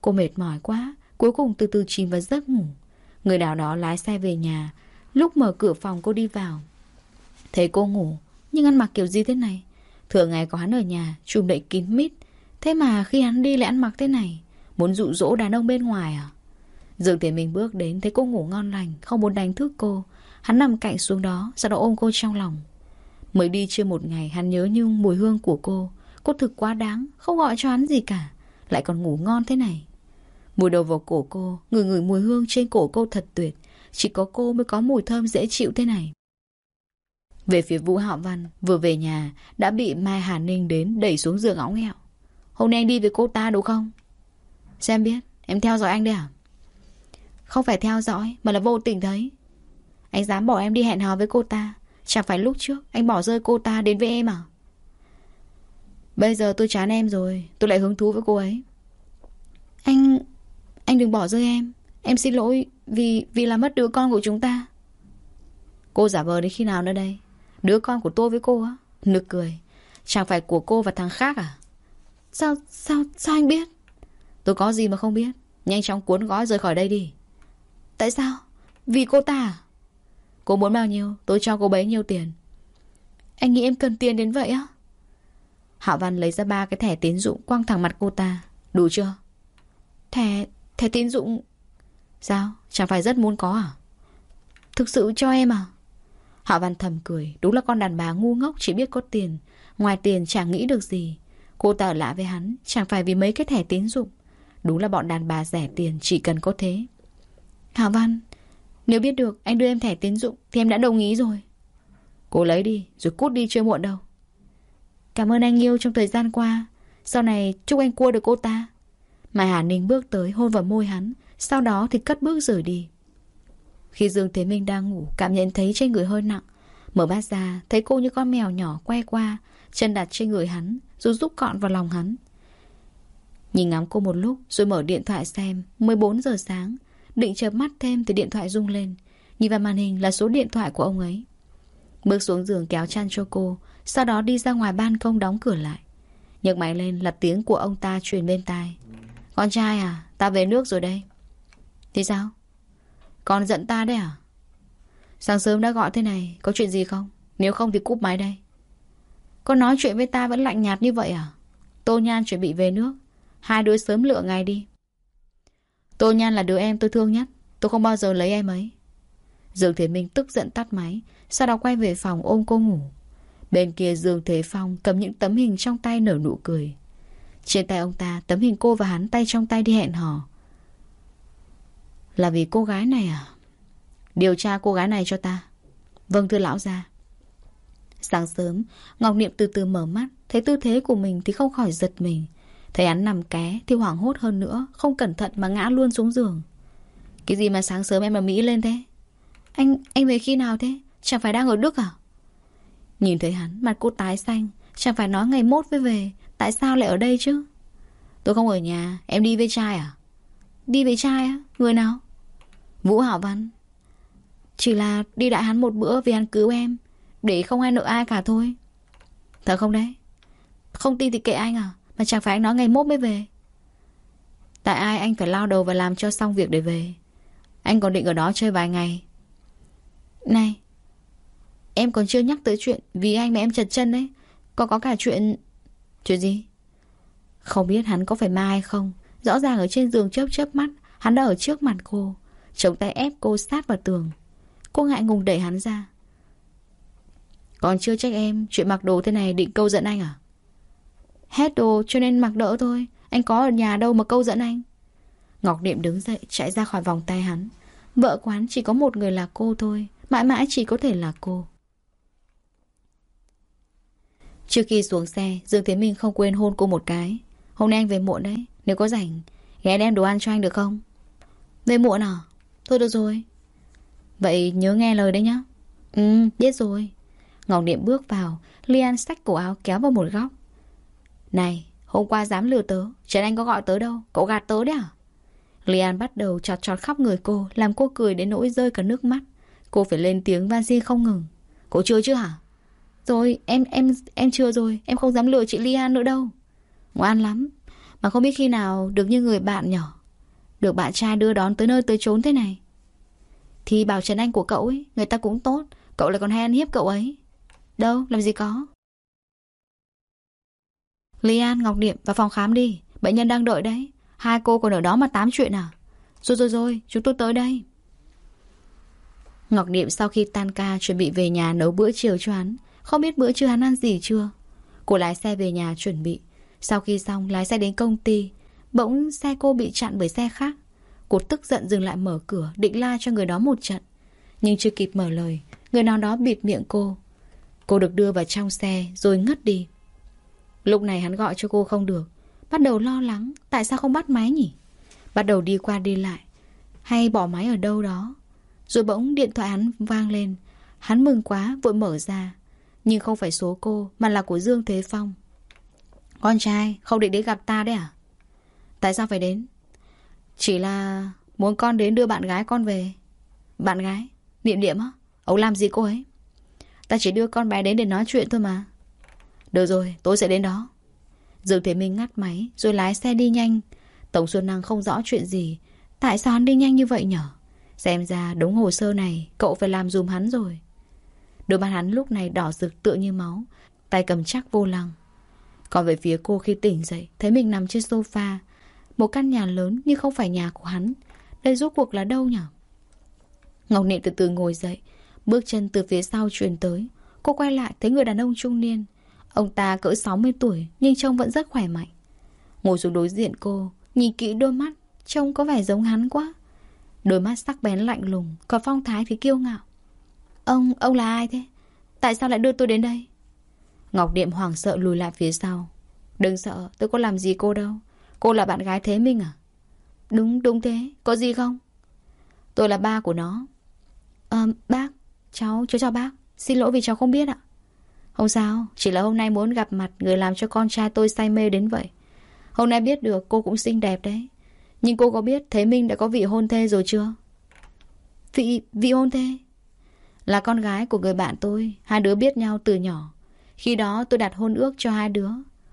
A: Cô mệt mỏi quá, Cuối cùng từ từ chìm vào giấc ngủ. Người nào đó lái xe về nhà, Lúc mở cửa phòng cô đi vào. Thấy cô ngủ, Nhưng ăn mặc kiểu gì thế này? Thường ngày có hắn ở nhà, Chùm đậy kín mít. Thế mà khi hắn đi lại ăn mặc thế này, Muốn dụ dỗ đàn ông bên ngoài à? Dương Thế Minh bước đến Thấy cô ngủ ngon lành, Không muốn đánh thức cô. Hắn nằm cạnh xuống đó, Sau đó ôm cô trong lòng. Mới đi chưa một ngày, hắn nhớ nhung mùi hương của cô. Cô thực quá đáng, Không gọi cho hắn gì cả, Lại còn ngủ ngon thế này. Mùi đầu vào cổ cô Người ngửi mùi hương trên cổ cô thật tuyệt. Chỉ có cô mới có mùi thơm dễ chịu thế này. Về phía Vũ Hạo Văn, Vừa về nhà, Đã bị Mai Hà Ninh đến đẩy xuống giường óng nghẹo. Hôm nay anh đi với cô ta đúng không? Xem biết, Em theo dõi anh đấy à? Không phải theo dõi, Mà là vô tình thấy. Anh dám bỏ em đi hẹn hò với cô ta. Chẳng phải lúc trước anh bỏ rơi cô ta đến với em à? Bây giờ tôi chán em rồi, Tôi lại hứng thú với cô ấy. Anh Anh đừng bỏ rơi em. Em xin lỗi vì vì làm mất đứa con của chúng ta. Cô giả vờ đến khi nào nữa đây? Đứa con của tôi với cô á. Nực cười. Chẳng phải của cô và thằng khác à? Sao sao sao anh biết? Tôi có gì mà không biết? Nhanh chóng cuốn gói rời khỏi đây đi. Tại sao? Vì cô ta à? Cô muốn bao nhiêu, Tôi cho cô bấy nhiêu tiền. Anh nghĩ em cần tiền đến vậy á? Hạ Văn lấy ra ba cái thẻ tín dụng Quăng thẳng mặt cô ta. Đủ chưa? Thẻ Thẻ tín dụng. Sao? Chẳng phải rất muốn có à? Thực sự cho em à? Họ Văn thầm cười, Đúng là con đàn bà ngu ngốc, chỉ biết có tiền. Ngoài tiền chẳng nghĩ được gì. Cô ta ở lạ với hắn, Chẳng phải vì mấy cái thẻ tín dụng. Đúng là bọn đàn bà rẻ tiền, chỉ cần có thế. Hạ Văn, nếu biết được anh đưa em thẻ tín dụng Thì em đã đồng ý rồi. Cô lấy đi, rồi cút đi chưa muộn đâu. Cảm ơn anh yêu trong thời gian qua. Sau này chúc anh cua được cô ta. Mai Hà Ninh bước tới, hôn vào môi hắn. Sau đó thì cất bước rời đi. Khi Dương Thế Minh đang ngủ Cảm nhận thấy trên người hơi nặng Mở mắt ra, thấy cô như con mèo nhỏ quay qua, chân đặt trên người hắn, rồi rút cọn vào lòng hắn. Nhìn ngắm cô một lúc, rồi mở điện thoại xem, 14 giờ sáng. Định chợp mắt thêm thì điện thoại rung lên. Nhìn vào màn hình là số điện thoại của ông ấy. Bước xuống giường kéo chăn cho cô, sau đó đi ra ngoài ban công đóng cửa lại. Nhấc máy lên là tiếng của ông ta truyền bên tai. Con trai à, ta về nước rồi đây. Thì sao? Con giận ta đấy à? Sáng sớm đã gọi thế này, Có chuyện gì không? Nếu không thì cúp máy đây. Con nói chuyện với ta vẫn lạnh nhạt như vậy à? Tô Nhan chuẩn bị về nước. Hai đứa sớm lựa ngày đi. Tô Nhan là đứa em tôi thương nhất. Tôi không bao giờ lấy em ấy. Dương Thế Minh tức giận tắt máy, Sau đó quay về phòng ôm cô ngủ. Bên kia Dương Thế Phong cầm những tấm hình trong tay nở nụ cười. Trên tay ông ta, Tấm hình cô và hắn tay trong tay đi hẹn hò. Là vì cô gái này à? Điều tra cô gái này cho ta. Vâng thưa lão gia. Sáng sớm Ngọc Niệm từ từ mở mắt Thấy tư thế của mình thì không khỏi giật mình. Thấy hắn nằm ké thì hoảng hốt hơn nữa Không cẩn thận mà ngã luôn xuống giường. Cái gì mà sáng sớm em ở Mỹ lên thế? Anh, anh về khi nào thế? Chẳng phải đang ở Đức à? Nhìn thấy hắn mặt cô tái xanh Chẳng phải nói ngày mốt mới về Tại sao lại ở đây chứ? Tôi không ở nhà Em đi với trai à? Đi với trai á? Người nào? Vũ Hảo Văn. Chỉ là đi đại hắn một bữa vì hắn cứu em, Để không ai nợ ai cả thôi. Thật không đấy? Không tin thì kệ anh à? Mà chẳng phải anh nói ngày mốt mới về. Tại ai anh phải lao đầu và làm cho xong việc để về? Anh còn định ở đó chơi vài ngày. Này, Em còn chưa nhắc tới chuyện Vì anh mà em chật chân đấy. Còn có cả chuyện Chuyện gì? Không biết hắn có phải ma hay không. Rõ ràng ở trên giường chớp chớp mắt Hắn đã ở trước mặt cô, Chống tay ép cô sát vào tường. Cô ngại ngùng đẩy hắn ra. Còn chưa trách em, Chuyện mặc đồ thế này định câu dẫn anh à? Hết đồ cho nên mặc đỡ thôi. Anh có ở nhà đâu mà câu dẫn anh? Ngọc Niệm đứng dậy, chạy ra khỏi vòng tay hắn. Vợ quán chỉ có một người là cô thôi, Mãi mãi chỉ có thể là cô. Trước khi xuống xe, Dương Thế Minh không quên hôn cô một cái. Hôm nay anh về muộn đấy, Nếu có rảnh, Ghé đem đồ ăn cho anh được không? Về muộn à? Thôi được rồi. Vậy nhớ nghe lời đấy nhá. Ừ biết rồi. Ngọc Niệm bước vào Lian xách cổ áo kéo vào một góc. Này, hôm qua dám lừa tớ, Trần Anh có gọi tớ đâu, Cậu gạt tớ đấy à? Lian bắt đầu trọt trọt khóc người cô, Làm cô cười đến nỗi rơi cả nước mắt. Cô phải lên tiếng van di không ngừng. Cô chưa chứ hả? Rồi, em em em chưa rồi, Em không dám lừa chị Lian nữa đâu. Ngoan lắm. Mà không biết khi nào được như người bạn nhỏ được bạn trai đưa đón tới nơi tới chốn thế này. Thì bảo Trần Anh của cậu ấy Người ta cũng tốt Cậu lại còn hay ăn hiếp cậu ấy. Đâu làm gì có. Lý An, Ngọc Điệm vào phòng khám đi Bệnh nhân đang đợi đấy. Hai cô còn ở đó mà tám chuyện à? Rồi rồi rồi chúng tôi tới đây. Ngọc Điệm sau khi tan ca Chuẩn bị về nhà nấu bữa chiều cho hắn Không biết bữa trưa hắn ăn gì chưa? Cô lái xe về nhà chuẩn bị. Sau khi xong lái xe đến công ty Bỗng xe cô bị chặn bởi xe khác. Cô tức giận dừng lại mở cửa, Định la cho người đó một trận. Nhưng chưa kịp mở lời, Người nào đó bịt miệng cô. Cô được đưa vào trong xe, rồi ngất đi. Lúc này hắn gọi cho cô không được. Bắt đầu lo lắng, Tại sao không bắt máy nhỉ? Bắt đầu đi qua đi lại. Hay bỏ máy ở đâu đó. Rồi bỗng điện thoại hắn vang lên. Hắn mừng quá, vội mở ra. Nhưng không phải số cô, Mà là của Dương Thế Phong. Con trai, không định đến gặp ta đấy à? Tại sao phải đến? Chỉ là muốn con đến đưa bạn gái con về. Bạn gái? Niệm niệm á? Ông làm gì cô ấy? Ta chỉ đưa con bé đến để nói chuyện thôi mà. Được rồi, tôi sẽ đến đó. Dương Thế Minh ngắt máy Rồi lái xe đi nhanh. Tổng Xuân Năng không rõ chuyện gì. Tại sao hắn đi nhanh như vậy nhở? Xem ra đúng hồ sơ này Cậu phải làm dùm hắn rồi. Đôi mắt hắn lúc này đỏ rực tựa như máu Tay cầm chắc vô lăng. Còn về phía cô khi tỉnh dậy Thấy mình nằm trên sofa một căn nhà lớn nhưng không phải nhà của hắn. Đây rốt cuộc là đâu nhỉ? Ngọc niệm từ từ ngồi dậy Bước chân từ phía sau truyền tới. Cô quay lại thấy người đàn ông trung niên. Ông ta cỡ 60 tuổi Nhưng trông vẫn rất khỏe mạnh. Ngồi xuống đối diện cô Nhìn kỹ đôi mắt Trông có vẻ giống hắn quá. Đôi mắt sắc bén lạnh lùng Còn phong thái thì kiêu ngạo. Ông, ông là ai thế? Tại sao lại đưa tôi đến đây? Ngọc Điệm hoảng sợ lùi lại phía sau. Đừng sợ, tôi có làm gì cô đâu. Cô là bạn gái Thế Minh à? Đúng, đúng thế. Có gì không? Tôi là ba của nó. Ờ, bác. Cháu, cháu chào bác. Xin lỗi vì cháu không biết ạ Không sao Chỉ là hôm nay muốn gặp mặt Người làm cho con trai tôi say mê đến vậy Hôm nay biết được cô cũng xinh đẹp đấy Nhưng cô có biết Thế Minh đã có vị hôn thê rồi chưa Vị, vị hôn thê Là con gái của người bạn tôi Hai đứa biết nhau từ nhỏ Khi đó tôi đặt hôn ước cho hai đứa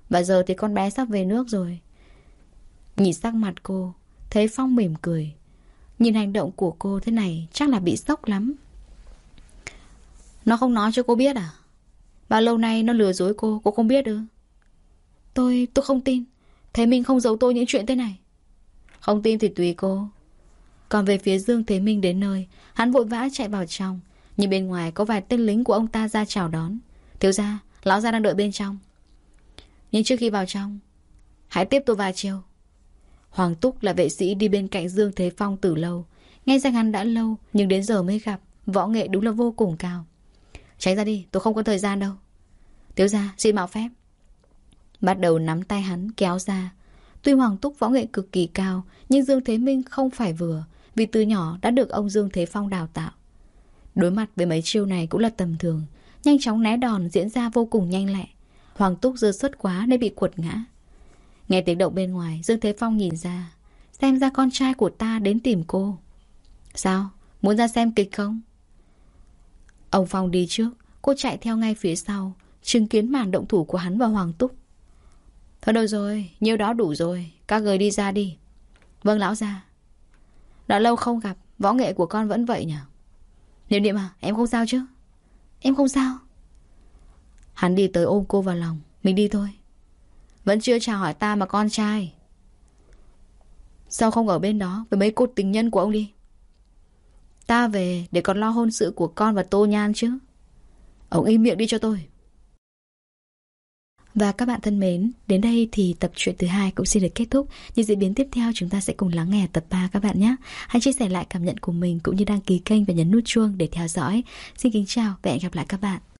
A: Và giờ thì con bé sắp về nước rồi Nhìn sắc mặt cô Thấy Phong mỉm cười. Nhìn hành động của cô thế này Chắc là bị sốc lắm. Nó không nói cho cô biết à? Bao lâu nay nó lừa dối cô Cô không biết ư? Tôi, tôi không tin. Thế Minh không giấu tôi những chuyện thế này. Không tin thì tùy cô. Còn về phía Dương Thế Minh đến nơi Hắn vội vã chạy vào trong. Nhìn bên ngoài có vài tên lính của ông ta ra chào đón. Thiếu ra, lão gia đang đợi bên trong. Nhưng trước khi vào trong Hãy tiếp tôi vài chiều. Hoàng Túc là vệ sĩ đi bên cạnh Dương Thế Phong từ lâu. Nghe danh hắn đã lâu, Nhưng đến giờ mới gặp, Võ nghệ đúng là vô cùng cao. Tránh ra đi, tôi không có thời gian đâu. Tiếu ra xin mạo phép. Bắt đầu nắm tay hắn, kéo ra. Tuy Hoàng Túc võ nghệ cực kỳ cao, Nhưng Dương Thế Minh không phải vừa, Vì từ nhỏ đã được ông Dương Thế Phong đào tạo. Đối mặt với mấy chiêu này cũng là tầm thường, Nhanh chóng né đòn diễn ra vô cùng nhanh lẹ. Hoàng Túc dơ xuất quá nên bị quật ngã. Nghe tiếng động bên ngoài, Dương Thế Phong nhìn ra, Xem ra con trai của ta đến tìm cô. Sao? Muốn ra xem kịch không? Ông Phong đi trước, Cô chạy theo ngay phía sau, Chứng kiến màn động thủ của hắn và Hoàng Túc. Thôi đâu rồi, Nhiêu đó đủ rồi, Các người đi ra đi. Vâng lão ra Đã lâu không gặp, Võ nghệ của con vẫn vậy nhỉ? Niệm niệm à Em không sao chứ? Em không sao. Hắn đi tới ôm cô vào lòng, Mình đi thôi. Vẫn chưa chào hỏi ta mà con trai Sao không ở bên đó Với mấy cô tình nhân của ông đi Ta về để còn lo hôn sự của con và Tô Nhan chứ Ông im miệng đi cho tôi và các bạn thân mến, đến đây thì tập truyện thứ hai cũng xin được kết thúc. Những diễn biến tiếp theo chúng ta sẽ cùng lắng nghe tập 3 các bạn nhé. Hãy chia sẻ lại cảm nhận của mình cũng như đăng ký kênh và nhấn nút chuông để theo dõi. Xin kính chào và hẹn gặp lại các bạn.